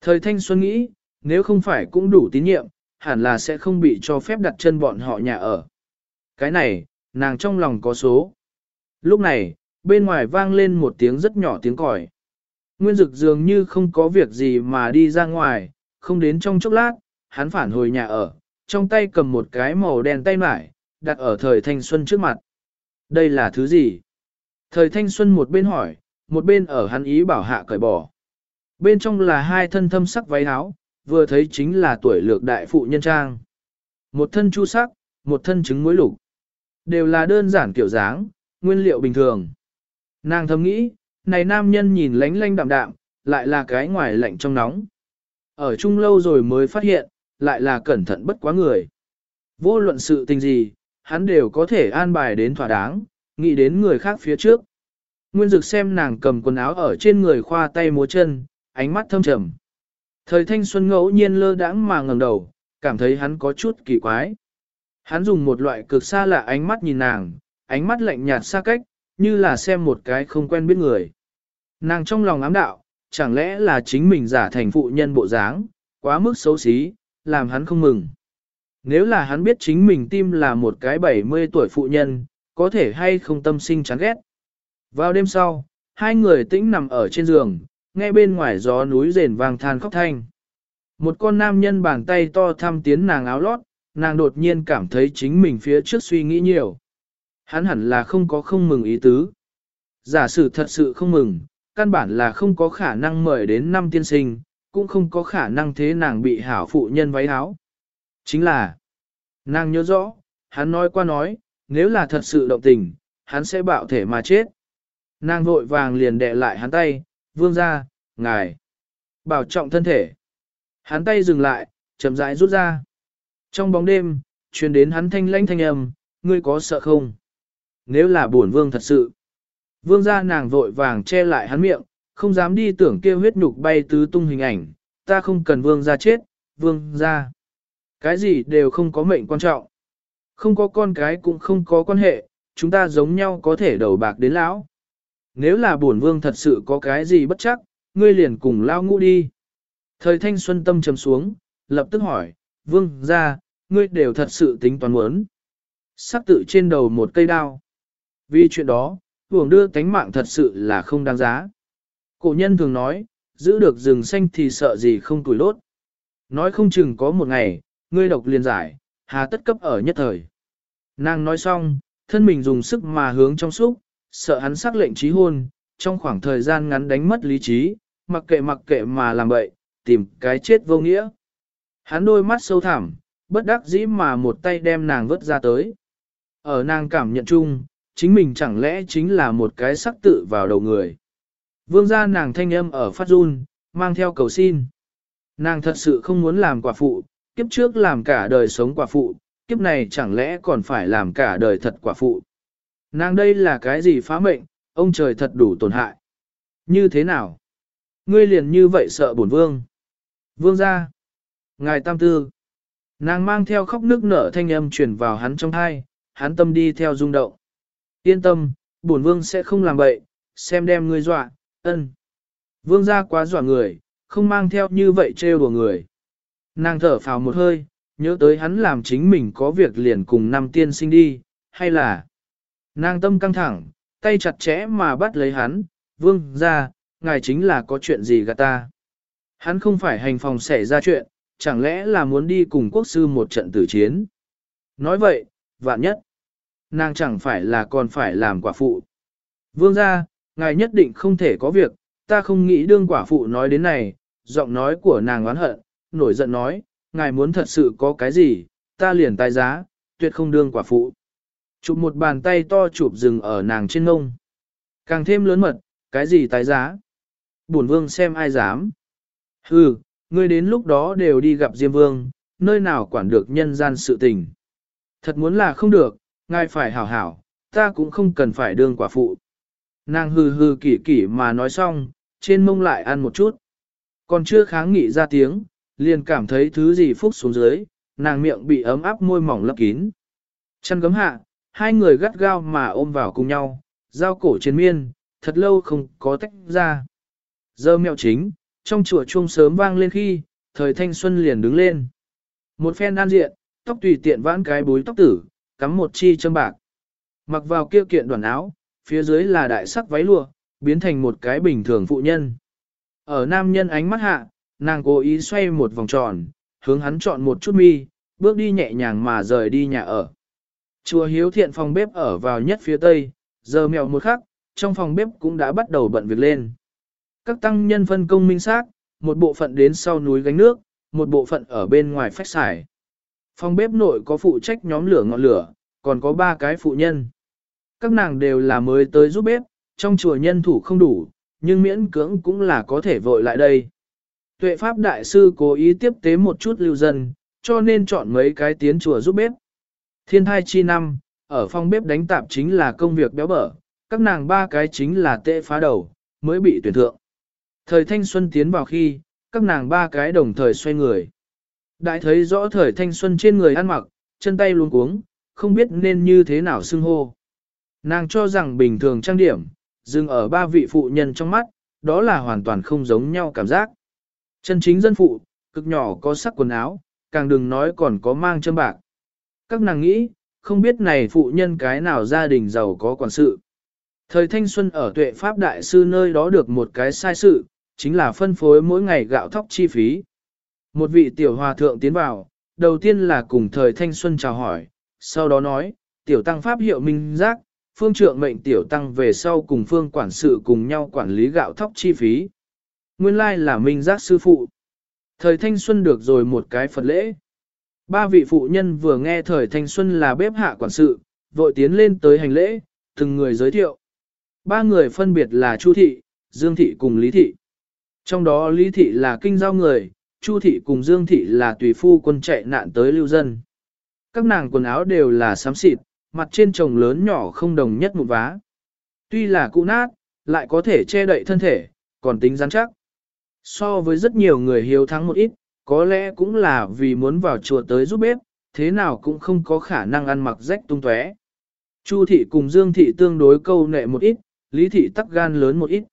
Thời thanh xuân nghĩ, nếu không phải cũng đủ tín nhiệm, hẳn là sẽ không bị cho phép đặt chân bọn họ nhà ở. Cái này, nàng trong lòng có số. Lúc này, bên ngoài vang lên một tiếng rất nhỏ tiếng còi. Nguyên dực dường như không có việc gì mà đi ra ngoài, không đến trong chốc lát, hắn phản hồi nhà ở, trong tay cầm một cái màu đen tay mải, đặt ở thời thanh xuân trước mặt. Đây là thứ gì? Thời thanh xuân một bên hỏi, một bên ở hắn ý bảo hạ cởi bỏ. Bên trong là hai thân thâm sắc váy áo, vừa thấy chính là tuổi lược đại phụ nhân trang. Một thân chu sắc, một thân trứng muối lục. Đều là đơn giản kiểu dáng, nguyên liệu bình thường. Nàng thầm nghĩ, này nam nhân nhìn lánh lánh đạm đạm, lại là cái ngoài lạnh trong nóng. Ở chung lâu rồi mới phát hiện, lại là cẩn thận bất quá người. Vô luận sự tình gì, hắn đều có thể an bài đến thỏa đáng, nghĩ đến người khác phía trước. Nguyên dực xem nàng cầm quần áo ở trên người khoa tay múa chân, ánh mắt thâm trầm. Thời thanh xuân ngẫu nhiên lơ đãng mà ngẩng đầu, cảm thấy hắn có chút kỳ quái. Hắn dùng một loại cực xa lạ ánh mắt nhìn nàng, ánh mắt lạnh nhạt xa cách, như là xem một cái không quen biết người. Nàng trong lòng ám đạo, chẳng lẽ là chính mình giả thành phụ nhân bộ dáng, quá mức xấu xí, làm hắn không mừng. Nếu là hắn biết chính mình tim là một cái 70 tuổi phụ nhân, có thể hay không tâm sinh chán ghét. Vào đêm sau, hai người tĩnh nằm ở trên giường, nghe bên ngoài gió núi rền vang than khóc thanh. Một con nam nhân bàn tay to thăm tiến nàng áo lót, nàng đột nhiên cảm thấy chính mình phía trước suy nghĩ nhiều. Hắn hẳn là không có không mừng ý tứ. Giả sử thật sự không mừng, căn bản là không có khả năng mời đến năm tiên sinh, cũng không có khả năng thế nàng bị hảo phụ nhân váy áo. Chính là, nàng nhớ rõ, hắn nói qua nói, nếu là thật sự động tình, hắn sẽ bạo thể mà chết. Nàng vội vàng liền đè lại hắn tay, vương ra, ngài, bảo trọng thân thể. Hắn tay dừng lại, chậm rãi rút ra. Trong bóng đêm, truyền đến hắn thanh lãnh thanh âm, ngươi có sợ không? Nếu là buồn vương thật sự. Vương ra nàng vội vàng che lại hắn miệng, không dám đi tưởng kia huyết nhục bay tứ tung hình ảnh, ta không cần vương ra chết, vương ra. Cái gì đều không có mệnh quan trọng. Không có con cái cũng không có quan hệ, chúng ta giống nhau có thể đầu bạc đến lão. Nếu là bổn vương thật sự có cái gì bất chắc, ngươi liền cùng lao ngũ đi. Thời thanh xuân tâm trầm xuống, lập tức hỏi, vương ra, ngươi đều thật sự tính toán muốn. Sắc tự trên đầu một cây đao. Vì chuyện đó, hưởng đưa tánh mạng thật sự là không đáng giá. Cổ nhân thường nói, giữ được rừng xanh thì sợ gì không tuổi lốt. Nói không chừng có một ngày, ngươi độc liền giải, hà tất cấp ở nhất thời. Nàng nói xong, thân mình dùng sức mà hướng trong xúc, sợ hắn sắc lệnh trí hôn, trong khoảng thời gian ngắn đánh mất lý trí, mặc kệ mặc kệ mà làm bậy, tìm cái chết vô nghĩa. Hắn đôi mắt sâu thẳm, bất đắc dĩ mà một tay đem nàng vớt ra tới. Ở nàng cảm nhận chung, chính mình chẳng lẽ chính là một cái sắc tự vào đầu người. Vương gia nàng thanh âm ở phát run, mang theo cầu xin. Nàng thật sự không muốn làm quả phụ, kiếp trước làm cả đời sống quả phụ, kiếp này chẳng lẽ còn phải làm cả đời thật quả phụ. Nàng đây là cái gì phá mệnh, ông trời thật đủ tổn hại. Như thế nào? Ngươi liền như vậy sợ bổn vương. Vương gia. Ngài tam tư. Nàng mang theo khóc nước nở thanh âm truyền vào hắn trong thai, hắn tâm đi theo rung động. Yên tâm, bổn vương sẽ không làm bậy, xem đem ngươi dọa, ân. Vương gia quá dọa người, không mang theo như vậy trêu đùa người. Nàng thở phào một hơi, nhớ tới hắn làm chính mình có việc liền cùng năm tiên sinh đi, hay là... Nàng tâm căng thẳng, tay chặt chẽ mà bắt lấy hắn, vương ra, ngài chính là có chuyện gì gạt ta. Hắn không phải hành phòng xảy ra chuyện, chẳng lẽ là muốn đi cùng quốc sư một trận tử chiến. Nói vậy, vạn nhất, nàng chẳng phải là còn phải làm quả phụ. Vương ra, ngài nhất định không thể có việc, ta không nghĩ đương quả phụ nói đến này, giọng nói của nàng oán hận, nổi giận nói, ngài muốn thật sự có cái gì, ta liền tài giá, tuyệt không đương quả phụ. Chụp một bàn tay to chụp rừng ở nàng trên ngông. Càng thêm lớn mật, cái gì tài giá? Bổn vương xem ai dám. Hừ, ngươi đến lúc đó đều đi gặp Diêm Vương, nơi nào quản được nhân gian sự tình. Thật muốn là không được, ngài phải hảo hảo, ta cũng không cần phải đương quả phụ. Nàng hừ hừ kỷ kỷ mà nói xong, trên mông lại ăn một chút. Còn chưa kháng nghị ra tiếng, liền cảm thấy thứ gì phúc xuống dưới, nàng miệng bị ấm áp môi mỏng lấp kín. Chăn gấm hạ, hai người gắt gao mà ôm vào cùng nhau, giao cổ trên miên, thật lâu không có tách ra. Giờ mẹo chính, trong chùa chuông sớm vang lên khi, thời thanh xuân liền đứng lên. Một phen an diện, tóc tùy tiện vãn cái búi tóc tử, cắm một chi châm bạc. Mặc vào kia kiện đoàn áo, phía dưới là đại sắc váy lụa, biến thành một cái bình thường phụ nhân. Ở nam nhân ánh mắt hạ, nàng cố ý xoay một vòng tròn, hướng hắn chọn một chút mi, bước đi nhẹ nhàng mà rời đi nhà ở. Chùa hiếu thiện phòng bếp ở vào nhất phía tây, giờ mèo một khắc, trong phòng bếp cũng đã bắt đầu bận việc lên. Các tăng nhân phân công minh xác, một bộ phận đến sau núi gánh nước, một bộ phận ở bên ngoài phách xài. Phòng bếp nội có phụ trách nhóm lửa ngọn lửa, còn có ba cái phụ nhân. Các nàng đều là mới tới giúp bếp, trong chùa nhân thủ không đủ, nhưng miễn cưỡng cũng là có thể vội lại đây. Tuệ Pháp Đại Sư cố ý tiếp tế một chút lưu dân, cho nên chọn mấy cái tiến chùa giúp bếp. Thiên thai chi năm, ở phòng bếp đánh tạp chính là công việc béo bở, các nàng ba cái chính là tệ phá đầu, mới bị tuyển thượng. Thời thanh xuân tiến vào khi, các nàng ba cái đồng thời xoay người. Đại thấy rõ thời thanh xuân trên người ăn mặc, chân tay luống cuống, không biết nên như thế nào xưng hô. Nàng cho rằng bình thường trang điểm, dừng ở ba vị phụ nhân trong mắt, đó là hoàn toàn không giống nhau cảm giác. Chân chính dân phụ, cực nhỏ có sắc quần áo, càng đừng nói còn có mang châm bạc. Các nàng nghĩ, không biết này phụ nhân cái nào gia đình giàu có quản sự. Thời thanh xuân ở tuệ pháp đại sư nơi đó được một cái sai sự, chính là phân phối mỗi ngày gạo thóc chi phí. Một vị tiểu hòa thượng tiến vào, đầu tiên là cùng thời thanh xuân chào hỏi, sau đó nói, tiểu tăng pháp hiệu minh giác, phương trượng mệnh tiểu tăng về sau cùng phương quản sự cùng nhau quản lý gạo thóc chi phí. Nguyên lai là minh giác sư phụ. Thời thanh xuân được rồi một cái Phật lễ. Ba vị phụ nhân vừa nghe thời thanh xuân là bếp hạ quản sự, vội tiến lên tới hành lễ, từng người giới thiệu. Ba người phân biệt là Chu Thị, Dương Thị cùng Lý Thị. Trong đó Lý Thị là kinh giao người, Chu Thị cùng Dương Thị là tùy phu quân chạy nạn tới lưu dân. Các nàng quần áo đều là xám xịt, mặt trên chồng lớn nhỏ không đồng nhất một vá. Tuy là cũ nát, lại có thể che đậy thân thể, còn tính rắn chắc. So với rất nhiều người hiếu thắng một ít, có lẽ cũng là vì muốn vào chùa tới giúp bếp, thế nào cũng không có khả năng ăn mặc rách tung tóe. Chu thị cùng Dương thị tương đối câu nệ một ít, Lý thị tắc gan lớn một ít.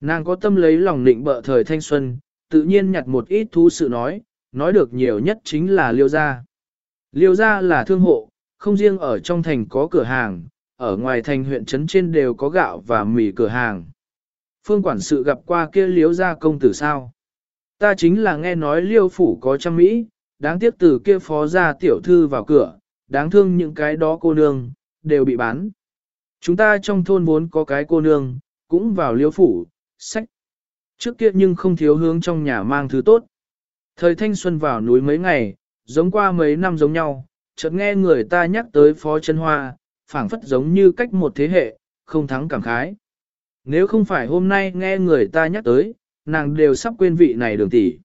Nàng có tâm lấy lòng định bợ thời thanh xuân, tự nhiên nhặt một ít thú sự nói, nói được nhiều nhất chính là liêu gia. Liêu gia là thương hộ, không riêng ở trong thành có cửa hàng, ở ngoài thành huyện trấn trên đều có gạo và mì cửa hàng. Phương quản sự gặp qua kia liếu ra công tử sao. Ta chính là nghe nói liêu phủ có trăm Mỹ, đáng tiếc từ kia phó ra tiểu thư vào cửa, đáng thương những cái đó cô nương, đều bị bán. Chúng ta trong thôn vốn có cái cô nương, cũng vào liêu phủ, sách. Trước kia nhưng không thiếu hướng trong nhà mang thứ tốt. Thời thanh xuân vào núi mấy ngày, giống qua mấy năm giống nhau, chợt nghe người ta nhắc tới phó chân hoa, phảng phất giống như cách một thế hệ, không thắng cảm khái. Nếu không phải hôm nay nghe người ta nhắc tới, nàng đều sắp quên vị này đường tỷ.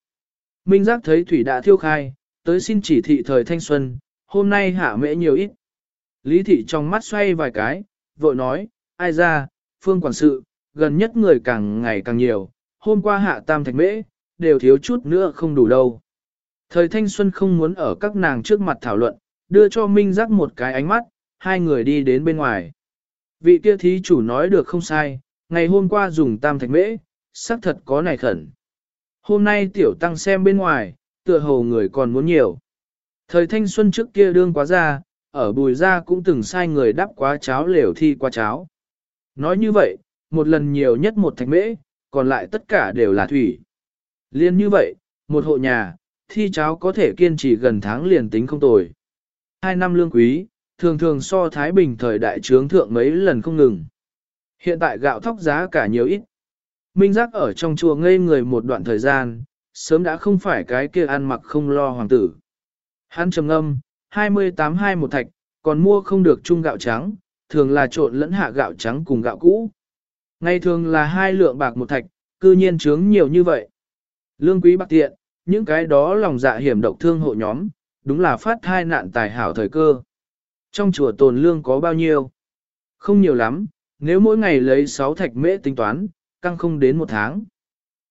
Minh giác thấy thủy đã thiêu khai, tới xin chỉ thị thời thanh xuân, hôm nay hạ mễ nhiều ít. Lý thị trong mắt xoay vài cái, vội nói, ai ra, phương quản sự, gần nhất người càng ngày càng nhiều, hôm qua hạ tam thạch mễ, đều thiếu chút nữa không đủ đâu. Thời thanh xuân không muốn ở các nàng trước mặt thảo luận, đưa cho Minh giác một cái ánh mắt, hai người đi đến bên ngoài. Vị kia thí chủ nói được không sai, ngày hôm qua dùng tam thạch mễ, xác thật có này khẩn. Hôm nay tiểu tăng xem bên ngoài, tựa hồ người còn muốn nhiều. Thời thanh xuân trước kia đương quá ra, ở bùi ra cũng từng sai người đắp quá cháo lều thi qua cháo. Nói như vậy, một lần nhiều nhất một thạch mễ, còn lại tất cả đều là thủy. Liên như vậy, một hộ nhà, thi cháo có thể kiên trì gần tháng liền tính không tồi. Hai năm lương quý, thường thường so Thái Bình thời đại trướng thượng mấy lần không ngừng. Hiện tại gạo thóc giá cả nhiều ít. Minh giác ở trong chùa ngây người một đoạn thời gian, sớm đã không phải cái kia ăn mặc không lo hoàng tử. Hắn trầm âm, 28 hai một thạch, còn mua không được chung gạo trắng, thường là trộn lẫn hạ gạo trắng cùng gạo cũ. Ngày thường là hai lượng bạc một thạch, cư nhiên trướng nhiều như vậy. Lương quý bạc tiện, những cái đó lòng dạ hiểm độc thương hộ nhóm, đúng là phát thai nạn tài hảo thời cơ. Trong chùa tồn lương có bao nhiêu? Không nhiều lắm, nếu mỗi ngày lấy 6 thạch mễ tính toán, căng không đến một tháng.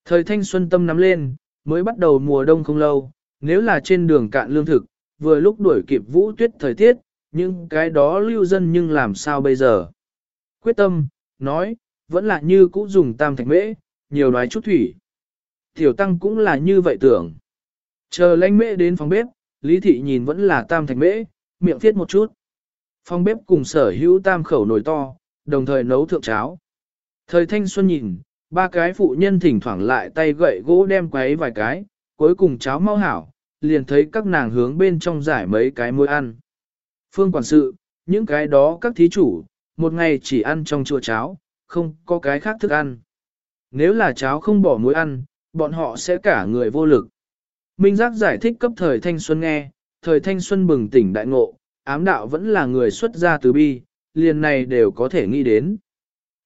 Thời thanh xuân tâm nắm lên, mới bắt đầu mùa đông không lâu, nếu là trên đường cạn lương thực, vừa lúc đuổi kịp vũ tuyết thời tiết, nhưng cái đó lưu dân nhưng làm sao bây giờ? Quyết tâm, nói, vẫn là như cũ dùng tam thạch mễ, nhiều nói chút thủy. Tiểu tăng cũng là như vậy tưởng. Chờ lãnh mễ đến phòng bếp, Lý Thị nhìn vẫn là tam thạch mễ, miệng viết một chút. Phong bếp cùng sở hữu tam khẩu nồi to, đồng thời nấu thượng cháo. Thời thanh xuân nhìn, ba cái phụ nhân thỉnh thoảng lại tay gậy gỗ đem quấy vài cái, cuối cùng cháo mau hảo, liền thấy các nàng hướng bên trong giải mấy cái muối ăn. Phương quản sự, những cái đó các thí chủ, một ngày chỉ ăn trong chùa cháo, không có cái khác thức ăn. Nếu là cháo không bỏ muối ăn, bọn họ sẽ cả người vô lực. Minh Giác giải thích cấp thời thanh xuân nghe, thời thanh xuân bừng tỉnh đại ngộ, ám đạo vẫn là người xuất gia từ bi, liền này đều có thể nghĩ đến.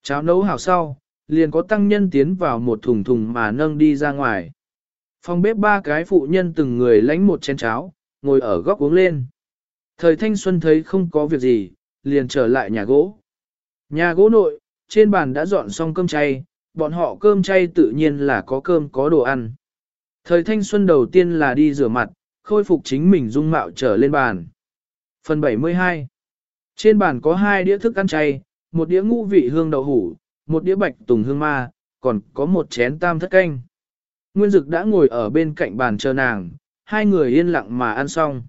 Cháo nấu hảo sau, liền có tăng nhân tiến vào một thùng thùng mà nâng đi ra ngoài. Phòng bếp ba cái phụ nhân từng người lánh một chén cháo, ngồi ở góc uống lên. Thời thanh xuân thấy không có việc gì, liền trở lại nhà gỗ. Nhà gỗ nội, trên bàn đã dọn xong cơm chay, bọn họ cơm chay tự nhiên là có cơm có đồ ăn. Thời thanh xuân đầu tiên là đi rửa mặt, khôi phục chính mình dung mạo trở lên bàn. Phần 72 Trên bàn có hai đĩa thức ăn chay, một đĩa ngũ vị hương đậu hủ, một đĩa bạch tùng hương ma, còn có một chén tam thất canh. Nguyên Dực đã ngồi ở bên cạnh bàn chờ nàng, hai người yên lặng mà ăn xong.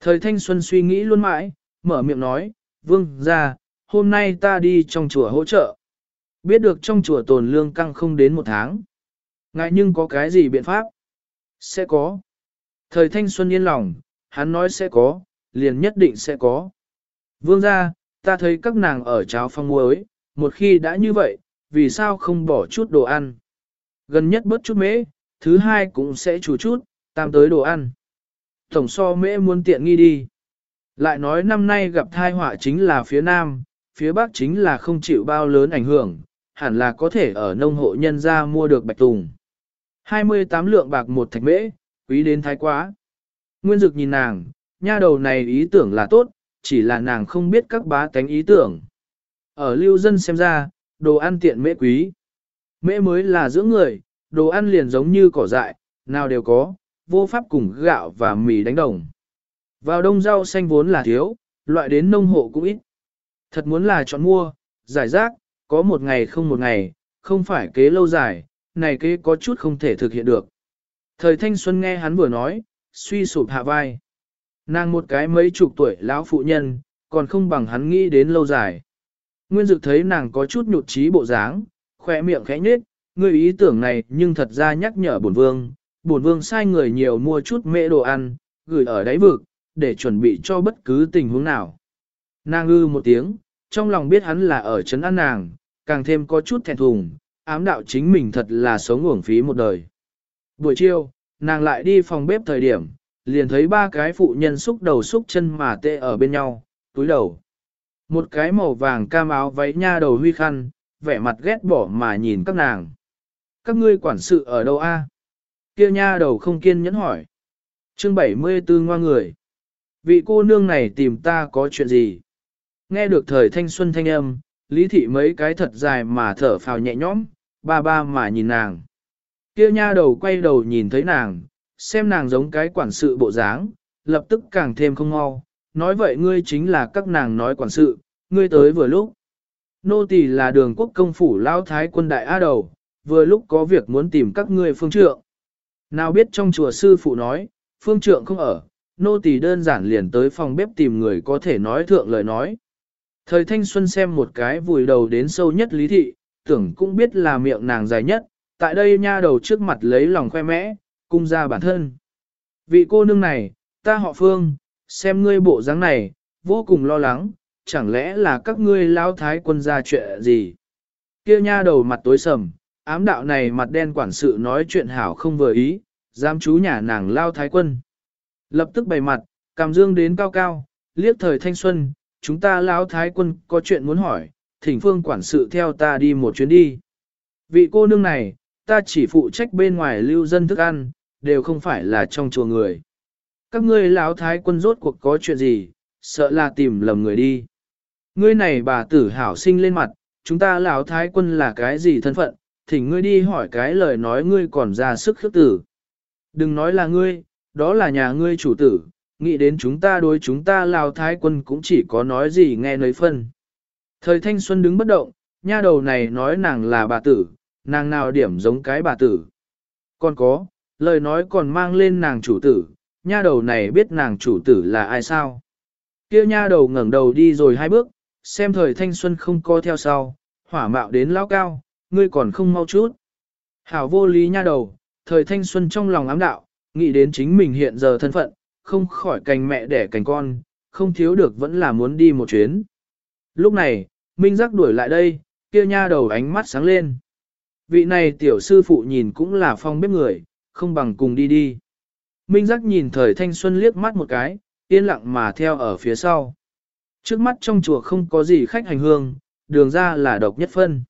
Thời thanh xuân suy nghĩ luôn mãi, mở miệng nói, vương ra, hôm nay ta đi trong chùa hỗ trợ. Biết được trong chùa tồn lương căng không đến một tháng. Ngài nhưng có cái gì biện pháp? Sẽ có. Thời thanh xuân yên lòng, hắn nói sẽ có, liền nhất định sẽ có. Vương ra, ta thấy các nàng ở cháo phong muối, một khi đã như vậy, vì sao không bỏ chút đồ ăn? Gần nhất bớt chút mễ, thứ hai cũng sẽ chủ chút, tam tới đồ ăn. Tổng so mễ muốn tiện nghi đi. Lại nói năm nay gặp thai họa chính là phía nam, phía bắc chính là không chịu bao lớn ảnh hưởng, hẳn là có thể ở nông hộ nhân ra mua được bạch tùng. 28 lượng bạc một thạch mễ, quý đến thái quá. Nguyên Dực nhìn nàng, nha đầu này ý tưởng là tốt, chỉ là nàng không biết các bá tánh ý tưởng. Ở lưu dân xem ra, đồ ăn tiện mễ quý. Mễ mới là dưỡng người, đồ ăn liền giống như cỏ dại, nào đều có, vô pháp cùng gạo và mì đánh đồng. Vào đông rau xanh vốn là thiếu, loại đến nông hộ cũng ít. Thật muốn là chọn mua, giải rác, có một ngày không một ngày, không phải kế lâu dài, này kế có chút không thể thực hiện được. Thời thanh xuân nghe hắn vừa nói, suy sụp hạ vai. Nàng một cái mấy chục tuổi lão phụ nhân, còn không bằng hắn nghĩ đến lâu dài. Nguyên dực thấy nàng có chút nhụt chí bộ dáng, khỏe miệng khẽ nhếch, người ý tưởng này nhưng thật ra nhắc nhở bổn vương, bổn vương sai người nhiều mua chút mễ đồ ăn, gửi ở đáy vực, để chuẩn bị cho bất cứ tình huống nào. Nàng ư một tiếng, trong lòng biết hắn là ở trấn an nàng, càng thêm có chút thẹn thùng, ám đạo chính mình thật là sống uổng phí một đời. Buổi chiều, nàng lại đi phòng bếp thời điểm, liền thấy ba cái phụ nhân xúc đầu xúc chân mà tê ở bên nhau, túi đầu. Một cái màu vàng cam áo váy nha đầu huy khăn, vẻ mặt ghét bỏ mà nhìn các nàng. Các ngươi quản sự ở đâu a? Kia nha đầu không kiên nhẫn hỏi. Chương 74 ngoa người. Vị cô nương này tìm ta có chuyện gì? Nghe được thời thanh xuân thanh âm, lý thị mấy cái thật dài mà thở phào nhẹ nhõm, ba ba mà nhìn nàng. Kia nha đầu quay đầu nhìn thấy nàng, xem nàng giống cái quản sự bộ dáng, lập tức càng thêm không mau. Nói vậy ngươi chính là các nàng nói quản sự, ngươi tới vừa lúc. Nô tỳ là đường quốc công phủ lao thái quân đại A đầu, vừa lúc có việc muốn tìm các ngươi phương trượng. Nào biết trong chùa sư phụ nói, phương trượng không ở, nô tỳ đơn giản liền tới phòng bếp tìm người có thể nói thượng lời nói. Thời thanh xuân xem một cái vùi đầu đến sâu nhất lý thị, tưởng cũng biết là miệng nàng dài nhất, tại đây nha đầu trước mặt lấy lòng khoe mẽ, cung ra bản thân. Vị cô nương này, ta họ phương, xem ngươi bộ dáng này, vô cùng lo lắng, chẳng lẽ là các ngươi lao thái quân ra chuyện gì? Kia nha đầu mặt tối sầm, ám đạo này mặt đen quản sự nói chuyện hảo không vừa ý, giam chú nhà nàng lao thái quân. Lập tức bày mặt, cảm dương đến cao cao, liếc thời thanh xuân, chúng ta lão thái quân có chuyện muốn hỏi, thỉnh phương quản sự theo ta đi một chuyến đi. Vị cô nương này, ta chỉ phụ trách bên ngoài lưu dân thức ăn, đều không phải là trong chùa người. Các ngươi lão thái quân rốt cuộc có chuyện gì, sợ là tìm lầm người đi. Ngươi này bà tử hảo sinh lên mặt, chúng ta lão thái quân là cái gì thân phận, thỉnh ngươi đi hỏi cái lời nói ngươi còn ra sức khước tử. Đừng nói là ngươi, đó là nhà ngươi chủ tử, nghĩ đến chúng ta đối chúng ta lão thái quân cũng chỉ có nói gì nghe nấy phân. Thời thanh xuân đứng bất động, nha đầu này nói nàng là bà tử, nàng nào điểm giống cái bà tử. Còn có, lời nói còn mang lên nàng chủ tử, nha đầu này biết nàng chủ tử là ai sao. Kia nha đầu ngẩng đầu đi rồi hai bước, xem thời thanh xuân không co theo sau, hỏa mạo đến lao cao, ngươi còn không mau chút. Hảo vô lý nha đầu, thời thanh xuân trong lòng ám đạo, nghĩ đến chính mình hiện giờ thân phận, không khỏi cành mẹ đẻ cành con, không thiếu được vẫn là muốn đi một chuyến. Lúc này, Minh Giác đuổi lại đây, kia nha đầu ánh mắt sáng lên. Vị này tiểu sư phụ nhìn cũng là phong bếp người, không bằng cùng đi đi. Minh Giác nhìn thời thanh xuân liếc mắt một cái, yên lặng mà theo ở phía sau. Trước mắt trong chùa không có gì khách hành hương, đường ra là độc nhất phân.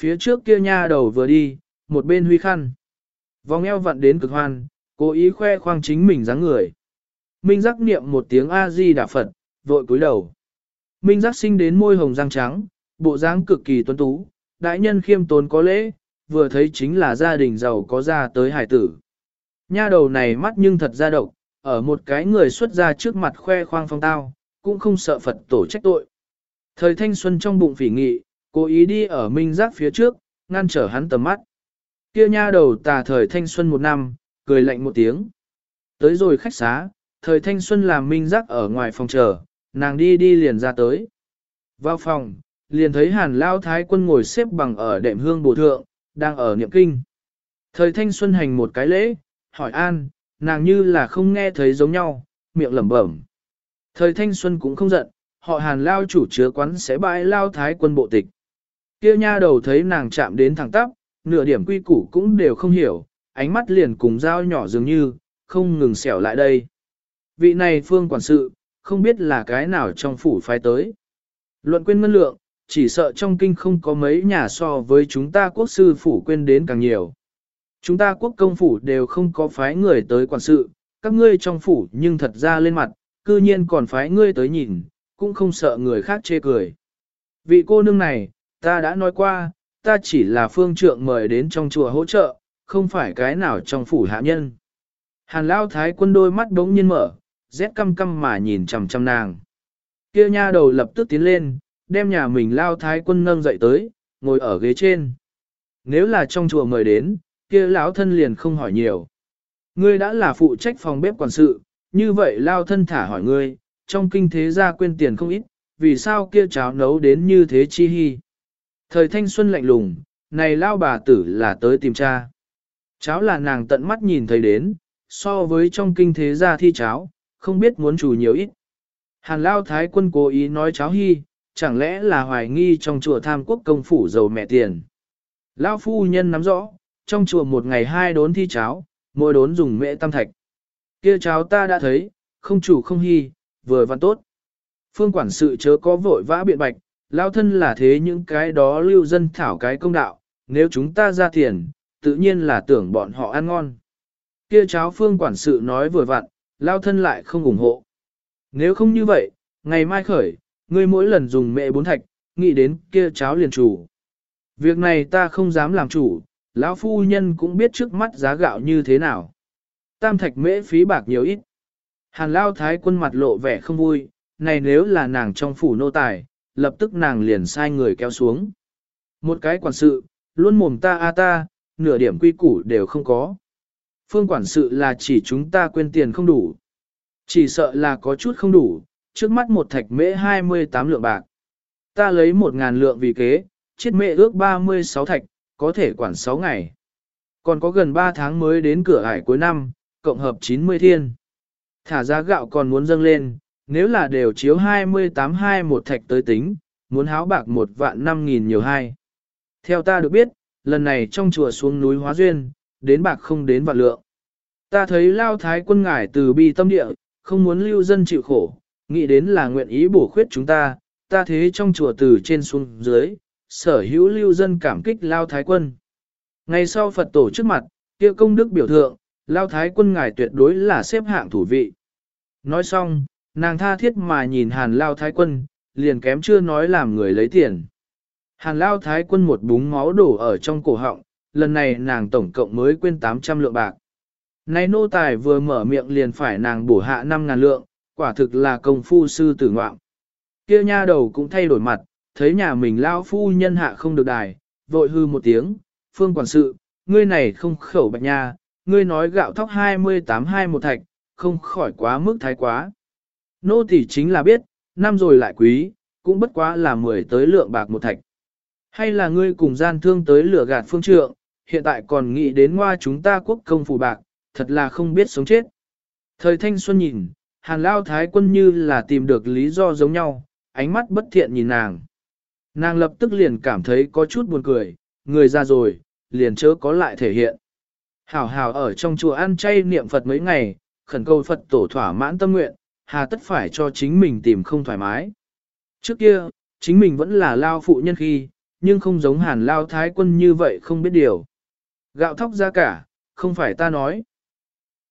Phía trước kia nha đầu vừa đi, một bên huy khăn. Vòng eo vặn đến cực hoan, cố ý khoe khoang chính mình dáng người. Minh giác niệm một tiếng A-di đà Phật, vội cúi đầu. Minh giác sinh đến môi hồng răng trắng, bộ dáng cực kỳ tuấn tú, đại nhân khiêm tốn có lễ, vừa thấy chính là gia đình giàu có ra tới hải tử. Nha đầu này mắt nhưng thật ra độc, ở một cái người xuất ra trước mặt khoe khoang phong tao, cũng không sợ Phật tổ trách tội. Thời thanh xuân trong bụng phỉ nghị, cố ý đi ở minh giác phía trước, ngăn trở hắn tầm mắt. Kia nha đầu tà thời thanh xuân một năm, cười lạnh một tiếng. Tới rồi khách xá, thời thanh xuân làm minh giác ở ngoài phòng chờ, nàng đi đi liền ra tới. Vào phòng, liền thấy hàn lao thái quân ngồi xếp bằng ở đệm hương bổ thượng, đang ở niệm kinh. Thời thanh xuân hành một cái lễ, hỏi an, nàng như là không nghe thấy giống nhau, miệng lẩm bẩm. Thời thanh xuân cũng không giận, họ hàn lao chủ chứa quán sẽ bãi lao thái quân bộ tịch. Kia nha đầu thấy nàng chạm đến thẳng tắp, nửa điểm quy củ cũng đều không hiểu, ánh mắt liền cùng dao nhỏ dường như, không ngừng xẻo lại đây. Vị này phương quản sự, không biết là cái nào trong phủ phái tới. Luận quên ngân lượng, chỉ sợ trong kinh không có mấy nhà so với chúng ta quốc sư phủ quên đến càng nhiều. Chúng ta quốc công phủ đều không có phái người tới quản sự, các ngươi trong phủ nhưng thật ra lên mặt, cư nhiên còn phái ngươi tới nhìn, cũng không sợ người khác chê cười. Vị cô nương này, ta đã nói qua, ta chỉ là phương trượng mời đến trong chùa hỗ trợ, không phải cái nào trong phủ hạ nhân. Hàn Lao Thái quân đôi mắt đống nhiên mở, rét căm căm mà nhìn chằm chằm nàng. Kia nha đầu lập tức tiến lên, đem nhà mình Lao Thái quân nâng dậy tới, ngồi ở ghế trên. Nếu là trong chùa mời đến, kia lão thân liền không hỏi nhiều. Ngươi đã là phụ trách phòng bếp quản sự, như vậy Lao thân thả hỏi ngươi, trong kinh thế gia quên tiền không ít, vì sao kia cháo nấu đến như thế chi hi. Thời thanh xuân lạnh lùng, này lao bà tử là tới tìm cha. Cháo là nàng tận mắt nhìn thấy đến, so với trong kinh thế gia thi cháo, không biết muốn chủ nhiều ít. Hàn lao thái quân cố ý nói cháo hy, chẳng lẽ là hoài nghi trong chùa tham quốc công phủ giàu mẹ tiền. Lao phu nhân nắm rõ, trong chùa một ngày hai đốn thi cháo, mỗi đốn dùng mẹ tam thạch. Kia cháo ta đã thấy, không chủ không hy, vừa văn tốt. Phương quản sự chớ có vội vã biện bạch, lao thân là thế những cái đó lưu dân thảo cái công đạo, nếu chúng ta ra tiền, tự nhiên là tưởng bọn họ ăn ngon. Kia cháo phương quản sự nói vừa vặn, lao thân lại không ủng hộ. Nếu không như vậy, ngày mai khởi, ngươi mỗi lần dùng mẹ bốn thạch, nghĩ đến kia cháo liền chủ. Việc này ta không dám làm chủ, lão phu nhân cũng biết trước mắt giá gạo như thế nào. Tam thạch mễ phí bạc nhiều ít. Hàn lao thái quân mặt lộ vẻ không vui, này nếu là nàng trong phủ nô tài, lập tức nàng liền sai người kéo xuống. Một cái quản sự, luôn mồm ta a ta, nửa điểm quy củ đều không có. Phương quản sự là chỉ chúng ta quên tiền không đủ. Chỉ sợ là có chút không đủ, trước mắt một thạch mễ 28 lượng bạc. Ta lấy một ngàn lượng vì kế, chiết mễ ước 36 thạch, có thể quản 6 ngày. Còn có gần 3 tháng mới đến cửa ải cuối năm, cộng hợp 90 thiên. Thả giá gạo còn muốn dâng lên, nếu là đều chiếu 28 hai một thạch tới tính, muốn háo bạc một vạn năm nghìn nhiều hai. Theo ta được biết, lần này trong chùa xuống núi hóa duyên, đến bạc không đến vạn lượng. Ta thấy lao thái quân ngải từ bi tâm địa, không muốn lưu dân chịu khổ, nghĩ đến là nguyện ý bổ khuyết chúng ta, ta thế trong chùa từ trên xuống dưới, sở hữu lưu dân cảm kích lao thái quân. Ngày sau Phật tổ trước mặt, kia công đức biểu thượng, lao thái quân ngài tuyệt đối là xếp hạng thủ vị. Nói xong, nàng tha thiết mà nhìn hàn lao thái quân, liền kém chưa nói làm người lấy tiền. Hàn lao thái quân một búng máu đổ ở trong cổ họng, lần này nàng tổng cộng mới quên 800 lượng bạc. Này nô tài vừa mở miệng liền phải nàng bổ hạ 5.000 lượng, quả thực là công phu sư tử ngoạm. Kia nha đầu cũng thay đổi mặt, thấy nhà mình lao phu nhân hạ không được đài, vội hư một tiếng, phương quản sự, ngươi này không khẩu bạch nha, ngươi nói gạo thóc 28 hai một thạch, không khỏi quá mức thái quá. Nô tỷ chính là biết, năm rồi lại quý, cũng bất quá là 10 tới lượng bạc một thạch. Hay là ngươi cùng gian thương tới lửa gạt phương trượng, hiện tại còn nghĩ đến ngoa chúng ta quốc công phủ bạc, thật là không biết sống chết. Thời thanh xuân nhìn, hàn lao thái quân như là tìm được lý do giống nhau, ánh mắt bất thiện nhìn nàng. Nàng lập tức liền cảm thấy có chút buồn cười, người ra rồi, liền chớ có lại thể hiện. Hảo hảo ở trong chùa ăn chay niệm Phật mấy ngày, khẩn cầu Phật tổ thỏa mãn tâm nguyện, hà tất phải cho chính mình tìm không thoải mái. Trước kia, chính mình vẫn là lao phụ nhân khi, nhưng không giống hàn lao thái quân như vậy không biết điều. Gạo thóc ra cả, không phải ta nói.